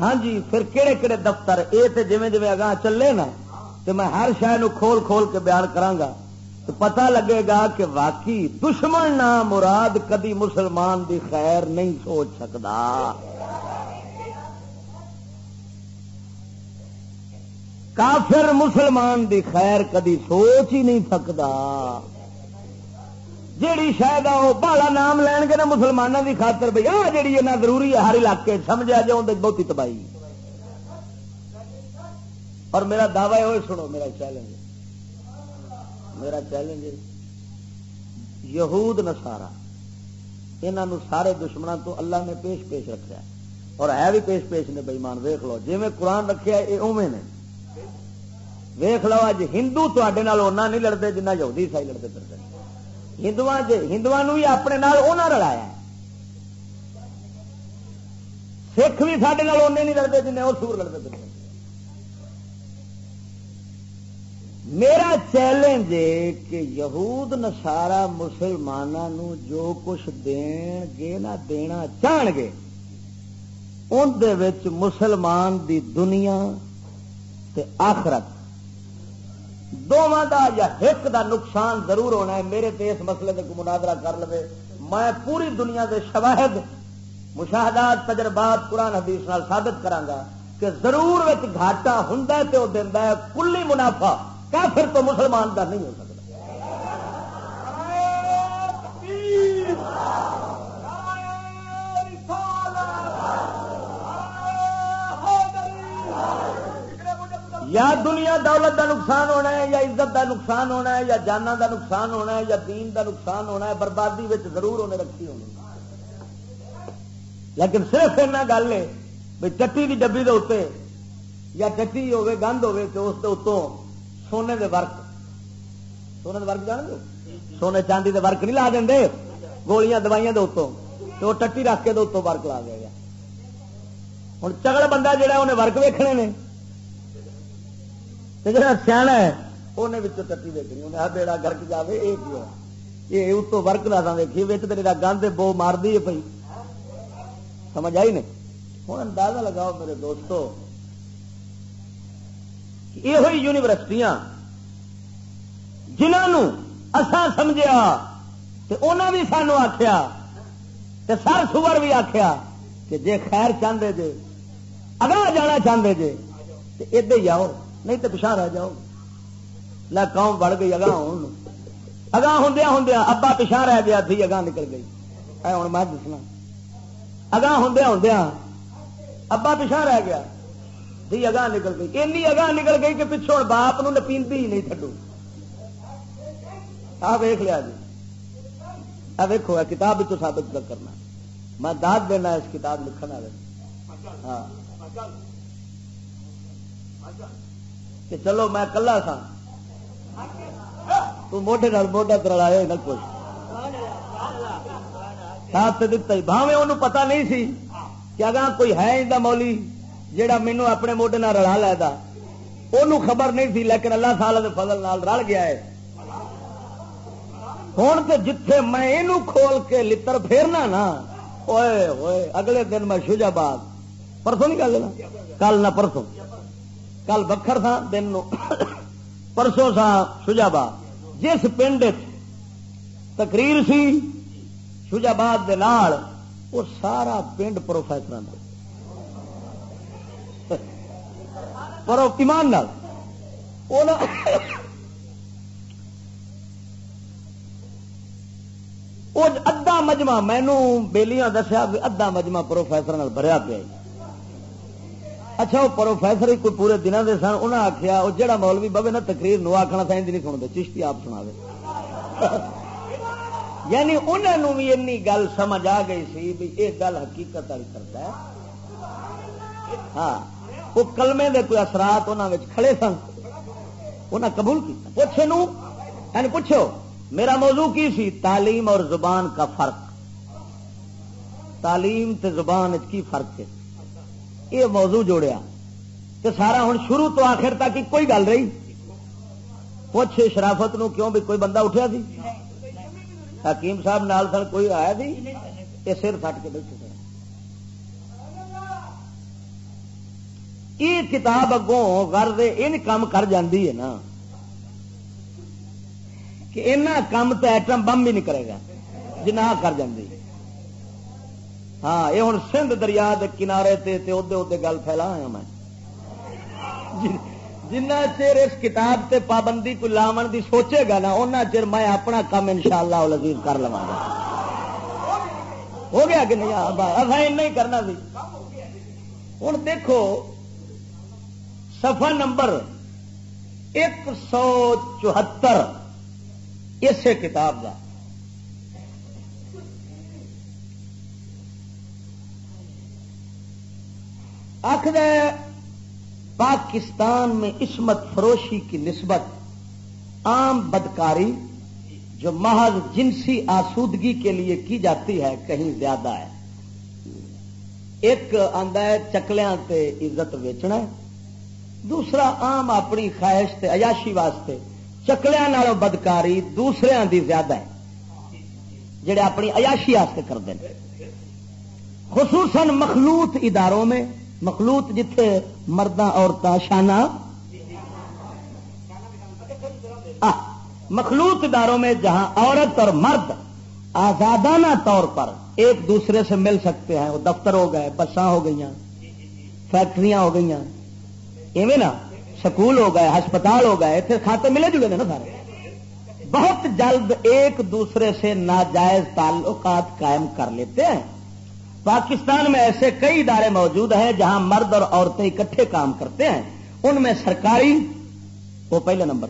ہاں جی پھر کہڑے کہڑے دفتر یہ تو جی جی اگاں چلے نا تو میں ہر شہر کھول کھول کے بیان کرانگا تو پتہ لگے گا کہ واقعی دشمن نہ مراد کدی مسلمان دی خیر نہیں سوچ سکتا کافر مسلمان دی خیر کدی سوچ ہی نہیں سکتا جیڑی شاید وہ بالا نام لین گے نا مسلمانوں کی خاطر بھائی آ جی ضروری ہے، ہر علاقے سمجھا جائے اندر بہت تباہی۔ اور میرا دعوی ہوئے سنو، میرا چیلنج میرا چیلنج یہود نسارا انہوں سارے دشمنوں تو اللہ نے پیش پیش رکھا اور ہے بھی پیش پیش نے بےمان ویخ لو جی میں قرآن رکھا یہ اوے نے۔ ویخ لو اج ہندو تے نہیں لڑتے جنہ یہودی عیسائی لڑتے پھرتے۔ ہندو ہندو بھی اپنے رلایا سکھ بھی سارے نہیں لڑتے جن وہ سور لڑتے پھرتے میرا چیلنج ہے کہ یہود نسارا مسلمانوں جو کچھ دین گے نہ دینا چاہن گے ان مسلمان دی دنیا تے آخرت دونوں دا یا ایک دا نقصان ضرور ہونا ہے، میرے تے اس مسئلے کو مناظرہ کر لے میں پوری دنیا دے شواہد، مشاہدات، تجربات، قرآن، حدیث نال ثابت کرانگا کہ ضرور گھاٹا ہوں تو وہ دینا ہے، کلی منافع کافر تو مسلمان کا نہیں ہو سکتا۔ یا دنیا دولت دا نقصان ہونا ہے، یا عزت دا نقصان ہونا ہے، یا جانا دا نقصان ہونا ہے، یا دین دا نقصان ہونا ہے، بربادی ضرور انہیں رکھی ہونی لیکن صرف ایسا گل ہے بھائی چٹی کی ڈبی دے اتنے یا چٹی ہوے گند ہوے تو اس کے اتوں سونے دے ورک سونے دے ورک جان گے سونے چاندی دے ورک نہیں لا دیں گولیاں، دوائیاں دے اتوں تو ٹٹی رکھ کے اتوں ورک لا دے گا ہوں چگڑ بندہ جہا انہیں ورک ویکنے نے۔ جا سیا ہے انہیں ٹٹی ویکنی انہیں آ بیڑا گرک جائے یہ کیوں یہ اتوں ورک لا ویکھی بچ گند بو مار دی پی سمجھ آئی نہیں ہوں اندازہ لگاؤ میرے دوستو یہ یونیورسٹیاں جنہوں اسان سمجھا انہوں بھی سانو آخیا سر سور بھی آخیا کہ جے خیر چاہتے جے اگاں جانا چاہتے جے تو ادے ہی آؤ نہیں تو پچھا رہ جاؤ۔ لا قوم بڑھ گئی، اگاں ہوں اگاں ہوں ہوں ابا پچھا رہ گیا تھی اگاں نکل گئی۔ اے ہوں میں دسنا۔ اگاں ہوں ہوں ابا پچھا رہ گیا دی اگاں نکل گئی۔ اینی اگاں نکل گئی کہ پچھوں باپ نو نپیندی ہی نہیں تھڈو۔ آ ویخ لیا جی۔ آ ویکو کتاب ثابت کرنا۔ میں داد دینا اس کتاب لکھن والے۔ ہاں۔ کہ چلو میں کلا سا تو موڈے موڈا کرا نہ کچھ ساتھ دتا ہی۔ بھاوے انہوں پتا نہیں سی کہ اگاں کوئی ہے مولی جہا مینو اپنے موڈے رلا لیتا انہوں خبر نہیں تھی لیکن اللہ سال کے فضل نال رل گیا ہے۔ ہوں تو جتھے میں یہ کھول کے لڑ پھیرنا نا، اوئے ہوئے، اگلے دن میں شوجا باد پرسوں نہیں گل کل نہ پرسوں۔ کل بکھر تھا دن پرسوں سا شجاباد جس پنڈ تقریر سی شجاباد دے نال وہ سارا پنڈ پروفیسر پر ایمان نال؟ ادھا مجمع مینو بےلیاں دسیا ادھا مجمع پروفیسر بھریا پیا۔ اچھا وہ پروفیسر ہی کوئی پورے دنوں کے سن انہیں آخیا وہ جہاں مولوی بوے نا تقریر نو آخنا سائنس نہیں سنتے چشتی آپ سنا دے یعنی انہوں بھی این گل سمجھ آ گئی سی بھی یہ گل حقیقت والی کرتا ہے۔ ہاں وہ کلمے دے کوئی اثرات انہوں کھڑے سن۔ انہیں قبول کیا پوچھے نو یعنی پوچھو، میرا موضوع کی سی؟ تعلیم اور زبان کا فرق۔ تعلیم تے زبان کی فرق ہے؟ یہ موضوع جوڑیا تو سارا ہوں شروع تو آخر تک کوئی گل رہی؟ پوچھ شرافت نو کیوں بھی کوئی بندہ اٹھیا سی حکیم صاحب نال سن کوئی آیا سی یہ سر فٹ کے بیٹھے یہ کتاب اگوں غرض ان کام کر جاندی ہے نا۔ کہ اینا کام تو ایٹم بم بھی نہیں کرے گا جنا کر جاندی۔ ہاں یہ ہوں سندھ دریا کے کنارے تے تے ادے ادے گل پھیلا ہوا میں جنہ چر اس کتاب تے پابندی کو لاون دی سوچے گا نا ان چر میں اپنا کام ان شاء اللہ کر لوا گا۔ ہو گیا کہ نہیں؟ اصا ہی کرنا سی۔ ہوں دیکھو سفا نمبر ایک سو چوہتر، اسے کتاب کا آخر پاکستان میں عصمت فروشی کی نسبت عام بدکاری جو محض جنسی آسودگی کے لیے کی جاتی ہے، کہیں زیادہ ہے۔ ایک آدھا ہے، چکلیاں تے عزت ویچنا۔ دوسرا عام اپنی خواہش تے عیاشی واسطے چکلیاں نالوں بدکاری دوسرے دی زیادہ ہے، جڑے اپنی عیاشی واسطے کرتے ہیں خصوصاً مخلوط اداروں میں مخلوط جتھے مردہ عورتیں شانہ؟ مخلوط اداروں میں جہاں عورت اور مرد آزادانہ طور پر ایک دوسرے سے مل سکتے ہیں، وہ دفتر ہو گئے، بساں ہو گئی فیکٹریاں ہو گئی ایویں نا، سکول ہو گئے، ہسپتال ہو گئے پھر کھاتے ملے جلے نا سارے۔ بہت جلد ایک دوسرے سے ناجائز تعلقات قائم کر لیتے ہیں۔ پاکستان میں ایسے کئی ادارے موجود ہیں جہاں مرد اور عورتیں اکٹھے کام کرتے ہیں۔ ان میں سرکاری، وہ پہلے نمبر۔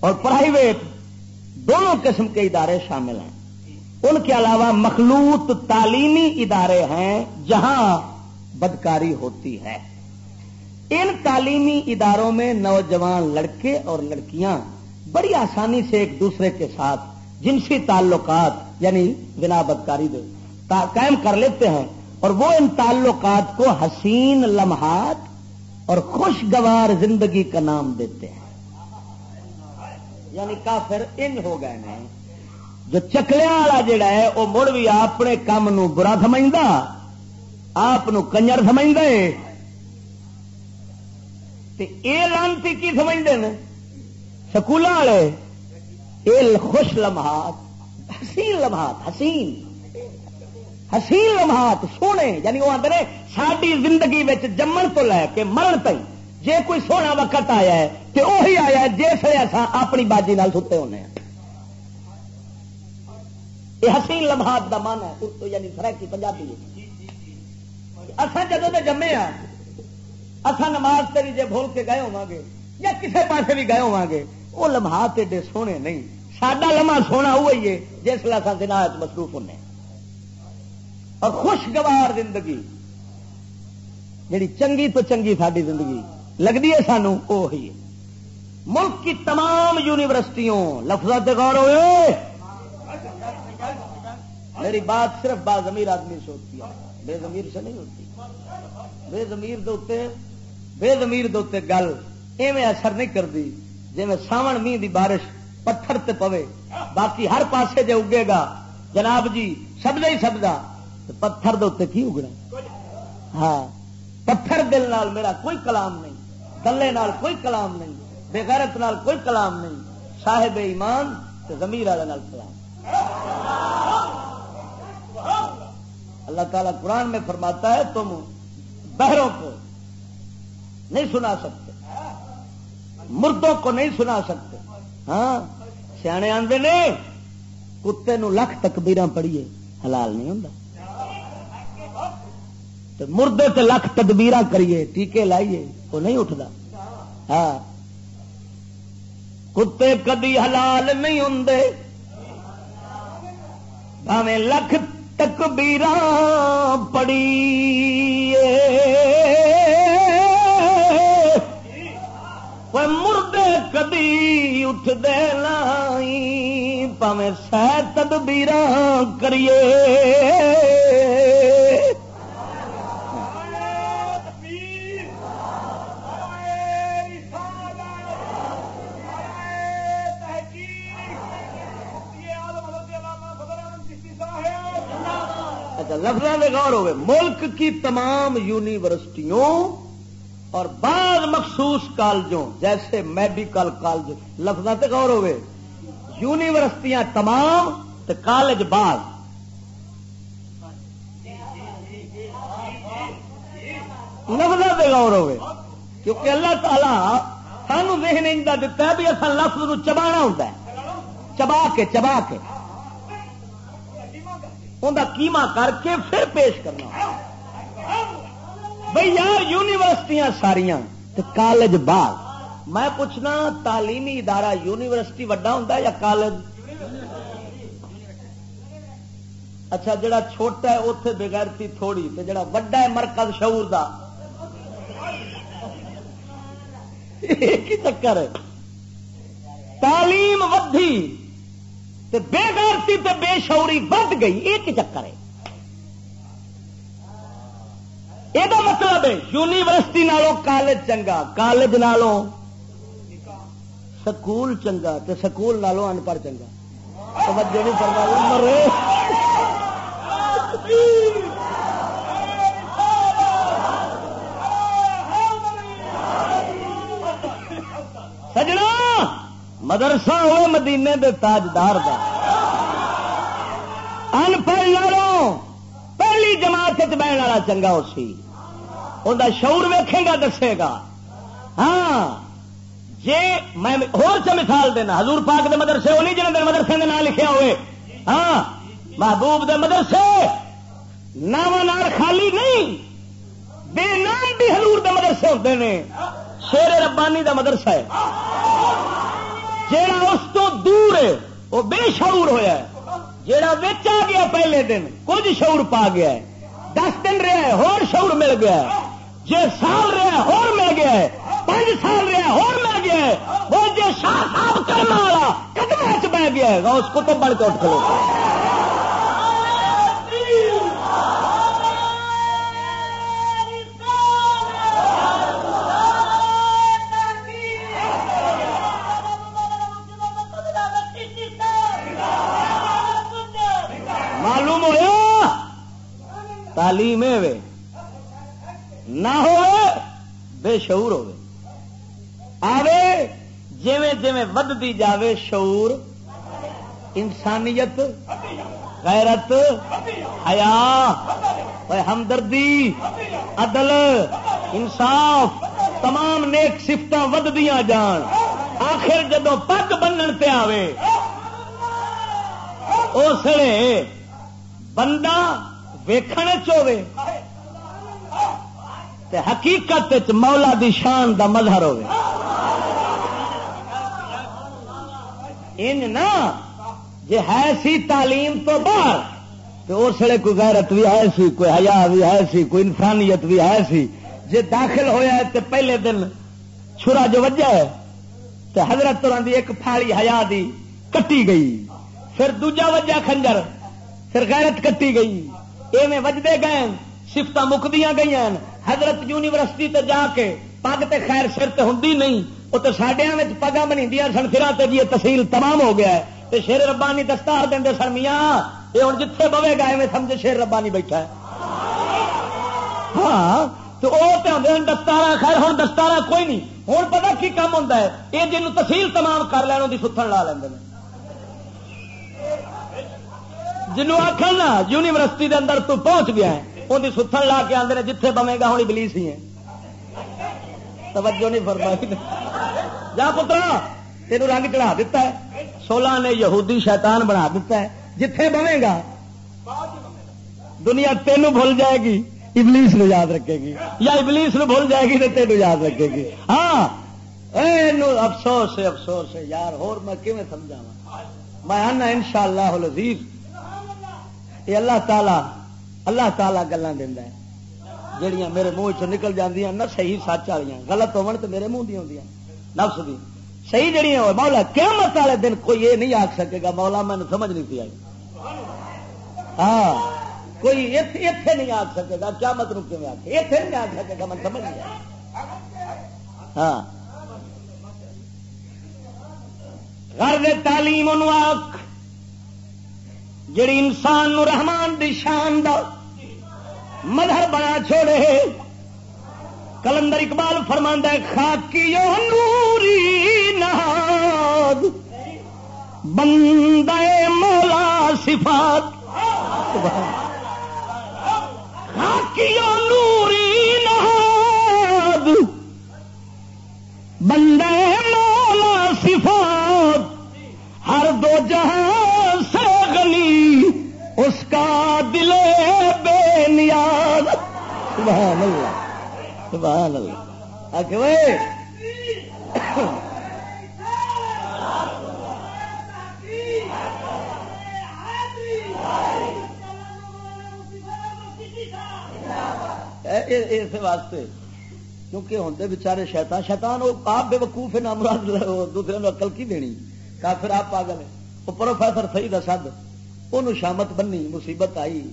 اور پرائیویٹ، دونوں قسم کے ادارے شامل ہیں۔ ان کے علاوہ مخلوط تعلیمی ادارے ہیں جہاں بدکاری ہوتی ہے۔ ان تعلیمی اداروں میں نوجوان لڑکے اور لڑکیاں بڑی آسانی سے ایک دوسرے کے ساتھ جنسی تعلقات یعنی بنا بدکاری دے قائم کر لیتے ہیں اور وہ ان تعلقات کو حسین لمحات اور خوشگوار زندگی کا نام دیتے ہیں۔ یعنی کافر ان ہو گئے ہیں جو چکلیا والا جڑا ہے، وہ مڑ بھی اپنے کام نو برا سمجھتا آپ کنجر سمجھتا ہے۔ یہ لانتی کی سمجھتے ہیں سکول والے یہ خوش لمحات، حسین لمحات، حسین۔ حسین لمحات سونے یعنی وہ آدھے ساری زندگی جمن تو لے کے مرن تھی جے کوئی سونا وقت آیا ہے تو وہی آیا جس ایسا اپنی باجی نال ستے ہونے یہ حسین لمحات کا من ہے یعنی سرکی پنجابی۔ اصا جدو دے جمے ہاں اصا نماز تیری جے بھول کے گئے ہوا گے یا کسے پاسے بھی گئے ہوا گے وہ لمحات ایڈے سونے نہیں۔ سڈا لمحہ سونا وہی ہے جس لاسا دن مصروف ہونے اور خوشگوار زندگی۔ جیڑی چنگی تو چنگی ساری زندگی۔ لگتی ہے سانو وہی ملک کی تمام یونیورسٹیوں لفظ غور ہوئے۔ میری بات صرف با زمیر آدمی سے ہوتی ہے۔ بے زمیر سے نہیں ہوتی۔ بے زمیر دوتے بے زمیر دوتے گل ایویں اثر نہیں کرتی جی میں ساون می دی بارش پتھر تے پوے۔ باقی ہر پاسے جے اگے گا، جناب جی سبزہ ہی سبزہ پتھر دے کی اگنا؟ ہاں پتھر دل نال میرا کوئی کلام نہیں کلے نال کوئی کلام نہیں بےغیرت نال کوئی کلام نہیں، صاحب ایمان زمیر والے کلام۔ اللہ تعالیٰ قرآن میں فرماتا ہے، تم بہروں کو نہیں سنا سکتے، مردوں کو نہیں سنا سکتے۔ ہاں سیانے آندے نے، کتے نو لکھ تکبیر پڑھیے، حلال نہیں ہوں مردے تے لکھ تدبیر کریے، ٹیکے لائیے، وہ نہیں اٹھتا ہاں۔ کتے کدی حلال نہیں ہوں بھاویں لکھ تکبیر پڑی مردے کدی اٹھ دے لائی پاویں سہ تدبیر کریے۔ لفظوں میں غور ہوئے، ملک کی تمام یونیورسٹیوں اور بعض مخصوص کالجوں، جیسے میڈیکل کالج لفظ سے غور ہوئے، یونیورسٹیاں تمام تو کالج بعض۔ لفظ سے غور ہوئے، کیونکہ اللہ تعالی سانو ذہن اندا دتا ہے بھی اصل لفظ نو چبانا ہوتا ہے۔ چبا کے چبا کے۔ انہیں کیما کر کے پھر پیش کرنا۔ بھائی یار یونیورسٹیاں ساریاں کالج بعد میں پوچھنا، تعلیمی ادارہ یونیورسٹی وڈا ہوں یا کالج؟ اچھا جڑا چھوٹا ہے اتے بغیرتی تھوڑی جڑا وڈا ہے، مرکز شعور دا۔ ایک ہی چکر ہے۔ تعلیم ودھی تے بے غیرتی تے بے شعوری ود گئی، ایک چکر ہے۔ یہ مطلب ہے، یونیورسٹی نالوں کالج چنگا، کالج نالوں سکول چنگا تے سکول نالوں ان پڑھ چنگا۔ توجہ نہیں کرنا مرے۔ سجنا! مدرسہ ہوئے مدینے دے تاجدار دا۔ ان پڑھ لڑوں پہلی جماعت بہن والا چنگا اسی ان شعور ویکھے گا، دسے گا۔ ہاں جے میں ہو مثال دینا، حضور پاک دے مدرسے وہ نہیں جنہوں دے مدرسے دے نام لکھے ہوئے۔ ہاں محبوب دے مدرسے نام خالی نہیں، بے نام بھی حضور دے مدرسے ہوتے ہیں شیر ربانی دا مدرسہ ہے۔ جیڑا اس تو دور ہے، وہ بے شعور ہویا ہے۔ جیڑا وچ آ گیا پہلے دن، کچھ شعور پا گیا ہے۔ دس دن رہا ہے اور شعور مل گیا ہے۔ جی سال رہا ہے اور مل گیا ہے۔ پانچ سال رہا ہے اور مل گیا ہے۔ وہ جی شاہ صاحب کرنے والا قدم بہ گیا ہے۔ اس کو تو بڑھ کے اٹھ کھلو۔ تعلیم نہ ہو بے شعور ہو آوے، جویں جویں ودتی جاوے شعور، انسانیت، غیرت، حیا ہمدردی، عدل، انصاف، تمام نیک سفت ودیاں جان۔ آخر جدو پگ بنن پہ آوے اسے بندہ ویکھنے چوے تے حقیقت مولا دی شان دا مظہر ہوے ان نا جے ہے سی تعلیم تو باہر تو اس لیے کوئی غیرت بھی ہے سی، کوئی حیا بھی ہے سی، کوئی انسانیت بھی ہے سی۔ جے داخل ہویا ہے تے پہلے دن چھرا جو وجہ ہے، تے حضرت دی ایک پھاڑی حیا دی کٹی گئی۔ پھر دوجا وجہ خنجر پھر غیرت کٹی گئی۔ ایویں وجدے گئے سفت مکدیاں گئی حضرت یونیورسٹی تے جا کے پگ تے خیر سر تے ہوں نہیں۔ وہ تو سڈیا پگا بنی سن پھر جی تحصیل تمام ہو گیا ہے۔ تے شیر ربانی دستار دیں سن، میاں، یہ ہوں جتھے بوے گا میں سمجھے شیر ربانی بیٹھا ہے۔ ہاں تو وہ آدھے دستار خیر ہوں دستار کوئی نہیں۔ ہوں پتا کی کام ہوتا ہے؟ یہ جن تحصیل تمام کر لین وہ ستن لا لیں جنوب آخر نا یونیورسٹی دے اندر تو پہنچ گیا ہے ان ستھن لا کے آدھے جتھے بمے گا ہونی بلیس ہی ہے۔ توجہ نہیں فرمائی۔ جا پترا تین رنگ چڑھا دیتا ہے۔ سولہ نے یہودی شیطان بنا دیتا ہے۔ جتھے بنے گا، دنیا تینوں بھول جائے گی، ابلیس نو یاد رکھے گی۔ یا ابلیس نو بھول جائے گی تو تینوں یاد رکھے گی۔ ہاں افسوس ہے افسوس ہے۔ یار، ہور میں کیون سمجھا میں آنا ان شاء اللہ لذیذ یہ اللہ تعالی اللہ تعالی گلا دینا ہے۔ جہیا میرے منہ چ نکل جاندیاں، نہ صحیح سچ والی غلط ہون تو میرے منہ دیا ہوں نفس دی۔ صحیح جہی مولا قیامت والے دن کوئی یہ نہیں آخ سکے گا، مولا میں سمجھ نہیں سی آئی۔ ہاں کوئی اتے نہیں آ سکے گا۔ کیا مطلب کیوں آ اتے نہیں آ سکے گا، میں سمجھ نہیں ہاں۔ گھر تعلیم آخ جڑی انسان نو رحمان دی شان دا مذہب بنا چھوڑے، کلندر اقبال فرماندہ خاکی نوری ناد بندے مولا صفات۔ خاکی نوری ناد بندے مولا صفات۔ ہر دو جہاں سبحان اللہ. سبحان اللہ. اس واسطے. کیونکہ ہوتے بچارے شیطان شیطان وہ آپ بے وقوف ہے نام دوسرے نے اکل کی دینی؟ کافر آپ پاگل ہے وہ پروفیسر صحیح دسا وہ شامت بنی، مصیبت آئی.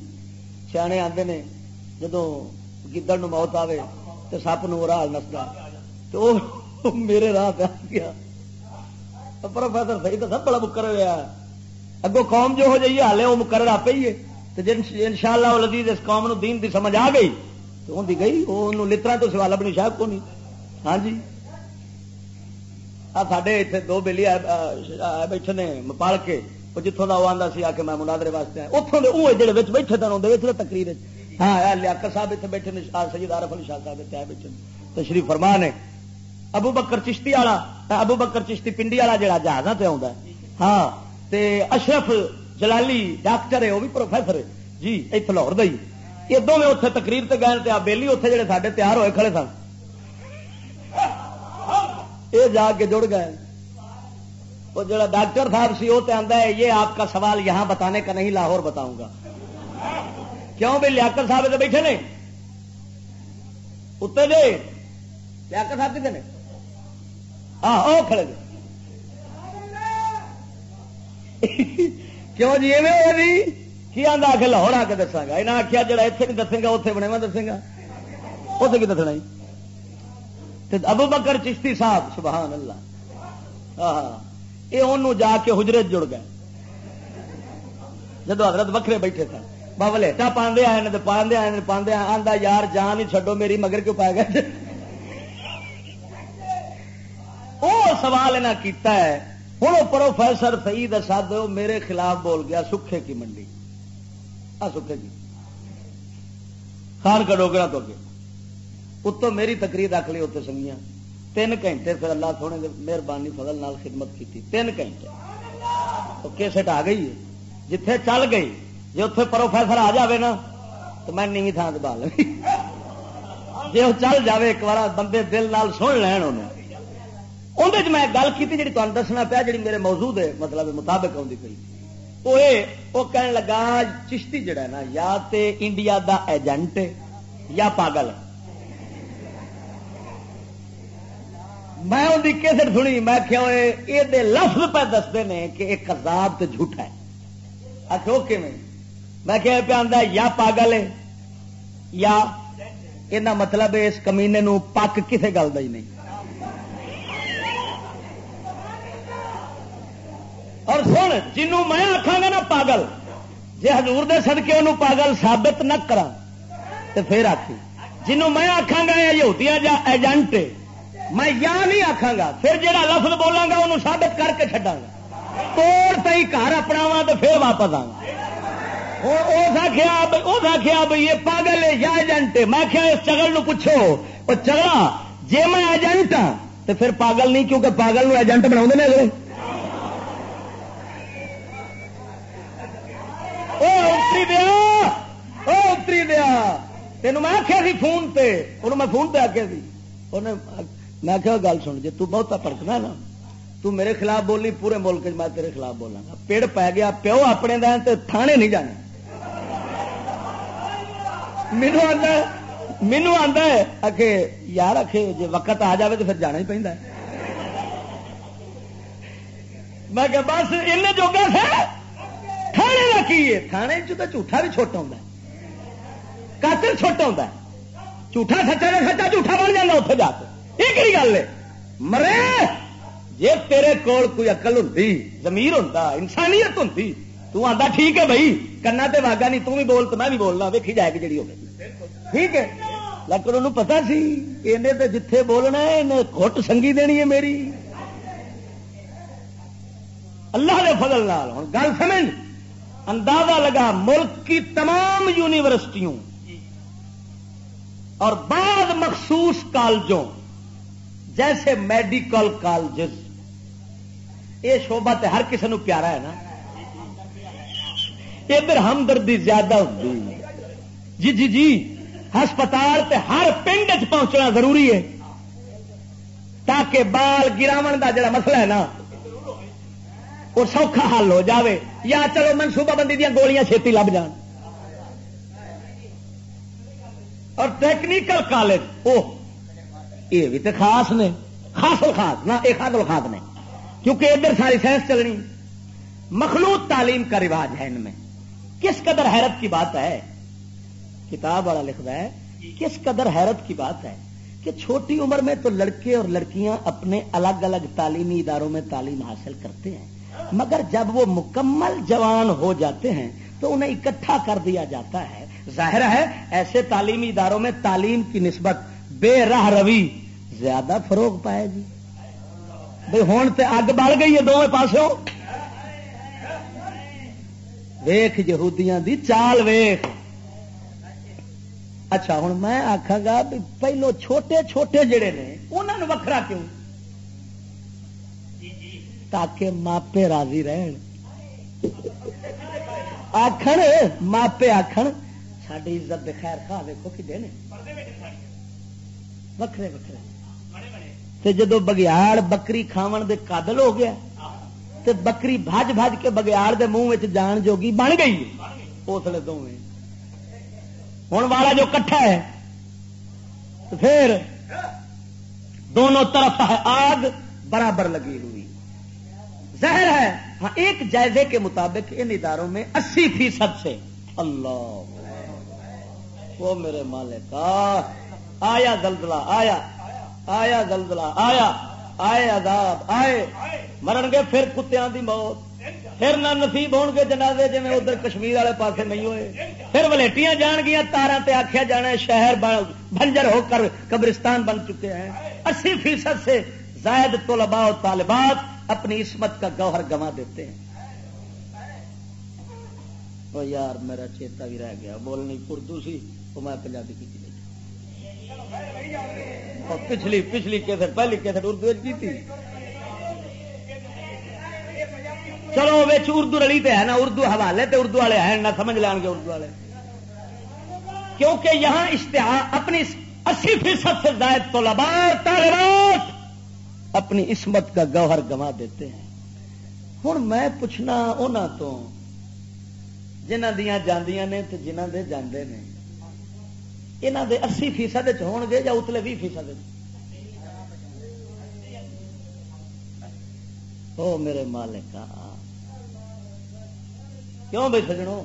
سیانے آتے نے جدو گدڑ موت آئے تو سپ نستا تو میرے راہ پہ گیا پروفیسر صحیح تو سب بڑا مکر ہوا اگو قوم جو ہو جائیے ہالے وہ مکرر آپ ہی ہے تو ان شاء اللہ لذیذ اس قوم نو دین دی سمجھ آ گئی تو ان گئی وہ لطرا تو سوال اپنی شاید کو نہیں ہاں جی سڈے اتنے دو بےلی بیٹھے نے پال کے وہ جتوں کا وہ آتا سی آ کے میں منادرے واسطے آیا اتوں کے وہ جڑے بیٹھے تھے تقریر ہاں لیاقت صاحب اتنے بیٹھے نے، شاہ سید عارف علی شاہ صاحب اتنے بیٹھے تشریف فرما نے۔ ابو بکر چشتی والا، ابو بکر چشتی پنڈی والا جہاں جہاز پہ آتا ہاں تے اشرف جلالی ڈاکٹر ہے وہ بھی پروفیسر ہے۔ جی اتنے لاہور دئی یہ دونوں اتنے تقریر تے گئے تے بیلی اتنے جڑے ساڈے تیار ہوئے کھڑے سن۔ یہ جا کے جڑ گئے۔ وہ جڑا ڈاکٹر صاحب سی وہ آتا ہے، یہ آپ کا سوال یہاں بتانے کا نہیں، لاہور بتاؤں گا۔ کیوں بھی لیاقت صاحب اتنے بیٹھے نے؟ اتنے دے لیاقت صاحب کتنے ہاں کھڑے دے کیوں جی ایویں جی؟ کی آدھا آ کے لاہور آ کے دساگا یہاں آخیا جا اتنے نہیں دسے گا اتنے بنے میں دسے گا۔ اتنے کی دسنا جی؟ ابو بکر چشتی صاحب، سبحان اللہ۔ ہاں یہ انہوں جا کے حجرت جڑ گئے۔ جدو حضرت وکھرے بیٹھے تھے۔ بابا لےٹا پاندے آئے نے پاندے آئے پاندے آدھا یار جان ہی چڈو میری، مگر کیوں پا گئے؟ وہ سوال نہ کیتا ہے ہوں پروفیسر سعید اسد میرے خلاف بول گیا، سکھے کی منڈی؟ آ، سکھے کی۔ خان کڈوگرا تو اگے اتوں میری تقریر رکھ لی اتنے سنگیاں۔ تین گھنٹے پھر اللہ سونے مہربانی، فضل نال خدمت کی تین گھنٹے۔ تو کیسٹ آ گئی ہے؟ جتھے چل گئی۔ جی اتے پروفیسر آ جائے نا، تو میں نیوی تھان سے بال جی وہ چل جائے ایک بار بندے دل نال سن لین اندر میں گل کی جی تمہیں دسنا پیا جی میرے موجود ہے مطلب مطابق آتی پی وہ کہنے لگا، چشتی جڑا ہے نا، یا تے انڈیا دا ایجنٹ یا پاگل میں ان کی کیسٹ سنی، میں کیا یہ لفظ پہ دستے ہیں کہ ایک کذاب تے جھوٹا ہے۔ اچھا کہ میں میں کہ پہ آدھا یا پاگل ہے، یا یہ مطلب اس کمینے نو پک کسے گل کا ہی نہیں۔ اور سن، جنوں میں آخا گا نا پاگل جی ہزور دے سدکے انہوں پاگل ثابت نہ کرا تو پھر آخی جنوں میں آخا گا یہودیا جا ایجنٹ میں یا نہیں آخا گا، پھر جہاں لفظ بولاں گا انہوں ثابت کر کے چڈا گا۔ توڑ تھی گھر اپنا وا تو پھر واپس آ آخیا بھائی یہ پاگل ہے یا ایجنٹ میں کیا اس چگل نو پوچھو اور چگلا جی میں ایجنٹ ہاں تو پھر پاگل نہیں کیونکہ پاگل نو ایجنٹ بنا اگلے دیا اتری دیا تین میں آخیا سی فون پہ انہوں میں فون پہ آخیا سی میں آخیا گل سن جی تو پڑکنا نا تو میرے خلاف بولی پورے ملک میں تیرے خلاف بولاں گا پیڑ پی گیا پیو اپنے دین تھانے نہیں جانے مینو آتا مینو آتا ہے آخے یار آخے جی وقت آ جائے تو پھر جانا ہی پہنتا ہے۔ میں کہ بس ان جوگا سے تھانے کا کی ہے؟ تھانے چ جھوٹا بھی چھوٹا ہوتا ہے۔ قاتل چھوٹا ہوتا ہے۔ جھوٹا سچا کا سچا جھوٹا بن جانا اتنے جا کے۔ یہ کہڑی گل ہے؟ مرے جی تیرے کول کوئی اقل ہوں زمیر ہوں انسانیت ہوں تو آتا ٹھیک ہے بھائی، کنا تے واگا نہیں تم بھی بول، تو میں بھی بولنا، ویکھی جائے گی جڑی ہوگی۔ ٹھیک ہے؟ لیکن انہوں پتا سی انہیں تو جتھے بولنا ہے انہیں سنگی دینی ہے میری۔ اللہ کے فضل نال ہوں گل سمجھ؟ اندازہ لگا ملک کی تمام یونیورسٹیوں اور بعض مخصوص کالجوں، جیسے میڈیکل کالجز۔ یہ شوبہ تے ہر کسی نو پیارا ہے نا۔ ادھر ہمدردی زیادہ ہوتی جی جی جی ہسپتال تے ہر پنڈ پہنچنا ضروری ہے۔ تاکہ بال گراو دا جڑا مسئلہ ہے نا، وہ سوکھا حل ہو جاوے۔ یا چلو منصوبہ بندی دیا گولیاں چھتی لب جان۔ اور ٹیکنیکل کالج وہ یہ بھی تو خاص نے۔ خاص الخاص، نہ یہ خاص الخاص نے۔ کیونکہ ادھر ساری سائنس چلنی۔ مخلوط تعلیم کا رواج ہے ان میں۔ کس قدر حیرت کی بات ہے؟ کتاب والا لکھتا ہے، کس قدر حیرت کی بات ہے کہ چھوٹی عمر میں تو لڑکے اور لڑکیاں اپنے الگ الگ تعلیمی اداروں میں تعلیم حاصل کرتے ہیں، مگر جب وہ مکمل جوان ہو جاتے ہیں تو انہیں اکٹھا کر دیا جاتا ہے۔ ظاہر ہے، ایسے تعلیمی اداروں میں تعلیم کی نسبت بے راہ روی زیادہ فروغ پائے گی۔ بھائی ہوں تو اگ بڑھ گئی ہے دونوں پاسوں۔ ویخ یہودیاں دی چال ویخ اچھا ہوں میں آخا گا بھی پہلو چھوٹے چھوٹے جڑے نے انہوں نے وکھرا کیوں؟ تاکہ ماپے راضی رہن۔ آخر ماپے آخر ساری عزت خیر خا ویکو کھے نے؟ وکھرے وکھرے۔ جدو بگیاڑ بکری کھاو دے قابل ہو گیا تے بکری بج بج کے بگیاڑ دے منہ جان جوگی بن گئی اسلے دونوں ہوں والا جو کٹھا ہے، تو پھر دونوں طرف آگ برابر لگی ہوئی۔ ظاہر ہے ہاں ایک جائزے کے مطابق ان اداروں میں اسی فیصد سے۔ اللہ۔ وہ میرے مالک آیا زلزلہ، آیا۔ آیا زلزلہ، آیا۔ آئے عذاب آئے۔ مرن گے پھر کتوں دی موت۔ پھر نہ نصیب ہو گے جنازے جی ادھر کشمیر والے پاسے نہیں ہوئے۔ پھر ولیٹیاں جان گیا تارا تے آخیا جانا شہر بنجر ہو کر قبرستان بن چکے ہیں۔ اسی فیصد سے زائد طلباء و طالبات اپنی عصمت کا گوہر گوا دیتے ہیں۔ او یار، میرا چیتا بھی رہ گیا۔ بولنی اردو سی وہ میں پنجابی کی پچھلی پچھلی کیسٹ، پہلی کیسٹ اردو کی چلو بچ اردو رلی تو ہے نا، اردو حوالے تے اردو والے ہیں، نہ سمجھ لین گے اردو والے۔ کیونکہ یہاں اشتہار اپنی اسی فیصد سے زائد تو طالبات اپنی عصمت کا گوہر گوا دیتے ہیں۔ ہوں میں پوچھنا انہوں تو جنہ دیا جاندیاں نے تو جنہ دے جاندے نے۔ یہاں دے اسی فیصد ہو گے یا اتلے بھی فیصد او میرے مالک کیوں بھائی سجنوں؟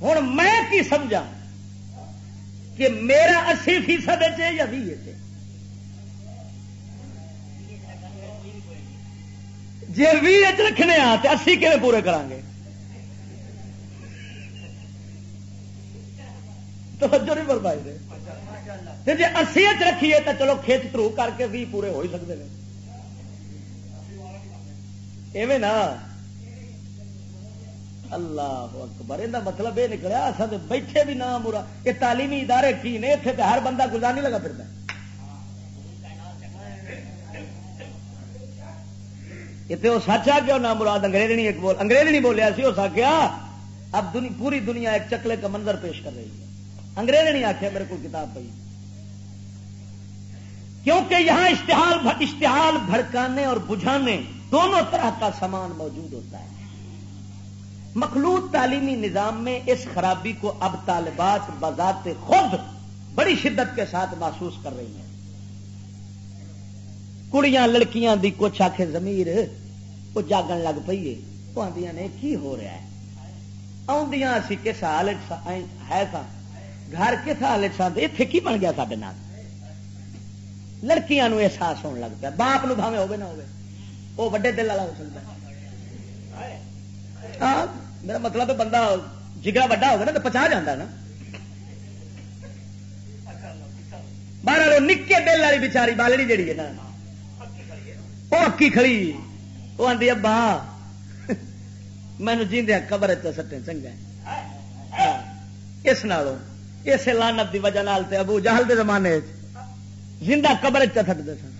ہوں میں کی سمجھا کہ میرا اسی فیصد یا بھی جی بھی رکھنے آ تو اسی کھے پورے کریں گے توجہ نہیں بربائی دے۔ جی اسی رکھیے تو چلو کھیت ترو کر کے بھی پورے ہو ہی سکتے ہیں۔ ایویں نا۔ اللہ اکبر یہ مطلب یہ نکلیا اصل بیٹھے بھی نہ مرا یہ تعلیمی ادارے کی نے؟ اتنے تو ہر بندہ گزار نہیں لگا پھرتا اتنے وہ سچ آ گیا نہ مراد انگریز نہیں، ایک بول انگریز نہیں بولیا سی اس آخیا اب دنی پوری دنیا ایک چکلے کا منظر پیش کر رہی ہے۔ انگریز نے نہیں آخیا میرے کو کتاب پہ کیونکہ یہاں اشتہار اشتہار بھڑکانے اور بجھانے دونوں طرح کا سامان موجود ہوتا ہے۔ مخلوط تعلیمی نظام میں اس خرابی کو اب طالبات بذات خود بڑی شدت کے ساتھ محسوس کر رہی ہیں۔ کڑیاں لڑکیاں دی کچھ آخ زمیر وہ جاگن لگ پی ہے۔ وہ آدیا نے کی ہو رہا ہے؟ آدیاں اسی کس حال ہے سا گھر کے کس حال اتنے کی بن گیا سارے نام لڑکیاں احساس ہونے لگ پیا۔ باپ نو بھاوے ہوگی نہ ہوگی وہ وڈے دل والا ہو سکتا ہاں میرا مطلب بندہ جگہ وڈا ہوگا نا تو پچا جانا نا۔ باہر نکے دل والی بچاری بالڑی جڑی ہے نا۔ وہ اکی کھڑی۔ وہ آدھی ابا مینو جیندیا قبر سٹے، چنگا ہاں، اس نالوں اس لانت دی وجہ نال تے ابو جہل دے زمانے زندہ قبر چٹتے سن۔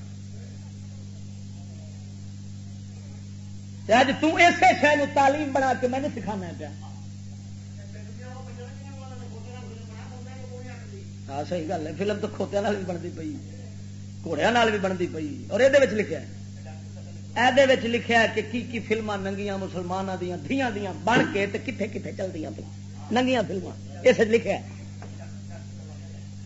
اج تسے شہر تعلیم بنا کے میں سکھانا پیا۔ ہاں صحیح گل ہے۔ فلم تو کھوتیا بھی بنتی پی گھوڑیا بھی بنتی پی اور یہ لکھا یہ لکھا کہ کی کی فلما ننگیاں مسلمانوں دیا دیا دیا بن کے کتنے کتنے چلتی پی ننگیاں فلما اس لکھا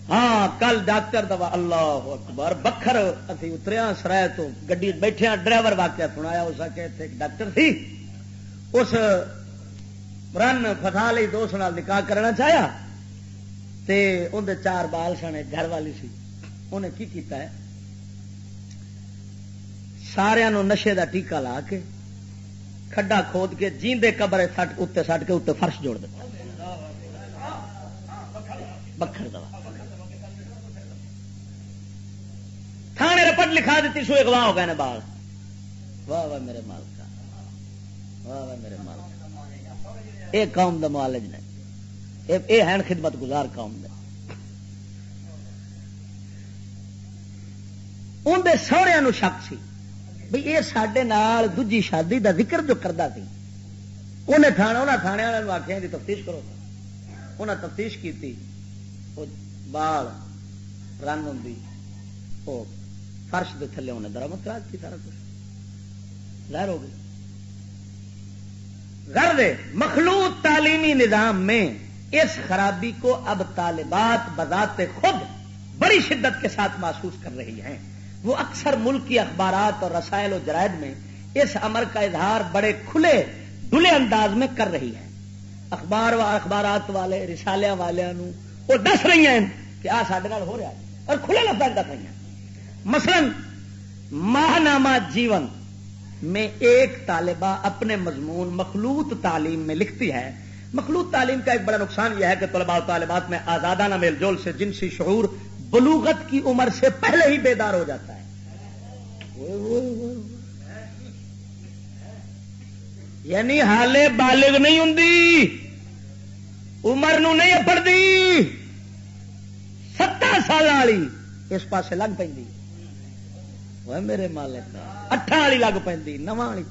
ہاں کل ڈاکٹر دوا، اللہ اکبر، بکھر ابھی اتریا سرائے تو گڈی بیٹھے ڈرائیور واقعہ سنایا، اس کے ڈاکٹر تھی اس رن فسا لی دوست نکاح کرنا چاہیا، تے اندر چار بال سنے گھر والی سی انہیں کی کیتا ہے؟ سارا نشے دا ٹیکا لا کے کھڈا کھود کے جیندے قبر سٹ اتنے سٹ کے اتنے فرش جوڑ دیتا۔ بکھر دوا۔ تھانے رپٹ لکھا دیتی سو اگواہ ہو گئے نا بال۔ واہ واہ میرے مالک واہ واہ میرے مالک یہ قوم دا معالج نے یہ ہے خدمت گزار قوم دے۔ اندر سہریا شک سی بھئی یہ سڈے دجی شادی دا ذکر جو کرتا سی انہیں تھانے انہیں تھانے والوں آخیا جی تفتیش کرو۔ انہیں تفتیش کی بال رنگ ہوں فرش دے تھلے انہیں درامت کرا دی سارا کچھ۔ ظاہر ہو گئی۔ گھر دے مخلوط تعلیمی نظام میں اس خرابی کو اب طالبات بذات خود بڑی شدت کے ساتھ محسوس کر رہی ہیں۔ وہ اکثر ملک کی اخبارات اور رسائل و جرائد میں اس امر کا اظہار بڑے کھلے ڈلے انداز میں کر رہی ہے اخبار و اخبارات والے رسالیاں والوں وہ دس رہی ہیں کہ آ سڈے ہو رہا ہے اور کھلے لفظ دس رہی ہیں۔ مثلا، ماہنامہ جیون میں ایک طالبہ اپنے مضمون مخلوط تعلیم میں لکھتی ہے۔ مخلوط تعلیم کا ایک بڑا نقصان یہ ہے کہ طلباء و طالبات میں آزادانہ میل جول سے جنسی شعور بلوغت کی عمر سے پہلے ہی بیدار ہو جاتا ہے۔ یعنی حالے بالغ نہیں ہوں عمر نو نہیں پڑتی ستر سال والی اس پاس لگ پہ میرے مالک اٹھا والی لگ پی نو والی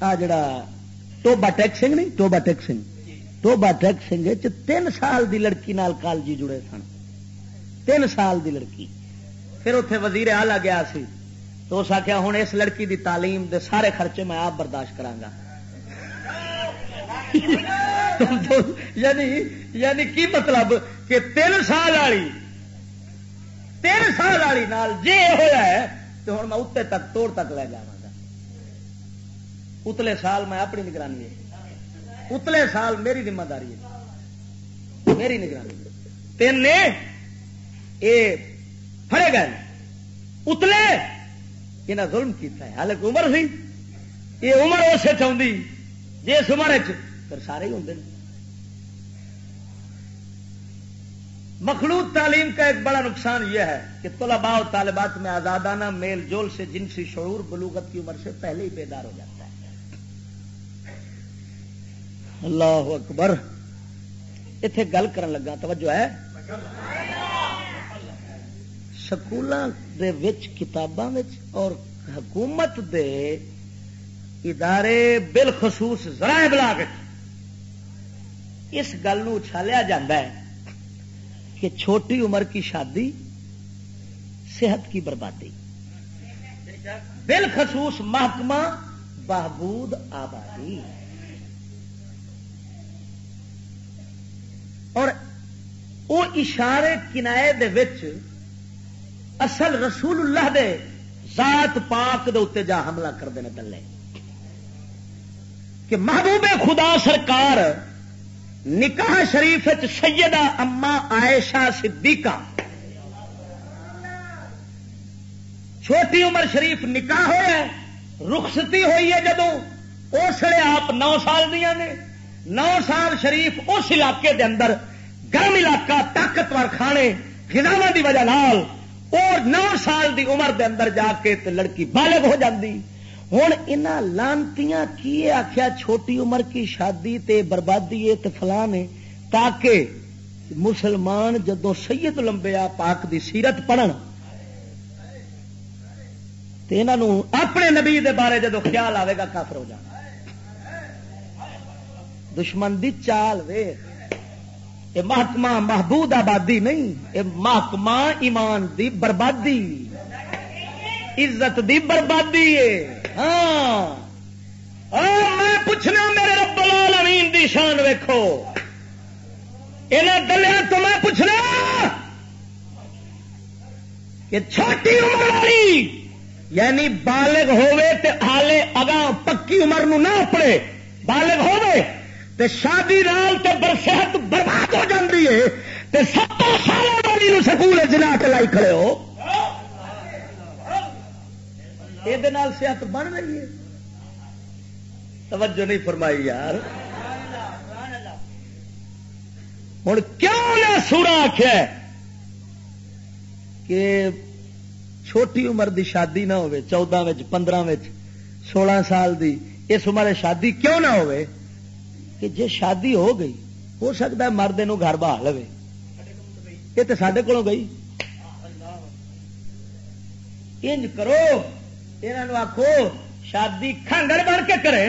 آ جڑا ٹوبا ٹیک سنگھ نہیں ٹوبا ٹیک سنگھ ٹوبا ٹیک سنگھ تین سال دی لڑکی نال کالجی جڑے سن تین سال دی لڑکی پھر اتے وزیر آ گیا سی تو اس آخیا ہوں اس لڑکی دی تعلیم دے سارے خرچے میں آپ برداشت کرا یعنی یعنی کی مطلب کہ تین سال والی تین سال والی جی ہوا ہے، تو ہوں میں اتنے تک توڑ تک لے جا اتلے سال میں اپنی نگرانی ہے۔ اتلے سال میری ذمہ داری ہے۔ میری نگرانی تین نے یہ فڑے گئے۔ اتلے یہ ظلم کیتا ہے۔ حالانکہ عمر سی۔ یہ عمر اسے چاہتی جی اس عمر پھر سارے ہی ہوں مخلوط تعلیم کا ایک بڑا نقصان یہ ہے کہ طلباء و طالبات میں آزادانہ میل جول سے جنسی شعور بلوغت کی عمر سے پہلے ہی بیدار ہو جاتا ہے۔ اللہ اکبر۔ اتے گل کر لگا، توجہ ہے۔ سکولوں کتاباں اور حکومت دے ادارے بالخصوص ذرائع بلاغ اس گل اچھالیا جا کہ چھوٹی عمر کی شادی صحت کی بربادی۔ بالخصوص محکمہ بہبود آبادی۔ اور وہ اشارے کنائے دے وچ اصل رسول اللہ دے ذات پاک دے اتنے جا حملہ کرتے ہیں پہلے کہ محبوب خدا سرکار نکاح شریف سیدہ اما عائشہ صدیقہ۔ چھوٹی عمر شریف نکاح ہوا رخصتی ہوئی ہے جدو اس لیے آپ نو سال دیا نے۔ نو سال شریف اس علاقے دے اندر، گرم علاقہ طاقتور کھانے گزاوا کی وجہ اور نو سال دی عمر دے اندر جا کے لڑکی بالغ ہو جاتی ہوں ان لانتی کی آخیا چھوٹی عمر کی شادی تے بربادی ہے تے فلان ہے تاکہ مسلمان جدو سید لمبیا پاک دی سیرت پڑھن۔ تے انہوں اپنے نبی دے بارے جدو خیال آئے گا کافر ہو جانا۔ دشمن دی چال ویخ یہ محکمہ محبود آبادی نہیں یہ محکمہ ایمان دی بربادی۔ عزت دی بربادی ہے۔ ہاں۔ اور میں پوچھنا میرے رب العالمین دی شان ویکھو۔ یہاں گلیا تو میں پوچھنا کہ چھوٹی عمر والی یعنی بالغ ہوے تے حالے اگاں پکی عمر نو نہ پڑے بالغ ہوے تے شادی نال تے برصحت برباد ہو جاندی ہے تے ستر سال والی نو سکول جنا کے لائی کھڑے ہو۔ یہ صحت بن رہی ہے۔ توجہ نہیں فرمائی یار۔ ہوں کیوں نہ سورا آخیا کہ چھوٹی عمر دی شادی نہ ہوئے، چودہ پندرہ سولہ سال دی، اس عمر شادی کیوں نہ ہوئے؟ کہ جی شادی ہو گئی، ہو سکتا ہے مرد گھر بہا لو یہ تو سڈے کو گئی۔ انج کرو۔ یہ آخو شادی کھانگڑ بن کے کرے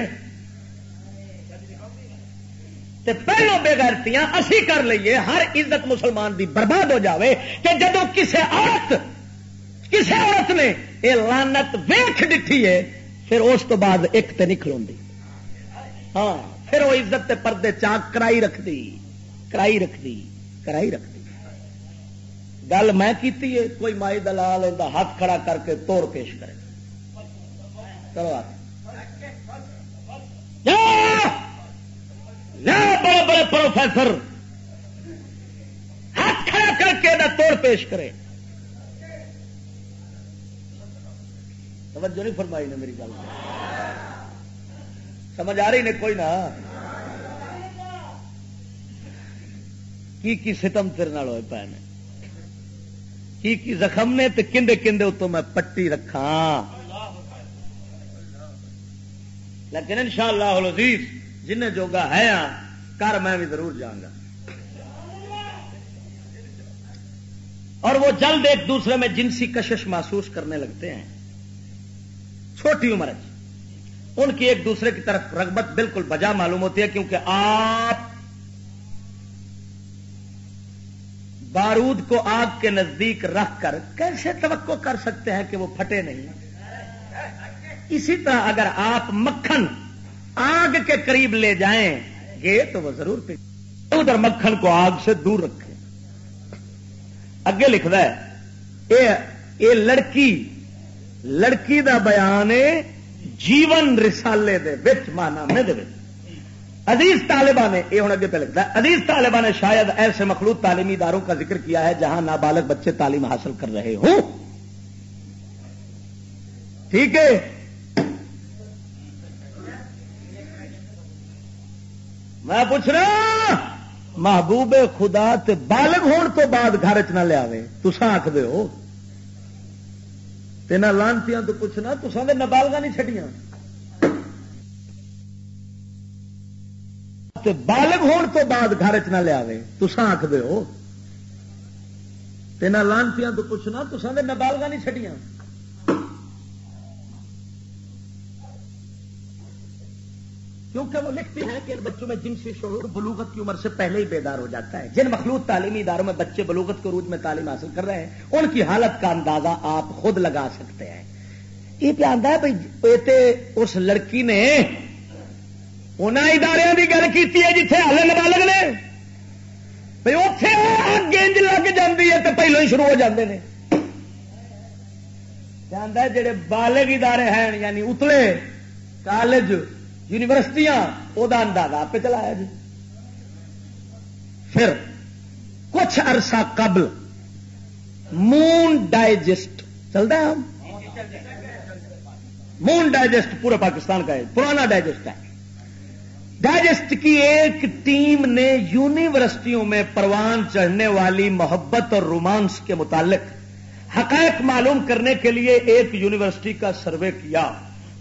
پہلو بےغیرتیاں اسی کر لیے ہر عزت مسلمان دی برباد ہو جاوے کہ جدو کسے عورت کسے عورت نے یہ لانت ویخ ڈٹھی ہے، پھر اس تو بعد ایک تے نہیں کھلوی ہاں پھر وہ عزت تے پردے چاک کرائی رکھ دی کرائی رکھ دی کرائی رکھ دی گل میں کیتی ہے، کوئی مائی دلال ہاتھ کھڑا کر کے توڑ پیش کرے۔ کرو بڑے بڑے پروفیسر! ہاتھ کھڑا کر کے نہ توڑ پیش کرے۔ توجہ نہیں فرمائی نے میری گل۔ سمجھ آ رہی نے کوئی نہ؟ کی کی ستم تیرے ہوئے پے نے؟ کی کی زخم نے تو کندے کندے اتوں میں پٹی رکھا لیکن ان شاء اللہ جن جوگا ہے ہاں، کر میں بھی ضرور جاؤں گا۔ اور وہ جلد ایک دوسرے میں جنسی کشش محسوس کرنے لگتے ہیں۔ چھوٹی عمر ان کی ایک دوسرے کی طرف رغبت بالکل بجا معلوم ہوتی ہے، کیونکہ آپ بارود کو آگ کے نزدیک رکھ کر کیسے توقع کر سکتے ہیں کہ وہ پھٹے نہیں؟ اسی طرح اگر آپ مکھن آگ کے قریب لے جائیں گے تو وہ ضرور پی ادھر مکھن کو آگ سے دور رکھے اگے لکھتا ہے، اے لڑکی لڑکی دا بیان جیون رسالے دے بچ مانا میں دے عزیز طالبہ نے، یہ ہوں اگے پہ لکھتا ہے، عزیز طالبہ نے شاید ایسے مخلوط تعلیمی اداروں کا ذکر کیا ہے جہاں نابالغ بچے تعلیم حاصل کر رہے ہوں۔ ٹھیک ہے؟ میں پوچھ رہا محبوب خدا تے بالغ ہون تو بعد گھر چ نہ لیا تسا آخ دو لانتی تو پوچھنا تسا دے نبالگا نہیں چڈیاں بالغ ہون تو بعد گھر چ نہ لیا تسا آخ دو لانتی تو پوچھنا تسا دے نبالگا نہیں چڈیاں کیونکہ وہ لکھتے ہیں کہ ان بچوں میں جنسی شعور بلوغت کی عمر سے پہلے ہی بیدار ہو جاتا ہے۔ جن مخلوط تعلیمی اداروں میں بچے بلوغت کے روج میں تعلیم حاصل کر رہے ہیں، ان کی حالت کا اندازہ آپ خود لگا سکتے ہیں۔ یہ پہ آتا ہے بھائی اس لڑکی نے ان ادارے کی گل کی ہے جیتے ہل نبالگ نے۔ بھائی اتنے گینج لگ جاتی ہے تو پہلو ہی شروع ہو جاتے ہیں جانا جڑے بالغ ادارے ہیں یعنی اتلے کالج یونیورسٹیاں وہ اندازہ آپ چلایا جی۔ پھر کچھ عرصہ قبل مون ڈائجسٹ چلتا ہے ہم؟ مون ڈائجسٹ پورے پاکستان کا ہے، پرانا ڈائجسٹ ہے۔ ڈائجسٹ کی ایک ٹیم نے یونیورسٹیوں میں پروان چڑھنے والی محبت اور رومانس کے متعلق حقائق معلوم کرنے کے لیے ایک یونیورسٹی کا سروے کیا۔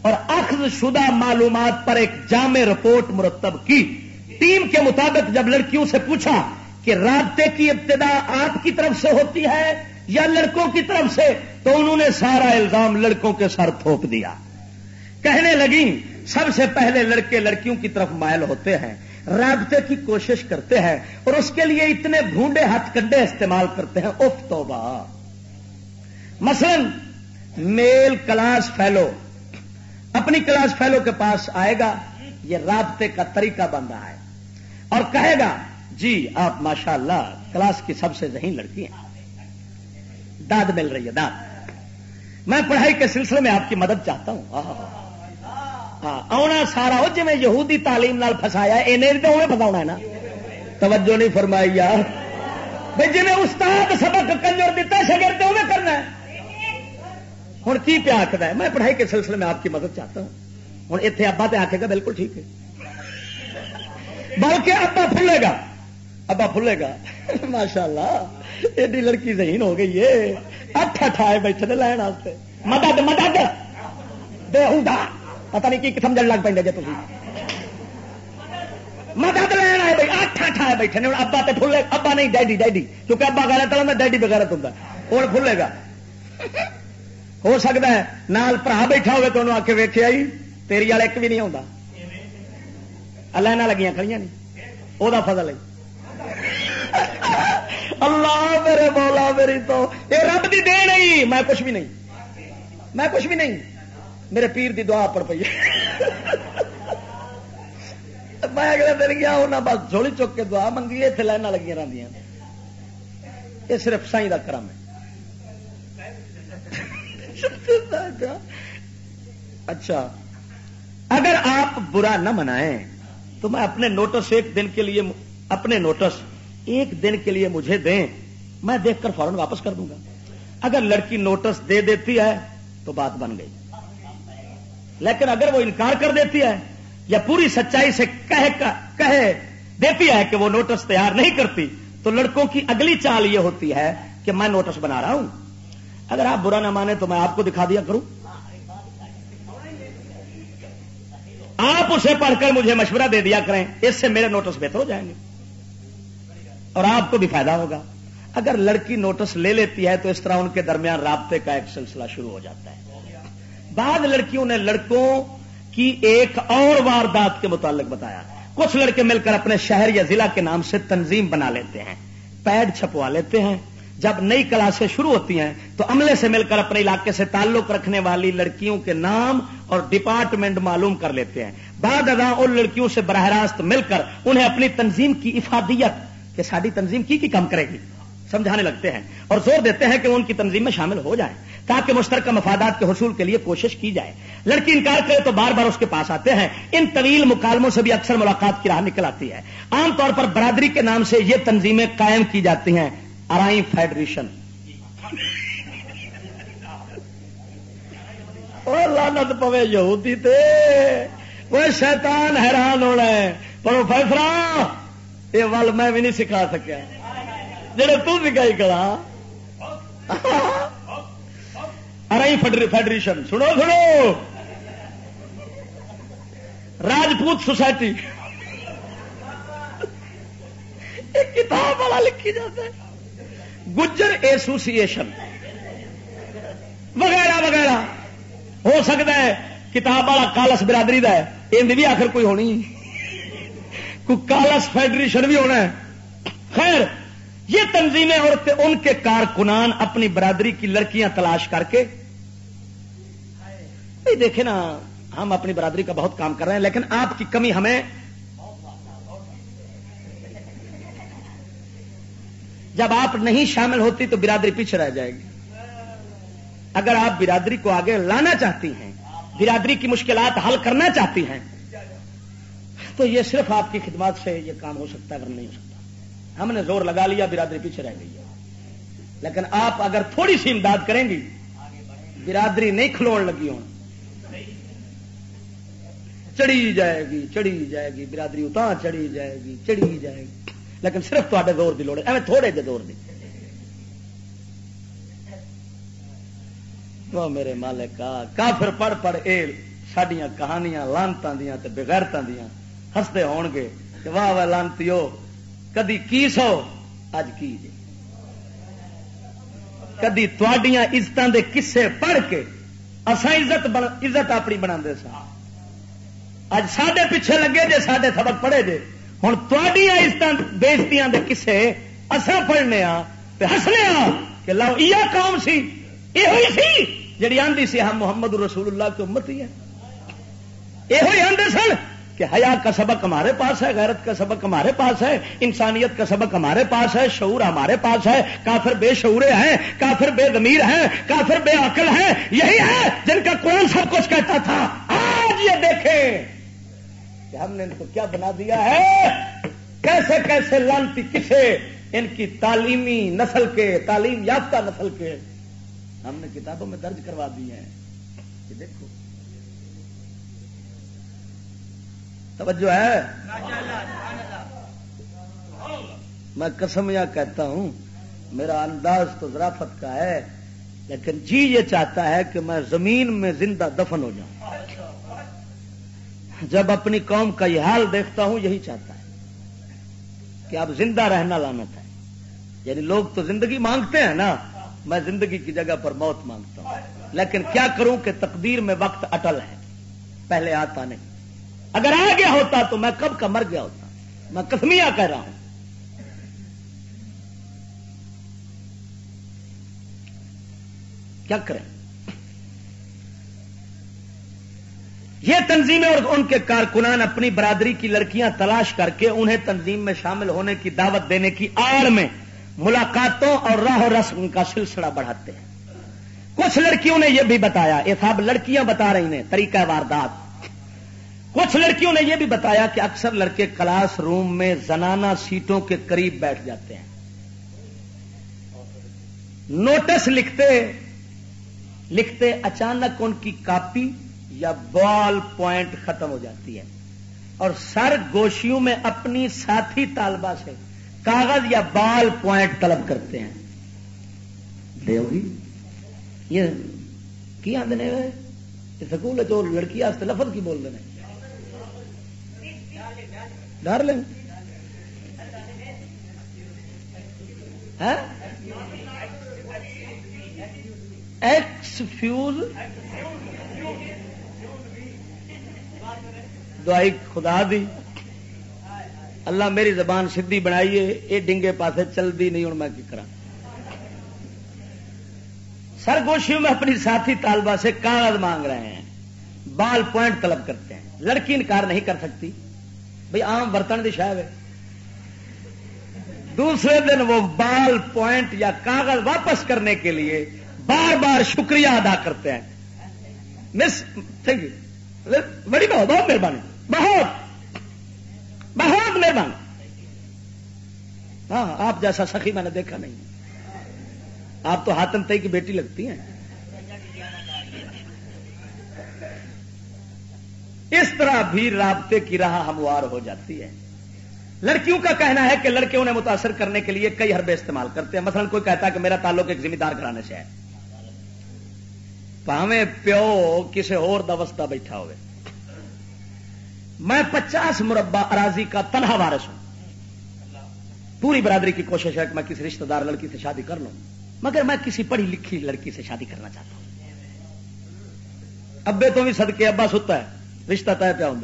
اور اخذ شدہ معلومات پر ایک جامع رپورٹ مرتب کی۔ ٹیم کے مطابق جب لڑکیوں سے پوچھا کہ رابطے کی ابتدا آپ کی طرف سے ہوتی ہے یا لڑکوں کی طرف سے، تو انہوں نے سارا الزام لڑکوں کے سر تھوپ دیا۔ کہنے لگی، سب سے پہلے لڑکے لڑکیوں کی طرف مائل ہوتے ہیں، رابطے کی کوشش کرتے ہیں اور اس کے لیے اتنے بھونڈے ہاتھ کنڈے استعمال کرتے ہیں۔ اف توبہ۔ مثلا، میل کلاس فیلو۔ اپنی کلاس فیلو کے پاس آئے گا، یہ رابطے کا طریقہ بن رہا ہے۔ اور کہے گا جی آپ ماشاء اللہ کلاس کی سب سے ذہین لڑکی ہیں۔ داد مل رہی ہے، داد۔ میں پڑھائی کے سلسلے میں آپ کی مدد چاہتا ہوں۔ ہاں آنا سارا ہو جی میں یہودی تعلیم نال فسایا انہیں تو فسا ہے نا۔ توجہ نہیں فرمائی یار۔ بھائی جی استاد سبق کنجر دیتا شگر تو کرنا ہے۔ ہوں۔ کی پیا آخر ہے۔ میں پڑھائی کے سلسلے میں آپ کی مدد چاہتا ہوں۔ ہوں اتنے ابا پہ آخے گا بالکل ٹھیک ہے۔ بلکہ ابا پھلے گا۔ ابا پھلے گا۔ ماشاء اللہ ایڈی لڑکی ذہین ہو گئی ہے۔ اٹھ اٹھائے بیٹھے لین واسطے مدد مدد۔ دے پتا نہیں کی سمجھ لگ پہ جی تھی مدد لین آئے بھائی اٹھ اٹھائے بیٹھے ہوں ابا تو پھلے، ابا نہیں، ڈیڈی ڈیڈی۔ کیونکہ ابا غیرت والا ڈیڈی بغیرت ہوں ہوں پھلے گا۔ ہو سکتا ہے؟ نال برا بیٹھا ہوگا تو انہوں آ کے ویکیا ہی تیری والا ایک بھی نہیں آتا لائن لگیاں کھڑی نہیں۔ وہ فضل ہے۔ اللہ میرے مولا، میری تو۔ یہ رب کی دے نہیں میں کچھ بھی نہیں۔ میں کچھ بھی نہیں۔ میرے پیر دی دعا پڑ پی میں اگلے دن گیا انہیں بس جھولی چک کے دعا منگی اتنے لائن لگی رہی یہ صرف سائی کا کرم ہے۔ اچھا اگر آپ برا نہ منائیں، تو میں اپنے نوٹس ایک دن کے لیے اپنے نوٹس ایک دن کے لیے مجھے دیں، میں دیکھ کر فوراً واپس کر دوں گا۔ اگر لڑکی نوٹس دے دیتی ہے، تو بات بن گئی۔ لیکن اگر وہ انکار کر دیتی ہے، یا پوری سچائی سے کہے دیتی ہے کہ وہ نوٹس تیار نہیں کرتی، تو لڑکوں کی اگلی چال یہ ہوتی ہے کہ میں نوٹس بنا رہا ہوں۔ اگر آپ برا نہ مانے تو میں آپ کو دکھا دیا کروں۔ آپ اسے پڑھ کر مجھے مشورہ دے دیا کریں، اس سے میرے نوٹس بہتر ہو جائیں گے۔ اور آپ کو بھی فائدہ ہوگا۔ اگر لڑکی نوٹس لے لیتی ہے تو اس طرح ان کے درمیان رابطے کا ایک سلسلہ شروع ہو جاتا ہے۔ بعد لڑکیوں نے لڑکوں کی ایک اور واردات کے متعلق بتایا۔ کچھ لڑکے مل کر اپنے شہر یا ضلع کے نام سے تنظیم بنا لیتے ہیں، پیڈ چھپوا لیتے ہیں۔ جب نئی کلاسیں شروع ہوتی ہیں تو عملے سے مل کر اپنے علاقے سے تعلق رکھنے والی لڑکیوں کے نام اور ڈپارٹمنٹ معلوم کر لیتے ہیں۔ بعد ادا ان لڑکیوں سے براہ راست مل کر انہیں اپنی تنظیم کی افادیت کہ ساری تنظیم کی کی کم کرے گی۔ سمجھانے لگتے ہیں اور زور دیتے ہیں کہ وہ ان کی تنظیم میں شامل ہو جائیں تاکہ مشترکہ مفادات کے حصول کے لیے کوشش کی جائے۔ لڑکی انکار کرے تو بار بار اس کے پاس آتے ہیں۔ ان طویل مکالموں سے بھی اکثر ملاقات کی راہ نکل آتی ہے۔ عام طور پر برادری کے نام سے یہ تنظیمیں قائم کی جاتی ہیں۔ ارائی فیڈریشن لانت پوے یہودی تے وہ شیطان حیران ہونا ہے پروفیسر یہ ول میں بھی نہیں سکھا سکیا جڑے تو سکھائی کرا ارائی فیڈریشن سنو سنو راجپوت سوسائٹی کتاب والا لکھی جاتا ہے گجر ایسوسیشن وغیرہ وغیرہ۔ ہو سکتا ہے کتاب والا کالس برادری کا ہے یہ بھی آخر کوئی ہونی۔ کوئی کالس فیڈریشن بھی ہونا ہے۔ خیر، یہ تنظیمیں اور ان کے کارکنان اپنی برادری کی لڑکیاں تلاش کر کے۔ دیکھیں نا، ہم اپنی برادری کا بہت کام کر رہے ہیں، لیکن آپ کی کمی ہمیں جب آپ نہیں شامل ہوتی تو برادری پیچھے رہ جائے گی۔ اگر آپ برادری کو آگے لانا چاہتی ہیں، برادری کی مشکلات حل کرنا چاہتی ہیں، تو یہ صرف آپ کی خدمات سے یہ کام ہو سکتا ہے، اگر نہیں ہو سکتا۔ ہم نے زور لگا لیا، برادری پیچھے رہ گئی ہے۔ لیکن آپ اگر تھوڑی سی امداد کریں گی، برادری نہیں کھلوڑ لگی ہوں۔ چڑھی جائے گی، چڑھی جائے گی، برادری اتنا چڑھی جائے گی، چڑھی جائے گی۔ لیکن صرف تے زور کی لوڑ ایویں تھوڑے جے زور دی۔ وہ میرے مالک کافر پڑھ پڑھ اے سڈیا کہانیاں لانتوں دیا بغیرتوں دیا ہستے ہون گے کہ واہ واہ لانتی کدی کی سو؟ اج کی جی کدی تڈیاں عزتوں دے کسے پڑھ کے اصا عزت عزت اپنی بنا سا اج سڈے پیچھے لگے جے سڈے سبق پڑھے جے۔ ہوں عزت بےزتی دے کسے اصا پڑھنے ہسنے کہ لو یہ قوم سی یہ سی جی آدھی سی ہم محمد رسول اللہ کی امت ہی ہے۔ یہ آدھے سن کہ حیا کا سبق ہمارے پاس ہے، غیرت کا سبق ہمارے پاس ہے، انسانیت کا سبق ہمارے پاس ہے، شعور ہمارے پاس ہے۔ کافر بے شعورے ہیں، کافر بے ضمیر ہیں، کافر بے عقل ہیں، یہی ہے جن کا کون سب کچھ کہتا تھا۔ آج یہ دیکھیں۔ کہ ہم نے ان کو کیا بنا دیا ہے؟ کیسے کیسے لانتی کسے ان کی تعلیمی نسل کے، تعلیم یافتہ نسل کے؟ ہم نے کتابوں میں درج کروا دی ہیں۔ کہ دیکھو۔ توجہ ہے؟ میں قسم یا کہتا ہوں، میرا انداز تو ذرافت کا ہے، لیکن جی یہ چاہتا ہے کہ میں زمین میں زندہ دفن ہو جاؤں۔ جب اپنی قوم کا یہ حال دیکھتا ہوں، یہی چاہتا ہے کہ اب زندہ رہنا لانا ہے۔ یعنی لوگ تو زندگی مانگتے ہیں نا، میں زندگی کی جگہ پر موت مانگتا ہوں۔ لیکن کیا کروں کہ تقدیر میں وقت اٹل ہے؟ پہلے آتا نہیں۔ اگر آ گیا ہوتا تو میں کب کا مر گیا ہوتا۔ میں کسمیا کہہ رہا ہوں۔ کیا کریں؟ یہ تنظیمیں اور ان کے کارکنان اپنی برادری کی لڑکیاں تلاش کر کے انہیں تنظیم میں شامل ہونے کی دعوت دینے کی آڑ میں ملاقاتوں اور راہ و رسم کا سلسلہ بڑھاتے ہیں۔ کچھ لڑکیوں نے یہ بھی بتایا یہ صاحب لڑکیاں بتا رہی ہیں، طریقہ واردات۔ کچھ لڑکیوں نے یہ بھی بتایا کہ اکثر لڑکے کلاس روم میں زنانہ سیٹوں کے قریب بیٹھ جاتے ہیں۔ نوٹس لکھتے لکھتے اچانک ان کی کاپی یا بال پوائنٹ ختم ہو جاتی ہے اور سر گوشیوں میں اپنی ساتھی طالبہ سے کاغذ یا بال پوائنٹ طلب کرتے ہیں۔ یہ کی آدھے سکول جو لڑکی لفظ کی بول رہے ڈر لیں۔ ہاں؟ ایکس فیوز دعائی خدا دی۔ اللہ میری زبان سدھی بنائیے یہ ڈنگے پاسے چلتی نہیں ہوں میں کرا سرگوشیوں میں اپنی ساتھی طالبہ سے کاغذ مانگ رہے ہیں۔ بال پوائنٹ طلب کرتے ہیں۔ لڑکی انکار نہیں کر سکتی۔ بھائی آم برتن کی شاید دوسرے دن وہ بال پوائنٹ یا کاغذ واپس کرنے کے لیے بار بار شکریہ ادا کرتے ہیں۔ Miss, thank you. بڑی بہت بہت مہربانی۔ بہت بہت مہربانی ہاں آپ جیسا سخی میں نے دیکھا نہیں۔ آپ تو ہاتم تئی کی بیٹی لگتی ہیں۔ اس طرح بھی رابطے کی راہ ہموار ہو جاتی ہے۔ لڑکیوں کا کہنا ہے کہ لڑکے انہیں متاثر کرنے کے لیے کئی حربے استعمال کرتے ہیں۔ مثلا کوئی کہتا ہے کہ میرا تعلق ایک ذمہ دار کرانے سے ہے۔ پاویں پیو کسی اور دوستہ بیٹھا ہوئے۔ میں پچاس مربع اراضی کا تنہا وارث ہوں۔ پوری برادری کی کوشش ہے کہ میں کسی رشتہ دار لڑکی سے شادی کر لوں، مگر میں کسی پڑھی لکھی لڑکی سے شادی کرنا چاہتا ہوں۔ ابے تو بھی صدقے ابا ستا ہے، رشتہ طے پیا ہوں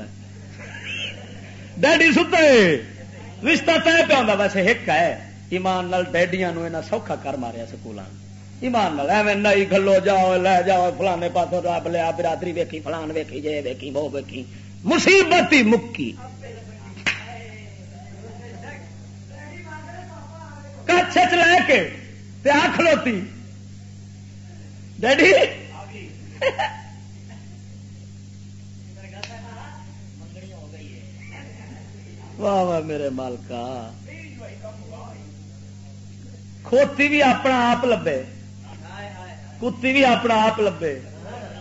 ڈیڈی ستے، رشتہ طے پہ آتا ویسے ایک ہے، ایمان نال ڈیڈیاں نو سوکھا کر ماریا سکولوں ایمان نال، ایویں نہیں گلو جاؤ، لے جاؤ، فلانے پاسوں رب لیا، برادری ویکھی، فلان ویکھی جے ویکھی، وہ ویکھی۔ مصیبت ہی مکی۔ کچھ لے کے آ کھلوتی۔ ڈیڈی۔ واہ واہ، میرے مالکا۔ کھوتی بھی اپنا آپ لبے۔ کتی بھی اپنا آپ لبے۔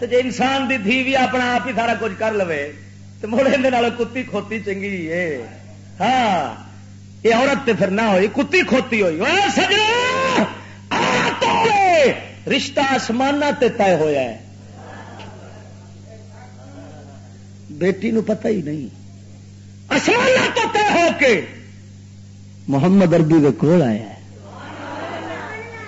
جی انسان دی دھی بھی اپنا آپ ہی سارا کچھ کر لو تو مڑے کتی کھوتی چنگی ہے ہاں یہ عورت تے پھر نہ ہوئی کتی کھوتی ہوئی رشتہ آسمان تے طے ہوا ہے بیٹی نو پتہ ہی نہیں آسمان تو طے ہو کے محمد اربی کے کول آیا ہے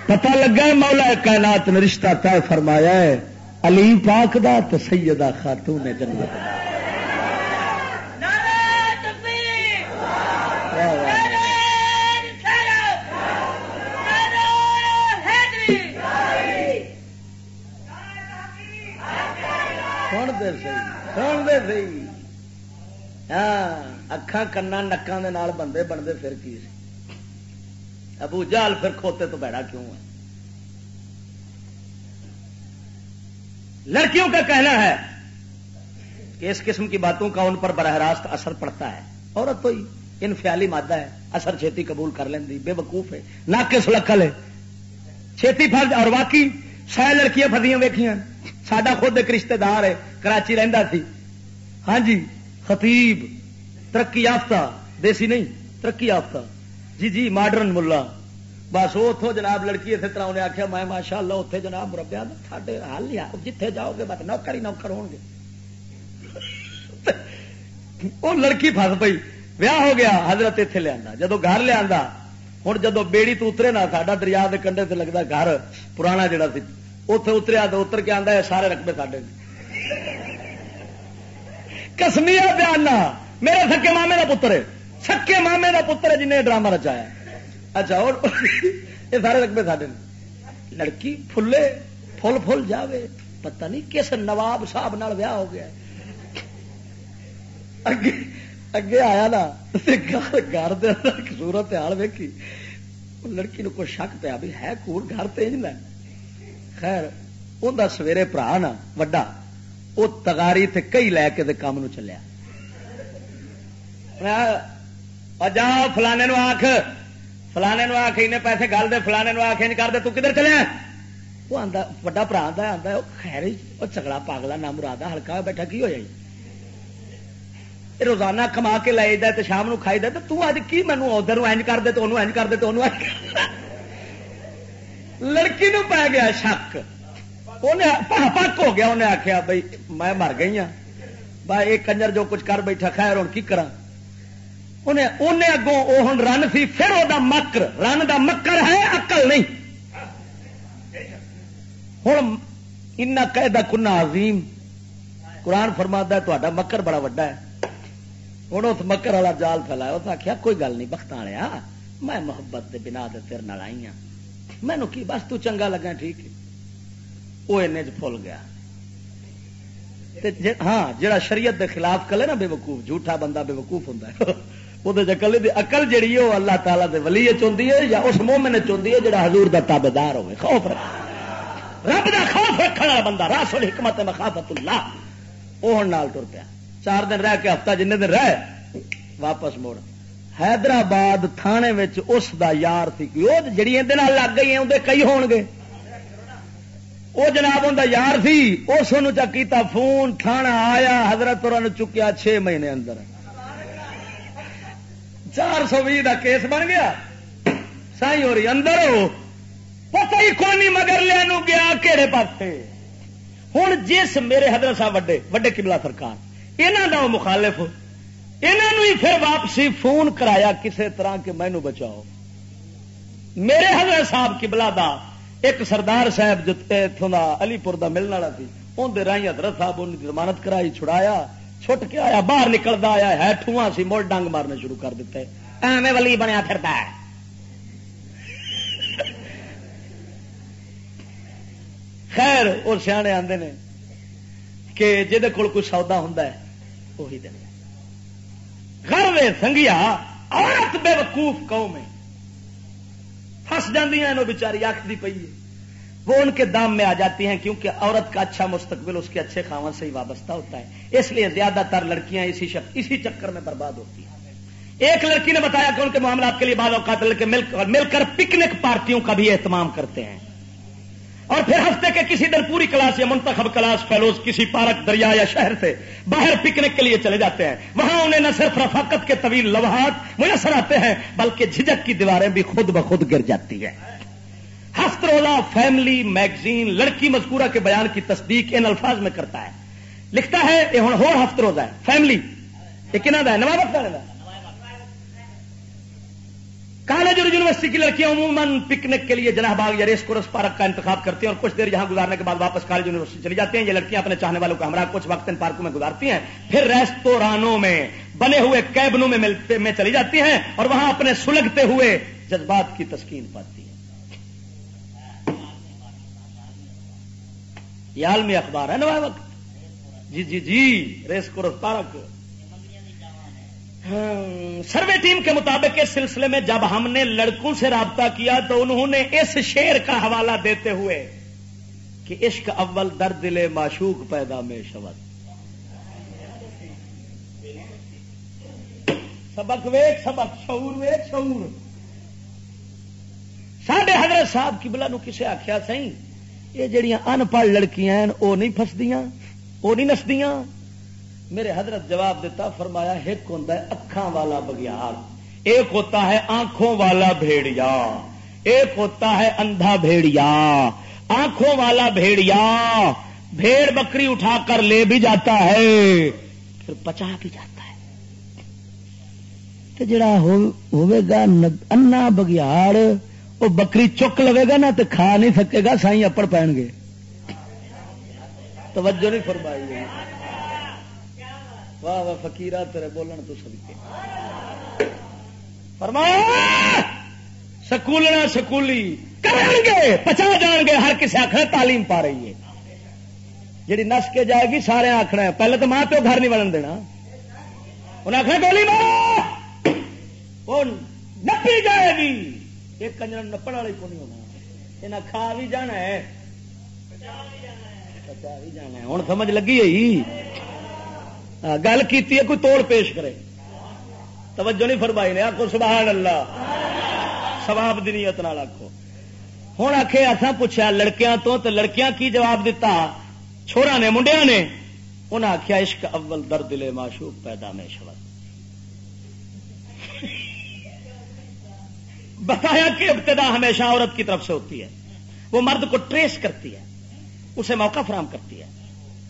پتا لگا مولا کائنات نے رشتہ طے فرمایا ہے علی پاک دا تو سیدہ خاتون نے جنت سن دے سی ہاں اکھان کنا نکان دے بندے بنتے پھر کی ابو جال پھر کھوتے تو بیڑا کیوں ہے لڑکیوں کا کہنا ہے کہ اس قسم کی باتوں کا ان پر براہ راست اثر پڑتا ہے عورت تو انفیالی مادہ ہے اثر چھیتی قبول کر لینی بے وقوف ہے نہ کے سلکھل ہے چھیتی فرض اور واقعی سہ لڑکیاں فدیاں ویکیاں سڈا خود ایک رشتے دار ہے، کراچی رہتا سی۔ ہاں جی خطیب، ترقی یافتہ، دیسی نہیں، ترقی یافتہ۔ جی جی ماڈرن ملا۔ بس وہ اتوں جناب لڑکی اسی طرح انہیں آخیا میں ماشاء اللہ اتنے جناب مربیا ساڈے حل ہی جتھے جاؤ گے، بس نوکر ہی نوکر ہو گے۔ وہ لڑکی فس پی ویاہ ہو گیا، حضرت اتنے لیا جدو گھر لیا ہوں جدو بیڑی تو اترے نا، ساڈا دریا کے کنڈے سے لگتا گھر پرانا جڑا سی۔ اتے اتریا تو اتر کے آتا ہے، سارے رقبے ساڈے کسمیا بیان میرے سکے مامے کا پتر ہے۔ سکے مامے کا پتر ہے جنہیں ڈرامہ رچایا۔ اچھا اور یہ سارے رقبے ساڈے لڑکی فلے فل فل جاوے۔ پتہ نہیں کس نواب صاحب نال ویاہ ہو گیا اگے آیا نا گھر سورت حال ویکھی۔ لڑکی نو کوئی شک پیا بھی ہے، کور گھر تیج نہ۔ خیر انہیں سویرے برا نا وڈا وہ تگاری تے کئی لے کے کام نو چلیا جا فلانے نو آخ فلانے نو آخ انہیں پیسے گل دے فلانے نو آخ کر دے تو کدھر چلے وہ آتا وا برا آتا خیر وہ چگڑا پاگلا نہ مراد ہلکا بیٹھا کی ہو جائے روزانہ کما کے لے جائے تو شام نو کھائی دے تو اج کی مینو ادھر اینج کر دے تو انہوں اینج کر دے تو انہوں لڑکی نو پی گیا شک۔ پک ہو گیا انہیں آخیا بھائی میں مر گئی ہوں بھائی یہ کنجر جو کچھ کر بیٹھا، خیر ہوں کی کرا انہیں اگوں وہ ہوں رن سی، پھر وہ مکر۔ رن دا مکر ہے اکل نہیں۔ ہوں ان قیدا کنا عظیم۔ قرآن فرما تا مکر بڑا وا ہے۔ ہوں اس مکر والا جال پھیلایا، اس آخیا کوئی گل نہیں، بخت میں محبت کے بنا دے تیرے آئی ہوں مینو کی بس تو چنگا لگا ٹھیک ہے۔ وہ این فل گیا۔ ہاں جڑا شریعت دے خلاف کلے نا بے وقوف، جھوٹا بندہ بے وقوف ہوں وہ اقل جہی ہے، وہ اللہ تعالیٰ دے ولی چاہتی ہے یا اس مومن چاہتی ہے جڑا حضور دا تابے دار ہوئے۔ خوف رکھ۔ رب دا خوف رکھنے والا بندہ راس حکمت مخافت اللہ۔ وہ ہوں نال ٹر پیا۔ چار دن رہ کے ہفتہ جن دن رہ، واپس موڑ۔ حیدرآباد تھانے اس دا یار تھی وہ جڑی لگ گئی اندر کئی ہون گے۔ وہ جناب ان یار سی اس کیتا فون تھانا آیا، حضرت اور چکیا چھ مہینے اندر۔ چار سو بھی کا کیس بن گیا۔ سائی ہو رہی اندر ہو۔ پتا ہی کونی مگر لیا گیا کہڑے پاس ہوں جس میرے حضرت صاحب وڈے وڈے کملا سرکار۔ یہاں کا مخالف انہوں ہی پھر واپسی فون کرایا کسی طرح کے مینو بچاؤ۔ میرے حضرت صاحب کبلا دا ایک سردار صاحب اتوں کا علی پور کا ملنے والا سی اندر رائی حضرت صاحب ان ضمانت کرائی، چھڑایا، چھٹ کے آیا، باہر نکلتا آیا، ہے ٹھواں سی، مڑ ڈنگ مارنے شروع کر دیتے۔ ایویں ولی بنیا پھرتا ہے۔ خیر وہ سیانے آتے ہیں کہ جہد کول کوئی سودا ہوں وہی دن گھر میں سنگیا، عورت بے وقوف قوم ہے پھنس جی بچاری آخری پی ہے۔ وہ ان کے دام میں آ جاتی ہیں کیونکہ عورت کا اچھا مستقبل اس کے اچھے خاون سے ہی وابستہ ہوتا ہے۔ اس لیے زیادہ تر لڑکیاں اسی شک، اسی چکر میں برباد ہوتی ہیں۔ ایک لڑکی نے بتایا کہ ان کے معاملات کے لیے بعض اوقات لڑکے مل کر پکنک پارٹیوں کا بھی اہتمام کرتے ہیں۔ اور پھر ہفتے کے کسی دن پوری کلاس یا منتخب کلاس فیلوز کسی پارک دریا یا شہر سے باہر پکنک کے لیے چلے جاتے ہیں۔ وہاں انہیں نہ صرف رفاقت کے طویل لوہات میسر آتے ہیں، بلکہ جھجک کی دیواریں بھی خود بخود گر جاتی ہیں۔ ہفت رولا فیملی میگزین لڑکی مذکورہ کے بیان کی تصدیق ان الفاظ میں کرتا ہے۔ لکھتا ہے، یہ ہوں ہو ہفت روزہ ہے۔ فیملی، یہ کہنا ہے؟ نوابت کا کالج اور یونیورسٹی کی لڑکیاں عموماً پکنک کے لیے جناح باغ یا ریس کورس پارک کا انتخاب کرتی ہیں اور کچھ دیر یہاں گزارنے کے بعد واپس کالج یونیورسٹی چلی جاتی ہیں۔ یہ لڑکیاں اپنے چاہنے والوں کا ہمراہ کچھ وقت ان پارکوں میں گزارتی ہیں۔ پھر ریستورانوں میں، بنے ہوئے کیبنوں میں میں چلی جاتی ہیں اور وہاں اپنے سلگتے ہوئے جذبات کی تسکین پاتی ہیں۔ یہ عالمی اخبار ہے نا وقت؟ جی جی جی race course park. Survey team کے مطابق اس سلسلے میں جب ہم نے لڑکوں سے رابطہ کیا تو انہوں نے اس شیر کا حوالہ دیتے ہوئے کہ عشق اول درد دل معشوق پیدا میں شبد۔ سبق ویک، سبق شعور ویک، شعور۔ ساڈے حضرت صاحب کی بلا نو کسے آخیا سی یہ جڑیاں ان پڑھ لڑکیاں وہ نہیں فسدیاں وہ نہیں نسدیاں۔ میرے حضرت جواب دیتا، فرمایا، ایک ہوتا ہے اکھان والا بگیار ایک ہوتا ہے آنکھوں والا بھیڑیا، ایک ہوتا ہے اندھا بھیڑیا، آنکھوں والا بھیڑیا، بھیڑ بکری اٹھا کر لے بھی جاتا ہے، پھر پچا بھی جاتا ہے۔ تو جڑا ہوئے گا انا بگیاڑ وہ بکری چک لوے گا نا تو کھا نہیں سکے گا سائی اپڑ پہن گے۔ توجہ نہیں فرمائی۔ گئی واہ واہ فکیرا تیرے بولن تو سب فرمایا، سکولنا سکولی کریں گے پچا جان گے، ہر کسی آخر تعلیم پا رہی ہے۔ جی نس کے جائے گی، سارے آخنا ہے۔ پہلے تو ماں پیو گھر نہیں بڑھن دینا۔ انہیں آخر گولی مارو! وہ نپی جائے گی۔ ایک کنجر نپڑ والی کو نہیں ہونا۔ یہ کھا بھی جانا ہے۔ پچا بھی جانا ہے۔ ہوں سمجھ لگی ہے گل کی کوئی توڑ پیش کرے۔ توجہ نہیں فرمائی نے آخو سبحان اللہ۔ سواب دنیت نال آخو ہوں آخے اتنا پوچھا لڑکیاں تو تو لڑکیاں کی جواب دیتا چھوڑا نے منڈیا نے۔ انہیں آخیا عشق اول درد لے معشوق پیدا میں شبد بتایا کہ ابتدا ہمیشہ عورت کی طرف سے ہوتی ہے۔ وہ مرد کو ٹریس کرتی ہے۔ اسے موقع فراہم کرتی ہے۔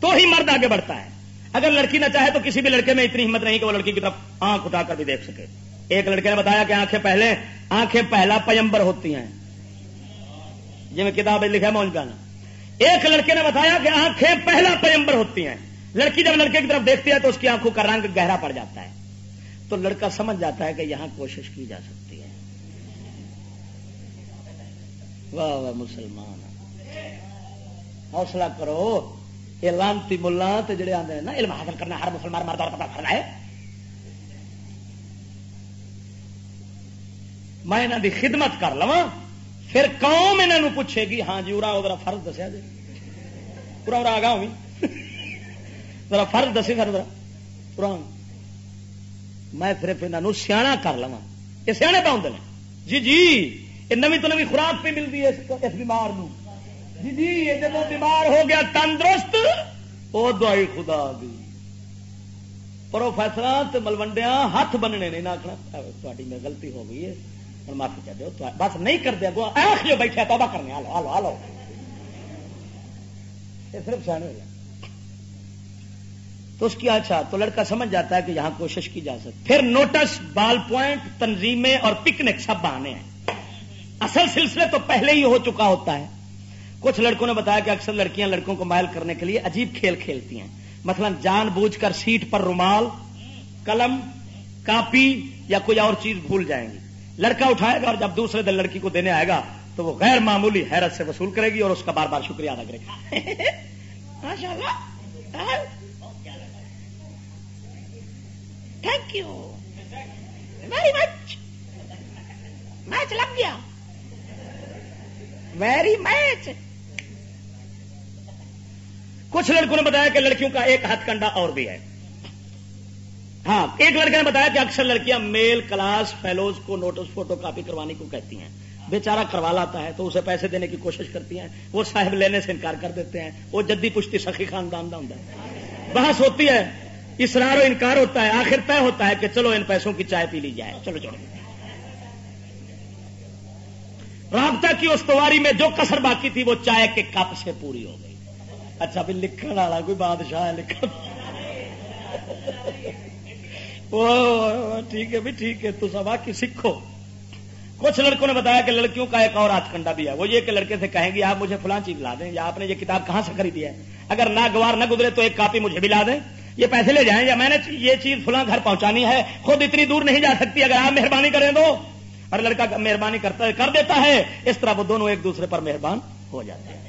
تو ہی مرد آگے بڑھتا ہے۔ اگر لڑکی نہ چاہے تو کسی بھی لڑکے میں اتنی ہمت نہیں کہ وہ لڑکی کی طرف آنکھ اٹھا کر بھی دیکھ سکے۔ ایک لڑکے نے بتایا کہ آنکھیں پہلے آنکھیں پہلا پیمبر ہوتی ہیں۔ جی میں کتاب لکھا مونج گانا ایک لڑکے نے بتایا کہ آنکھیں پہلا پیمبر ہوتی ہیں۔ لڑکی جب لڑکے کی طرف دیکھتی ہے تو اس کی آنکھوں کا رنگ گہرا پڑ جاتا ہے۔ تو لڑکا سمجھ جاتا ہے کہ یہاں کوشش کی جا سکتی ہے۔ واہ واہ، مسلمان۔ حوصلہ کرو۔ یہ لانتی ملا جڑے آتے ہیں نا، علم حاصل کرنا، ہر مسلمان مرد اور پتا کرنا ہے۔ میں یہاں دی خدمت کر لوا پھر قوم انہوں پوچھے گی ہاں جی ارا وہ فرض دسیا جی۔ پورا ارا آگا ہوئی۔ ذرا فرض دسی سر ذرا پورا میں صرف یہاں سیاح کر لوا یہ سیانے پاؤں جی جی یہ نوی تو نوی خوراک پہ ملتی ہے اس بیمار نو جی جی جب بیمار ہو گیا تندرست وہ دوائی خدا دی۔ پروفیسر ملوڈیا ہاتھ بننے نہیں آخنا تاری میں غلطی ہو گئی ہے ہوں معافی چاہ دو بس نہیں کر دیا جو بیٹھے، توبہ کرنے آ لو آ لو یہ صرف سیاح تو اس کی اچھا تو لڑکا سمجھ جاتا ہے کہ یہاں کوشش کی جا سکتی۔ پھر نوٹس، بال پوائنٹ، تنظیمیں اور پکنک سب آنے ہیں۔ اصل سلسلے تو پہلے ہی ہو چکا ہوتا ہے۔ کچھ لڑکوں نے بتایا کہ اکثر لڑکیاں لڑکوں کو مائل کرنے کے لیے عجیب کھیل کھیلتی ہیں۔ مثلا جان بوجھ کر سیٹ پر رومال، قلم، کاپی یا کوئی اور چیز بھول جائیں گی۔ لڑکا اٹھائے گا اور جب دوسرے دن لڑکی کو دینے آئے گا تو وہ غیر معمولی حیرت سے وصول کرے گی اور اس کا بار بار شکریہ ادا کرے گا thank you very much match لگ گیا۔ ویری میچ کچھ لڑکوں نے بتایا کہ لڑکیوں کا ایک ہاتھ کنڈا اور بھی ہے۔ ہاں ایک لڑکے نے بتایا کہ اکثر لڑکیاں میل کلاس فیلوز کو نوٹس، فوٹو کاپی کروانے کو کہتی ہیں۔ بیچارہ کروا لاتا ہے تو اسے پیسے دینے کی کوشش کرتی ہیں۔ وہ صاحب لینے سے انکار کر دیتے ہیں۔ وہ جدی پشتی سخی خاندان کا ہوں بحث ہوتی ہے، اسرار و انکار ہوتا ہے، آخر طے ہوتا ہے کہ چلو ان پیسوں کی چائے پی لی جائے۔ چلو چلو۔ رابطہ کی استواری میں جو کسر باقی تھی وہ چائے کے کپ سے پوری ہو گئی۔ اچھا بھی لکھن والا، کوئی بادشاہ ہے لکھن. ٹھیک ہے بھی، ٹھیک ہے، تو سب کی سیکھو. کچھ لڑکوں نے بتایا کہ لڑکیوں کا ایک اور ہاتھ کنڈا بھی ہے۔ وہ یہ کہ لڑکے سے کہیں گے، آپ مجھے فلاں چیز لا دیں، یا آپ نے یہ کتاب کہاں سے خریدی ہے؟ اگر نہ گوار نہ گزرے تو ایک کاپی مجھے بھی لا دیں۔ یہ پیسے لے جائیں، یا میں نے یہ چیز فلاں گھر پہنچانی ہے، خود اتنی دور نہیں جا سکتی، اگر آپ مہربانی کریں تو۔ اور لڑکا مہربانی کرتا، کر دیتا ہے، اس طرح وہ دونوں ایک دوسرے پر مہربان ہو جاتے ہیں۔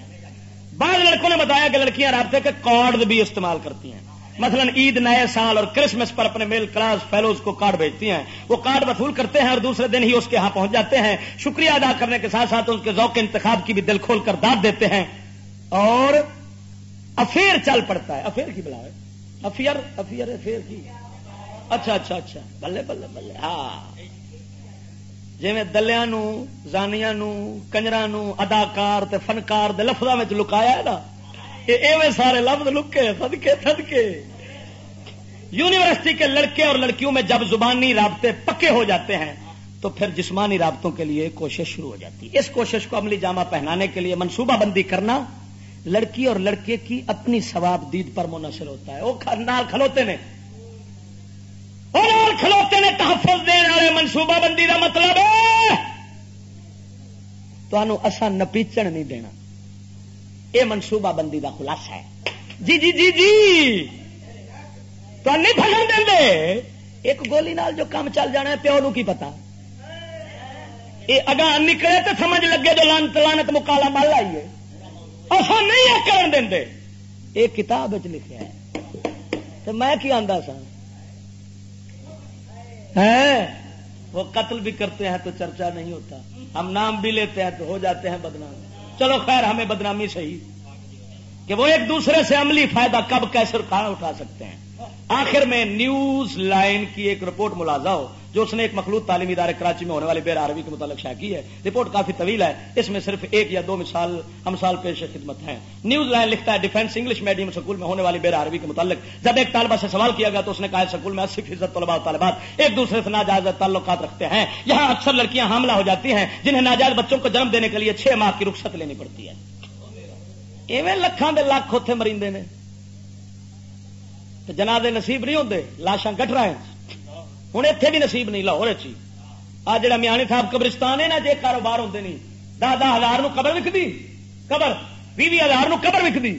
بعض لڑکوں نے بتایا کہ لڑکیاں رابطے کے کارڈ بھی استعمال کرتی ہیں۔ مثلا عید نئے سال اور کرسمس پر اپنے میل کلاس فیلوز کو کارڈ بھیجتی ہیں۔ وہ کارڈ وصول کرتے ہیں اور دوسرے دن ہی اس کے ہاں پہنچ جاتے ہیں۔ شکریہ ادا کرنے کے ساتھ ساتھ اس کے ذوق انتخاب کی بھی دل کھول کر داد دیتے ہیں۔ اور افیئر چل پڑتا ہے۔ افیئر کی بلا افیئر افیئر افیئر کی۔ اچھا اچھا اچھا۔ بلے بلے بلے۔ ہاں۔ جی دلیا زانیا کنجرا اداکار فنکار لفظ لکایا ہے نا ایویں سارے لفظ لکے سدکے سدکے یونیورسٹی کے لڑکے اور لڑکیوں میں جب زبانی رابطے پکے ہو جاتے ہیں، تو پھر جسمانی رابطوں کے لیے کوشش شروع ہو جاتی۔ ہے اس کوشش کو عملی جامع پہنانے کے لیے منصوبہ بندی کرنا، لڑکی اور لڑکے کی اپنی ثواب دید پر منحصر ہوتا ہے۔ وہ نال کھلوتے نے اور کھلوتے نے تحفظ دینے والے منصوبہ بندی کا مطلب تو اصا نپیچن نہیں دینا۔ یہ منصوبہ بندی کا خلاصہ ہے۔ جی جی جی جی۔ تو نہیں فسن دیں ایک گولی نال جو کام چل جانا ہے، پیو نو کی پتا یہ اگاں نکلے تو سمجھ لگے جو لانت لانت مکالا مل آئیے ایسا نہیں کرن دیں یہ کتاب لکھا ہے۔ تو میں کی آتا سا وہ قتل بھی کرتے ہیں تو چرچا نہیں ہوتا۔ ہم نام بھی لیتے ہیں تو ہو جاتے ہیں بدنام چلو خیر، ہمیں بدنامی صحیح۔ کہ وہ ایک دوسرے سے عملی فائدہ کب کیسے کہاں اٹھا سکتے ہیں۔ آخر میں نیوز لائن کی ایک رپورٹ ملازہ ہو۔ جو اس نے ایک مخلوط تعلیمی ادارے کراچی میں ہونے والے بیر عربی کے متعلق شائع کی ہے۔ رپورٹ کافی طویل ہے۔ اس میں صرف ایک یا دو مثال ہم سال پیش خدمت ہیں۔ نیوز لائن لکھتا ہے ڈیفینس انگلش میڈیم اسکول میں ہونے والی بیر عربی کے متعلق۔ جب ایک طالبہ سے سوال کیا گیا تو اس نے کہا سکول میں اسی فیصد طلبا طالبات ایک دوسرے سے ناجائز تعلقات رکھتے ہیں۔ یہاں اکثر لڑکیاں حاملہ ہو جاتی ہیں، جنہیں ناجائز بچوں کو جنم دینے کے لیے چھ ماہ کی رخصت لینی پڑتی ہے۔ ایویں لکھان دے لاکھ اتنے مریندے نے۔ جنا دے نصیب نہیں ہوتے لاشاں کٹ رہے ہیں۔ ہوں اتنے بھی نصیب نہیں، لاہور چی آ جا میانی صاحب قبرستان ہے نا جی کاروبار ہوتے نہیں۔ دہ دہ ہزار قبر وکتی قبر بھی بھی ہزار قبر وکتی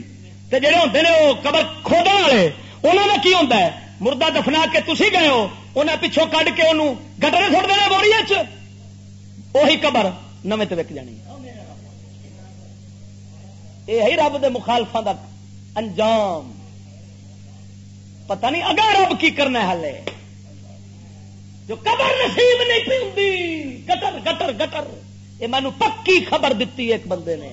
جڑے ہوتے ہیں وہ قبر کھودا والے انہوں نے کی ہوتا ہے؟ مردہ دفنا کے تھی گئے ہو انہیں پچھوں کھ کے انہوں گٹر سٹ دینا بوری وہی قبر نویں تو وک جانی۔ یہ رب دے مخالفا دا انجام۔ پتہ نہیں اگا رب کی کرنا ہے ہلے جو قبر نصیب نہیں پی ہوں گٹر گٹر گٹر. یہ مینو پکی خبر دیتی ایک بندے نے.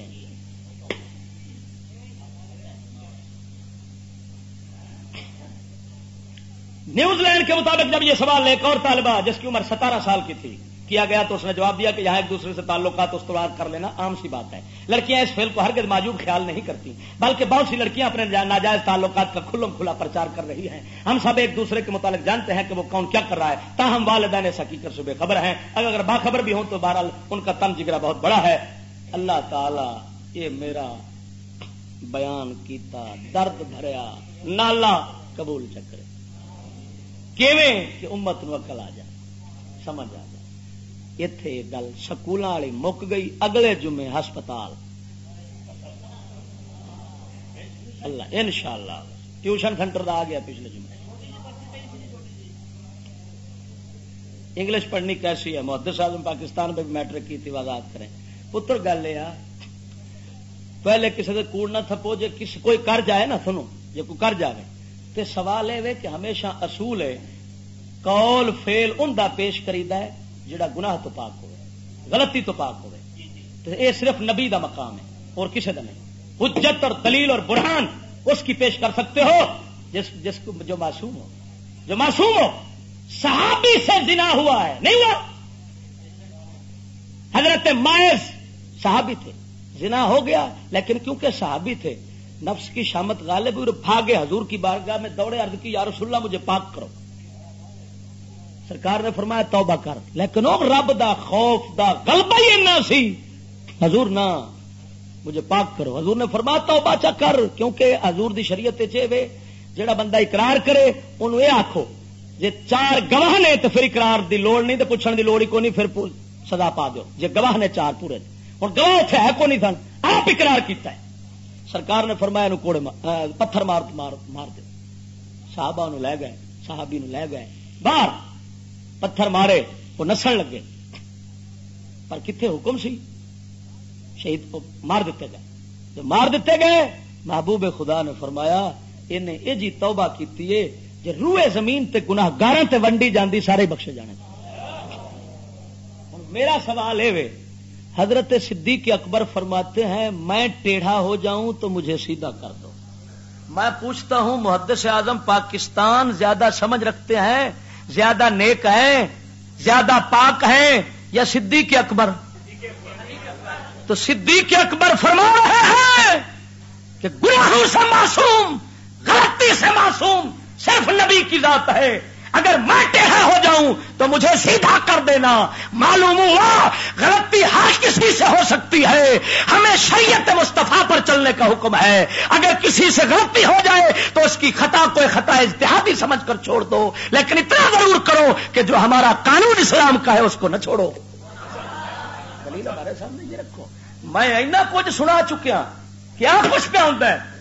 نیوزی لینڈ کے مطابق جب یہ سوال ایک اور طالبہ جس کی عمر ستارہ سال کی تھی کیا گیا تو اس نے جواب دیا کہ یہاں ایک دوسرے سے تعلقات استوار کر لینا، عام سی بات ہے۔ لڑکیاں اس فیل کو ہرگز موجود خیال نہیں کرتی، بلکہ بہت سی لڑکیاں اپنے ناجائز تعلقات کا کھلم کھلا پرچار کر رہی ہیں۔ ہم سب ایک دوسرے کے متعلق جانتے ہیں کہ وہ کون کیا کر رہا ہے۔ تاہم والدین ایسا کی کر صبح خبر ہے اگر باخبر بھی ہوں تو بہرحال ان کا تم جگرا بہت بڑا ہے۔ اللہ تعالی یہ میرا بیان کیتا، درد بھریا نالا قبول چکرے کہ امت نو آ جائے۔ سمجھ آ اتے گل سکول والی مک گئی اگلے جمعے ہسپتال اللہ ان شاء اللہ ٹیوشن سینٹر کا آ گیا پچھلے جمعے انگلش پڑھنی کیسی ہے محدث اعظم پاکستان میں میٹرک کی تھی وضاحت کریں پتر گل یہ پہلے کسی کے کوڑ نہ تھپو جی کسی کوئی کر جائے نا سنو جی کوئی کر جائے تو سوال یہ کہ ہمیشہ اصول ہے کول فیل ان پیش کریدا ہے جڑا گناہ تو پاک ہوئے، غلطی تو پاک ہوئے۔ یہ صرف نبی دا مقام ہے، اور کسی کا نہیں۔ حجت اور دلیل اور برہان اس کی پیش کر سکتے ہو، جس جس کو جو معصوم ہو۔ جو معصوم ہو، صحابی سے زنا ہوا ہے، نہیں ہوا؟ حضرت مائز صحابی تھے۔ زنا ہو گیا، لیکن کیونکہ صحابی تھے، نفس کی شامت غالب اور بھاگے حضور کی بارگاہ میں دوڑے، عرض کی، یا رسول اللہ، مجھے پاک کرو۔ سرکار نے فرمایا توبہ کر۔ لیکن وہ رب دا خوف دا غلبہ ہی سی۔ حضور نہ، مجھے پاک کرو۔ حضور نے فرمایا توبہ چا کر، کیونکہ حضور دی شریعت وے جڑا بندہ اقرار کرے انہوں یہ آخو جی چار گواہ نے تو پھر اقرار دی لوڑ نہیں تو پوچھنے دی لوڑ ہی کو نہیں، پھر سزا پا دو جی گواہ نے چار پورے۔ ہوں گواہ اتنے ہے کو نہیں سن، آپ اقرار کیتا ہے۔ سرکار نے فرمایا نو کوڑے پتھر مار مار مار دے صحابہ نو لے گئے، صحابی نو لے گئے۔ باہر۔ پتھر مارے، وہ نسن لگے۔ پر کتنے حکم سی؟ شہید کو مار دیتے گئے۔ جو مار دیتے گئے، محبوب خدا نے فرمایا، انہیں یہ جی توبہ کی جی روئے زمین تے گناہ گارا تے ونڈی جاندی، سارے بخشے جانے۔ میرا سوال ہے حضرت صدیق اکبر فرماتے ہیں، میں ٹیڑھا ہو جاؤں تو مجھے سیدھا کر دو۔ میں پوچھتا ہوں، محدث اعظم پاکستان زیادہ سمجھ رکھتے ہیں زیادہ نیک ہیں، زیادہ پاک ہیں یا صدیق اکبر؟ تو صدیق اکبر فرما رہے ہیں کہ گناہوں سے معصوم، غلطی سے معصوم صرف نبی کی ذات ہے۔ اگر میں ٹیڑھا ہو جاؤں تو مجھے سیدھا کر دینا۔ معلوم ہوا؟ غلطی ہر کسی سے ہو سکتی ہے۔ ہمیں شریعت مصطفیٰ پر چلنے کا حکم ہے۔ اگر کسی سے غلطی ہو جائے تو اس کی خطا کو خطا اتحادی سمجھ کر چھوڑ دو۔ لیکن اتنا ضرور کرو کہ جو ہمارا قانون اسلام کا ہے اس کو نہ چھوڑو۔ دلیل ہمارے سامنے یہ رکھو۔ میں اینا کچھ سنا چکیا۔ کیا کچھ پہ ہوتا ہے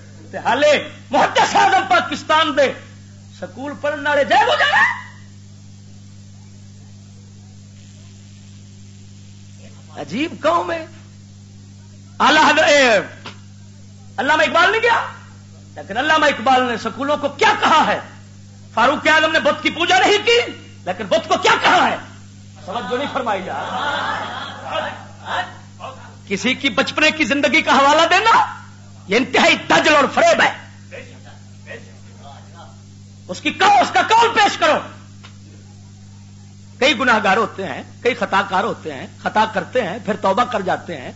حالے محدث اعظم پاکستان دے سکول پڑھنے والے جائے وہ جانا عجیب قوم ہے۔ اللہ اللہ میں اقبال نہیں گیا لیکن اللہ اقبال نے سکولوں کو کیا کہا ہے؟ فاروق اعظم نے بت کی پوجا نہیں کی، لیکن بت کو کیا کہا ہے؟ سمجھ جو نہیں فرمائی جا۔ کسی کی بچپنے کی زندگی کا حوالہ دینا، یہ انتہائی تجل اور فریب ہے۔ اس کی کہو، اس کا کون پیش کرو۔ کئی گناگار ہوتے ہیں، کئی خطا کار ہوتے ہیں، خطا کرتے ہیں، پھر توبہ کر جاتے ہیں۔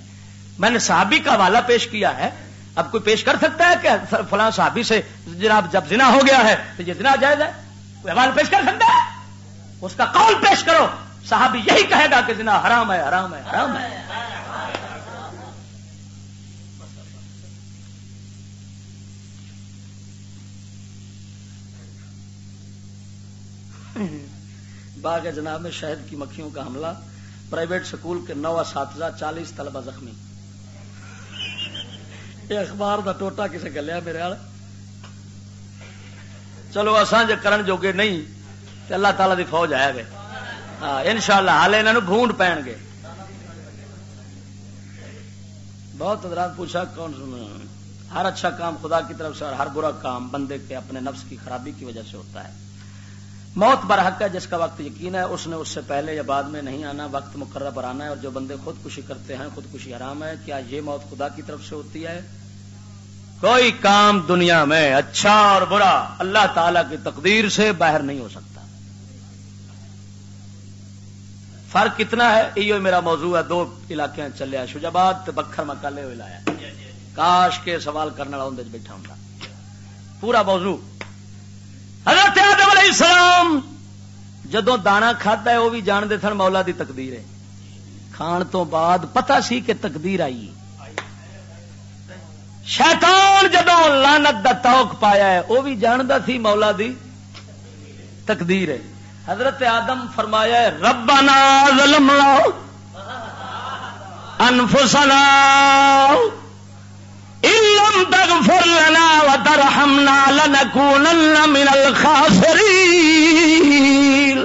میں نے صحابی کا حوالہ پیش کیا ہے۔ اب کوئی پیش کر سکتا ہے کہ فلاں صحابی سے جناب جب زنا ہو گیا ہے تو یہ زنا جائز ہے؟ کوئی حوالہ پیش کر سکتا ہے؟ اس کا قول پیش کرو۔ صحابی یہی کہے گا کہ زنا حرام ہے حرام ہے حرام ہے۔ باغ جناب میں شہد کی مکھیوں کا حملہ، پرائیویٹ سکول کے نو اساتذہ، چالیس طلبہ زخمی۔ یہ اخبار کا ٹوٹا کسے گلیا میرے آل؟ چلو اصان کرن جوگے نہیں تو اللہ تعالی دی فوج آیا گے ہاں ان شاء اللہ ہال بھونڈ پہن گے۔ بہت حضرات پوچھا، کون سن؟ ہر اچھا کام خدا کی طرف سے اور ہر برا کام بندے کے اپنے نفس کی خرابی کی وجہ سے ہوتا ہے۔ موت برحق ہے، جس کا وقت یقین ہے، اس نے اس سے پہلے یا بعد میں نہیں آنا، وقت مقرر پر آنا ہے اور جو بندے خودکشی کرتے ہیں، خودکشی حرام ہے، کیا یہ موت خدا کی طرف سے ہوتی ہے؟ کوئی کام دنیا میں اچھا اور برا اللہ تعالی کی تقدیر سے باہر نہیں ہو سکتا۔ فرق کتنا ہے؟ یہ میرا موضوع ہے، دو علاقے چلے شجاباد بکھر مکالے ہوئے لایا کاش کے سوال کرنے والا بیٹھا ہوں پورا موضوع۔ حضرت آدم علیہ السلام۔ جدو دانا کھاتا ہے، وہ بھی جانتے سن مولا دی تقدیر ہے۔ کھان تو بعد پتا سی کہ تقدیر آئی۔ شیطان جدو لانت دا توک پایا ہے، وہ بھی جانتا سی مولا دی تقدیر ہے۔ حضرت آدم فرمایا ہے، ربنا ظلمنا انفسنا۔ تغفر لنا وترحمنا لنكونن من الخاسرين.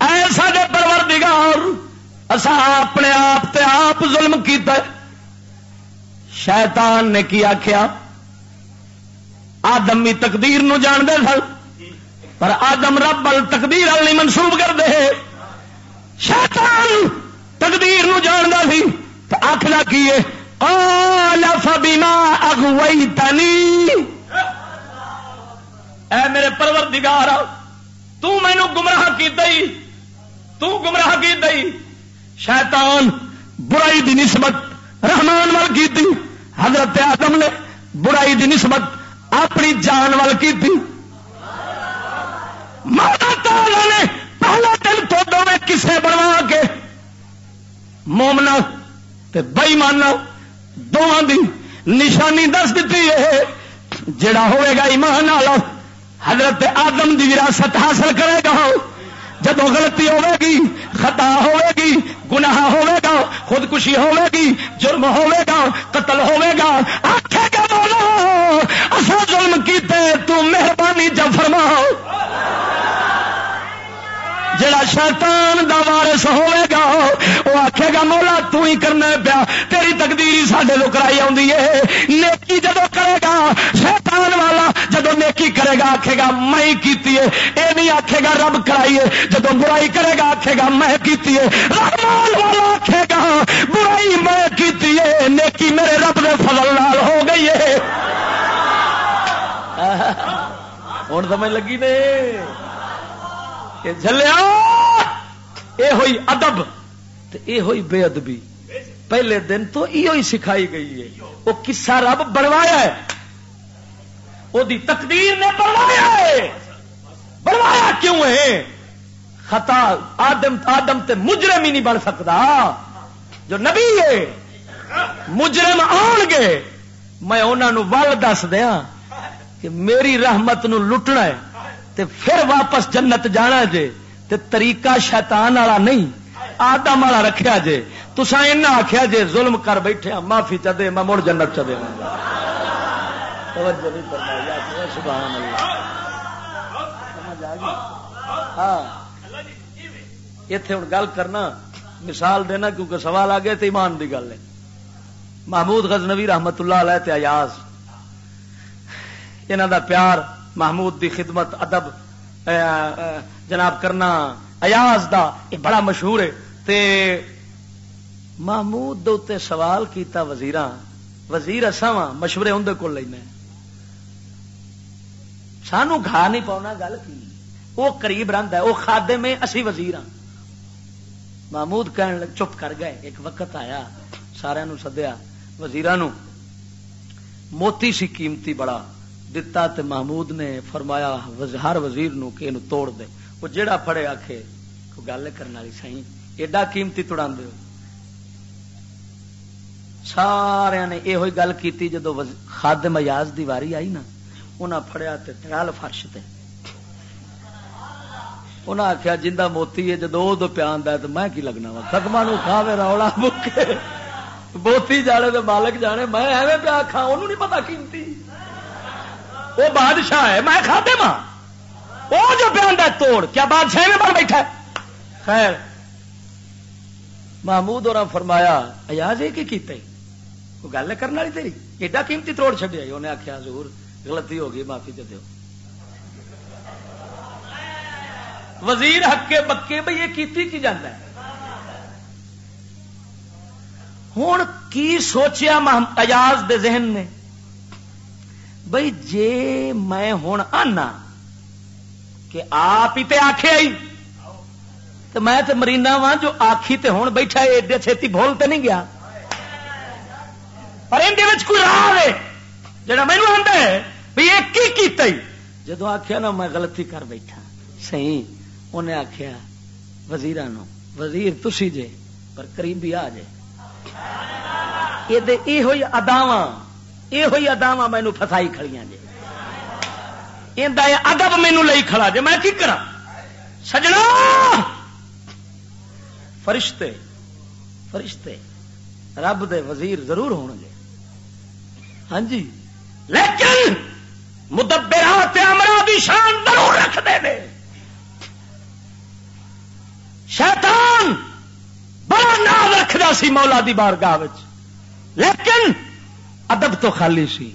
اے ساڈے پروردگار، اسا اپنے آپ تے آپ ظلم کیتا ہے۔ شیطان نے کی آخیا آدم بھی تقدیر نو جانتے سن، پر آدم رب ال تقدیر ال نہیں منسوب کرتے۔ شیطان تقدیر نو جانتا سی تو آخلا کی فبیما اگوئی تنی اے میرے پرور دگار تینو گمراہ کی دئی، تو گمراہ کی دئی۔ شیطان برائی دی نسبت رحمان وال کی حضرت آدم نے برائی دی نسبت اپنی جان وال کی نے پہلا دن تو دونوں کسے بنوا کے مومنا بئی مانا دونوں دی نشانی دس دیتی ہے۔ جڑا ہوئے گا ایمان والا، حضرت آدم دی وراثت حاصل کرے گا۔ جب غلطی ہوے گی، خطا ہوے گی، گناہ ہوے گا، خودکشی ہوے گی، جرم ہوے گا، قتل ہوے گا۔ آخے گا بولو اصا ظلم کیتے، تو مہربانی جب فرماؤ۔ جڑا شیطان دا وارث ہوے گا وہ آکھے گا، مولا تو ہی کرنا پیا، تیری تقدیر سڈے لو کرائی آئی ہے۔ نیکی جدو کرے گا، شیطان والا جدو نیکی کرے گا، آکھے گا، میں کیتی ہے۔ اے نہیں آکھے گا، رب کرائی ہے جدو برائی کرے گا، آکھے گا، میں کیتی ہے۔ رحمان والا آکھے گا، برائی میں کیتی ہے۔ نیکی میرے رب دے فضل نال ہو گئی ہے۔ ہوں سمجھ لگی نے جلیا یہ ہوئی ادب۔ یہ ہوئی بے ادبی پہلے دن تو یہ سکھائی گئی ہے۔ وہ کسا رب بنوایا ہے۔ وہ تقدیر نے بنوایا ہے۔ بنوایا کیوں ہے؟ خطا آدم آدم تے مجرم ہی نہیں بن سکتا۔ جو نبی ہے، مجرم آن گے۔ میں انہوں ول دس دیا کہ میری رحمت نو لٹنا ہے تے پھر واپس جنت جانا جے۔ تے طریقہ شیطان والا نہیں۔ آدم والا رکھیا جے تسا ایسا آخیا جے، ظلم کر بیٹھے ہاں، معافی چدے میں مڑ جنت چدے ہاں۔ اتے ہوں گل کرنا، مثال دینا، کیونکہ سوال آ گیا تو ایمان دی گل ہے۔ محمود غزنوی رحمت اللہ علیہ تے ایاز۔ یہاں دا پیار، محمود دی خدمت، ادب جناب کرنا، ایاز دا، یہ بڑا مشہور ہے۔ تے محمود دے سوال کیتا وزیر وزیر اصا وا مشورے اندر کو لینا سانو گھا نہیں پاؤنا گل کی؟ وہ قریب رہتا ہے، وہ خادے میں اسی وزیر ہاں۔ محمود کہنے لگ، چپ کر گئے۔ ایک وقت آیا، سارا سدیا۔ وزیر موتی سی قیمتی بڑا دتا تے محمود نے فرمایا، ہر وزیر نو کہ توڑ دے۔ وہ جیڑا پڑے آخے کو گل کرنے والی سی ایڈا قیمتی توڑا دے سارا نے یہ گل کی جدو خاد میاز دی واری آئی نا، انہاں پھڑیا تے فرش تے۔ انہاں آخیا جا موتی ہے، جدو دو پیان ہے تو میں کی لگنا وا؟ قدم کھاوے، رولا بکے موتی جانے تو مالک جانے، میں ایویں پیا کھا انہوں نہیں پتا قیمتی۔ وہ بادشاہ ہے، میں کھا دے ماں وہ جو پہ توڑ، کیا بادشاہ میں بڑھ بیٹھا ہے؟ خیر۔ محمود اور فرمایا ایاز یہ کیتے? وہ گل کرنے والی تیری. ایڈا قیمتی توڑ چڈیا انہیں آخیا ضرور غلطی ہو گئی، معافی دے دو وزیر ہکے بکے بھائی یہ کیتی کی جانا ہے؟ ہوں کی سوچیا ایاز دے ذہن نے? بھائی جے میں ہوں آنا کہ آپ ہی آخے آئی تو میں تو مرینا وا جو آخی تے ہوں بیٹھا ایڈے چھتی بھول تے نہیں گیا پر اندر کوئی راہ ہے جا مینو آتا ہے بھی یہ کی کیتا ہی جدو آخیا نا میں غلطی کر بیٹھا سی انہیں آخیا وزیر وزیر تھی جے پر قریبی آ جائے یہ ہوئی اداواں یہ ہوئی اداوا مینو فسائی کھڑی جی ادب مینو لئی کھڑا جی میں کی کرا سجنا فرشتے فرشتے، رب دے وزیر ضرور ہون گے۔ ہاں جی لیکن مدبرات امرا بھی شان ضرور رکھتے ہیں شیطان بڑا نام رکھتا سی مولا دی بارگاہ لیکن ادب تو خالی سی۔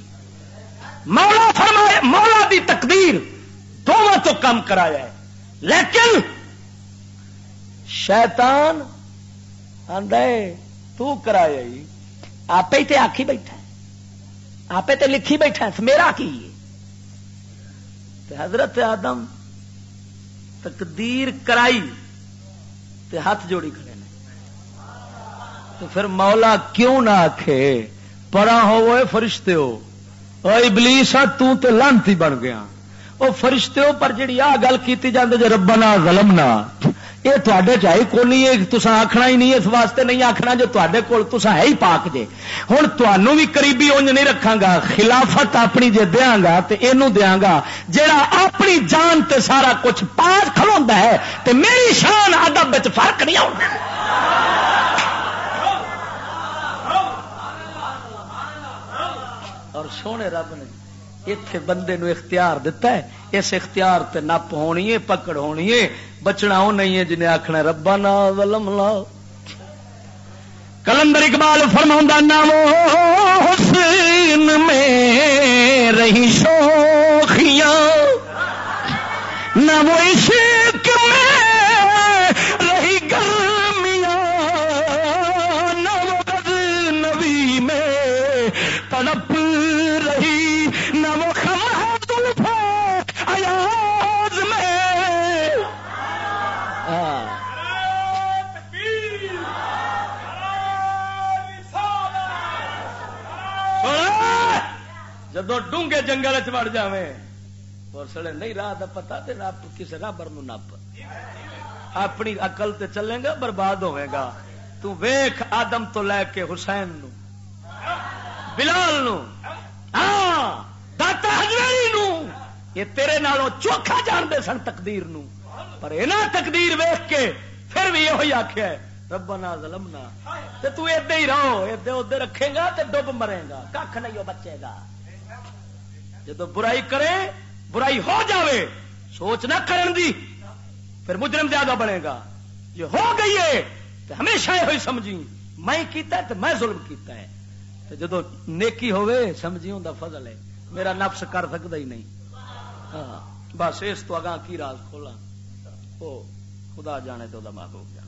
مولا فرمایا، مولا دی تقدیر دونوں تو کم کرایا ہے۔ لیکن شیطان آدھے تو کرایا آپ ہی تے آخی بیٹھا آپ تے لکھی بیٹھا میرا کی تے حضرت آدم تقدیر کرائی، تے ہاتھ جوڑی کھڑے نے۔ تو پھر مولا کیوں نہ آخے پرا ہو فرشتے ہو۔ ابلیس تو تے لانتی بن گیا۔ وہ فرشتے ہو، پر جی آ گل کی جاتی جی ربنا ظلمنا۔ یہ تے چاہے کو نہیں تسا آخنا ہی نہیں اس واسطے نہیں آخنا جو تے کول تسا ہے ہی پاک جے۔ ہوں تمہوں بھی قریبی انج نہیں رکھا گا خلافت اپنی جے دیا گا تو یہ دیا گا جا اپنی جان تے سارا کچھ پاس کھلوا ہے تو میری شان ادب فرق نہیں آنا اور سونے رب نے اتے بندے نو اختیار دتا ہے، اس اختیار تے نپ ہونی ہے، پکڑ ہونی ہے بچنا وہ نہیں ہے جنہیں آخنا ربا نا ولم لا کلندر اقبال فرما نام حسین میں رہی شوخیاں۔ نہ وہ عشق میں جدو ڈونگے جنگل چڑ جائے اور سڑے نہیں، راہ دا پتا تو نپ کسی رابر نپ۔ اپنی اقل تے چلے گا، برباد ہوئے گا۔ تو ویخ آدم تو لے کے حسین نو بلال نو ہاں داتا ہجویری نو یہ تیرے نالوں چوکھا جانتے سن تقدیر نو پر یہ تقدیر ویخ کے پھر بھی یہ آخیا ربنا ظلمنا۔ تے تو ادے ہی رہو ادے ادے رکھے گا تے ڈب مرے گا کھ نہیں وہ بچے گا۔ جدو برائی کرے، برائی ہو جاوے، سوچ نہ کرن دی، پھر مجرم زیادہ بنے گا۔ یہ ہو گئی ہے تو ہمیشہ یہ ہوئی سمجھی میں کیتا ہے تو میں ظلم کیتا ہے۔ تو جدو نیکی ہوئے سمجھی ہوں دا فضل ہے۔ میرا نفس کر سکتا ہی نہیں۔ ہاں بس اس تو اگاں کی راز کھولا او، خدا جانے تو دا محبوب جانے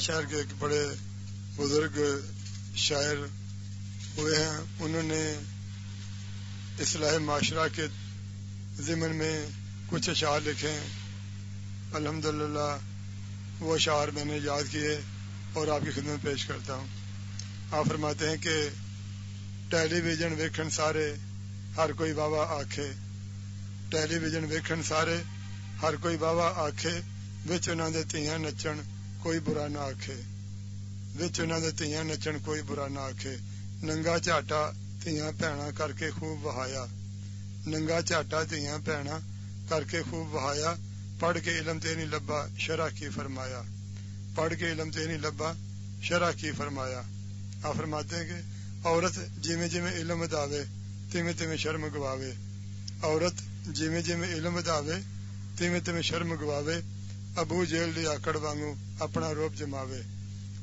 شہر کے ایک بڑے بزرگ شاعر ہوئے ہیں۔ انہوں نے اصلاح معاشرہ کے ضمن میں کچھ اشعار لکھے ہیں۔ الحمدللہ، وہ اشعار میں نے یاد کیے اور آپ کی خدمت پیش کرتا ہوں۔ آپ فرماتے ہیں کہ ٹیلی ویژن ویکھن سارے ہر کوئی بابا آکھے ٹیلی ویژن ویکھن سارے ہر کوئی بابا آکھے بچ انہوں دے تیاں نچن کوئی برا نہ آکھے بچ انہوں دے تیاں نچن کوئی برا نہ آکھے ننگا جھاٹا تیاں پینا کر کے خوب بہایا ننگا جھاٹا تیاں پینا کر کے خوب بہایا پڑھ کے علم تے نہیں لبا شرح کی فرمایا پڑھ کے علم تے نہیں لبا شرح کی فرمایا آپ فرماتے ہیں کہ عورت جیویں جیویں علم داوے تیویں تیویں شرم گواوے عورت جیویں جیویں علم داوے تیویں تیویں شرم گواوے ابو جیل دی آکڑ وانگو اپنا روپ جماوے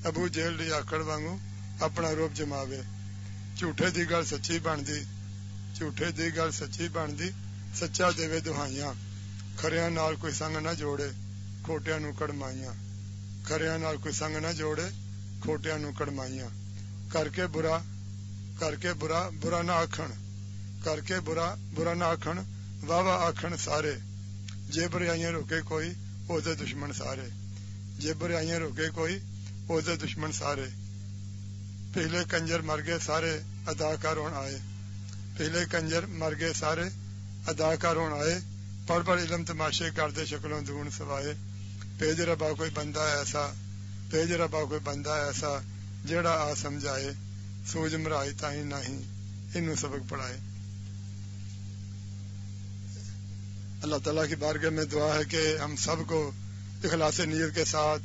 ابو جیل دی آکڑ وانگو اپنا روپ جماوے جھوٹے دی گل سچی بنتی جھوٹے دی گل سچی بنتی سچا دے دہائیاں خریا نال کوئی سنگ نہ جوڑے کھوٹیا نو کڑمائیاں خریا نال کوئی سنگ نہ جوڑے کھوٹیا نو کڑمائیاں کر کے برا کر کے برا برا نہ آکھن کر کے برا برا نہ آکھن واہ واہ آکھن سارے جے برائیاں روکے کوئی او دے دشمن سارے جے برائیاں روکے کوئی او دے دشمن سارے پہلے کنجر مر گئے، سارے اداکار ہون آئے۔ پہلے کنجر مر گئے، سارے اداکار ہون آئے۔ پڑھ پڑھ علم تماشے کردے، شکلوں دون سوائے۔ پیج ربا کوئی بندہ ایسا پیج ربا کوئی بندہ ایسا جڑا آ سمجھائے۔ سوج مرائی تائی نہیں انہوں سبق پڑھائے۔ اللہ تعالیٰ کی بارگاہ میں دعا ہے کہ ہم سب کو اخلاص نیت کے ساتھ،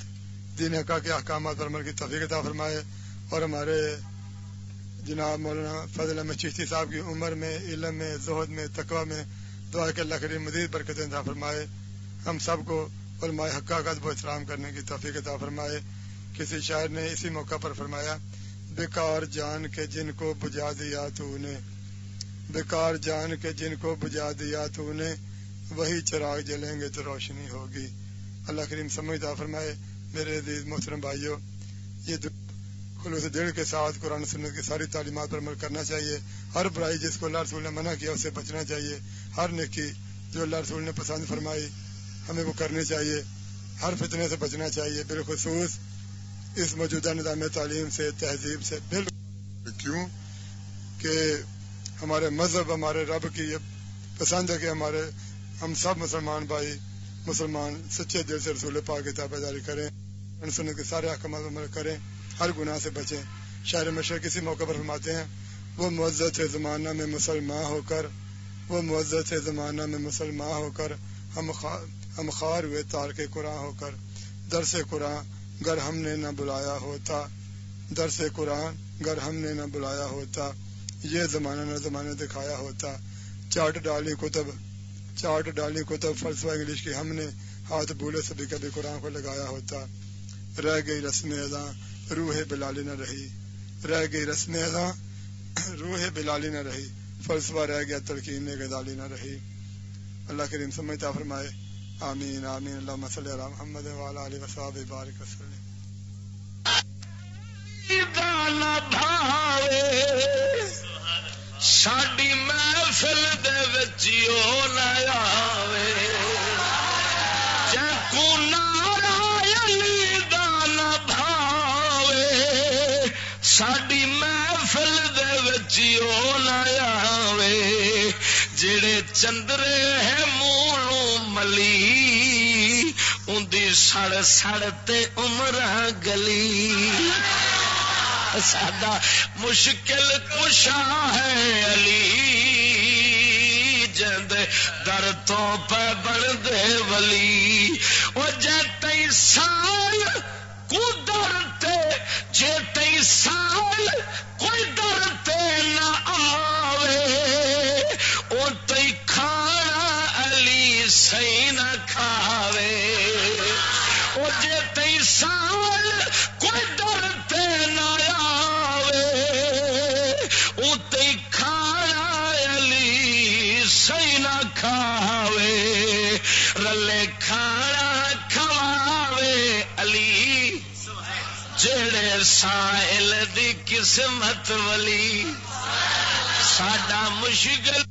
دین حقا کے احکامات پر عمل کی توفیق عطا فرمائے۔ اور ہمارے جناب مولانا فضل احمد چشتی صاحب کی عمر میں، علم میں، زہد میں، تقوی میں دعا کے اللہ کریم مزید برکت عطا فرمائے۔ ہم سب کو علماء حقہ کا ادب و احترام کرنے کی توفیق عطا فرمائے۔ کسی شاعر نے اسی موقع پر فرمایا بیکار جان کے جن کو بجا دیا تو نے۔ بیکار جان کے جن کو بجا دیا تو نے۔ وہی چراغ جلیں گے تو روشنی ہوگی۔ اللہ کریم سمجھتا فرمائے۔ میرے عزیز محترم بھائیوں یہ خلوص دل کے ساتھ قرآن سنت کی ساری تعلیمات پر عمل کرنا چاہیے۔ ہر برائی جس کو اللہ رسول نے منع کیا اسے بچنا چاہیے۔ ہر نیکی جو اللہ رسول نے پسند فرمائی، ہمیں وہ کرنی چاہیے۔ ہر فتنے سے بچنا چاہیے۔ بالخصوص اس موجودہ نظام تعلیم سے، تہذیب سے۔ بالکل کیوں؟ کہ ہمارے مذہب، ہمارے رب کی یہ پسند ہے کہ ہمارے، ہم سب مسلمان بھائی، مسلمان سچے دل سے رسول پاک کی تابع داری کریں سنت کے سارے احکامات عمل کریں۔ ہر گناہ سے بچیں۔ شہر مشر کسی موقع پر فرماتے ہیں، وہ معزت زمانہ میں مسلمان ہو کر۔ وہ معزت زمانہ میں مسلمان ہو کر۔ ہم خار ہوئے تار کے قرآن ہو کر۔ درس قرآن گر ہم نے نہ بلایا ہوتا۔ درس قرآن گر ہم نے نہ بلایا ہوتا۔ یہ زمانہ نہ زمانہ دکھایا ہوتا۔ چاٹ ڈالی کتب، چاٹ ڈالی کتب فلسفہ انگلش کی ہم نے ہاتھ بولے سے بھی کبھی قرآن کو لگایا ہوتا۔ رہ گئی رسم ادا روح بلالی نہ رہی، رہ گئی رسم ادا روح بلالی نہ رہی، فلسفہ رہ گیا، تلقین گدالی نہ رہی۔ اللہ کریم سمجھتا فرمائے۔ آمین آمین۔ اللہ مسل محمد والا علی وساب بارک وسلم۔ ساڈی محفل دے وچ او نہ نیا چکو نارا دان ساڈی محفل دے نیا جڑے چندرے ہے مولوں ملی اندی سڑ سڑ تے عمر گلی۔ سادہ مشکل کشا ہے علی، جند در تو پہ بن دے ولی۔ وہ جی سال کو جے تئی سال کوئی نہ آوے او تئی کھانا علی سی نہ کھاوے۔ او جے تئی سال کوئی جڑے سائل دی قسمت ولی ساڈا مشکل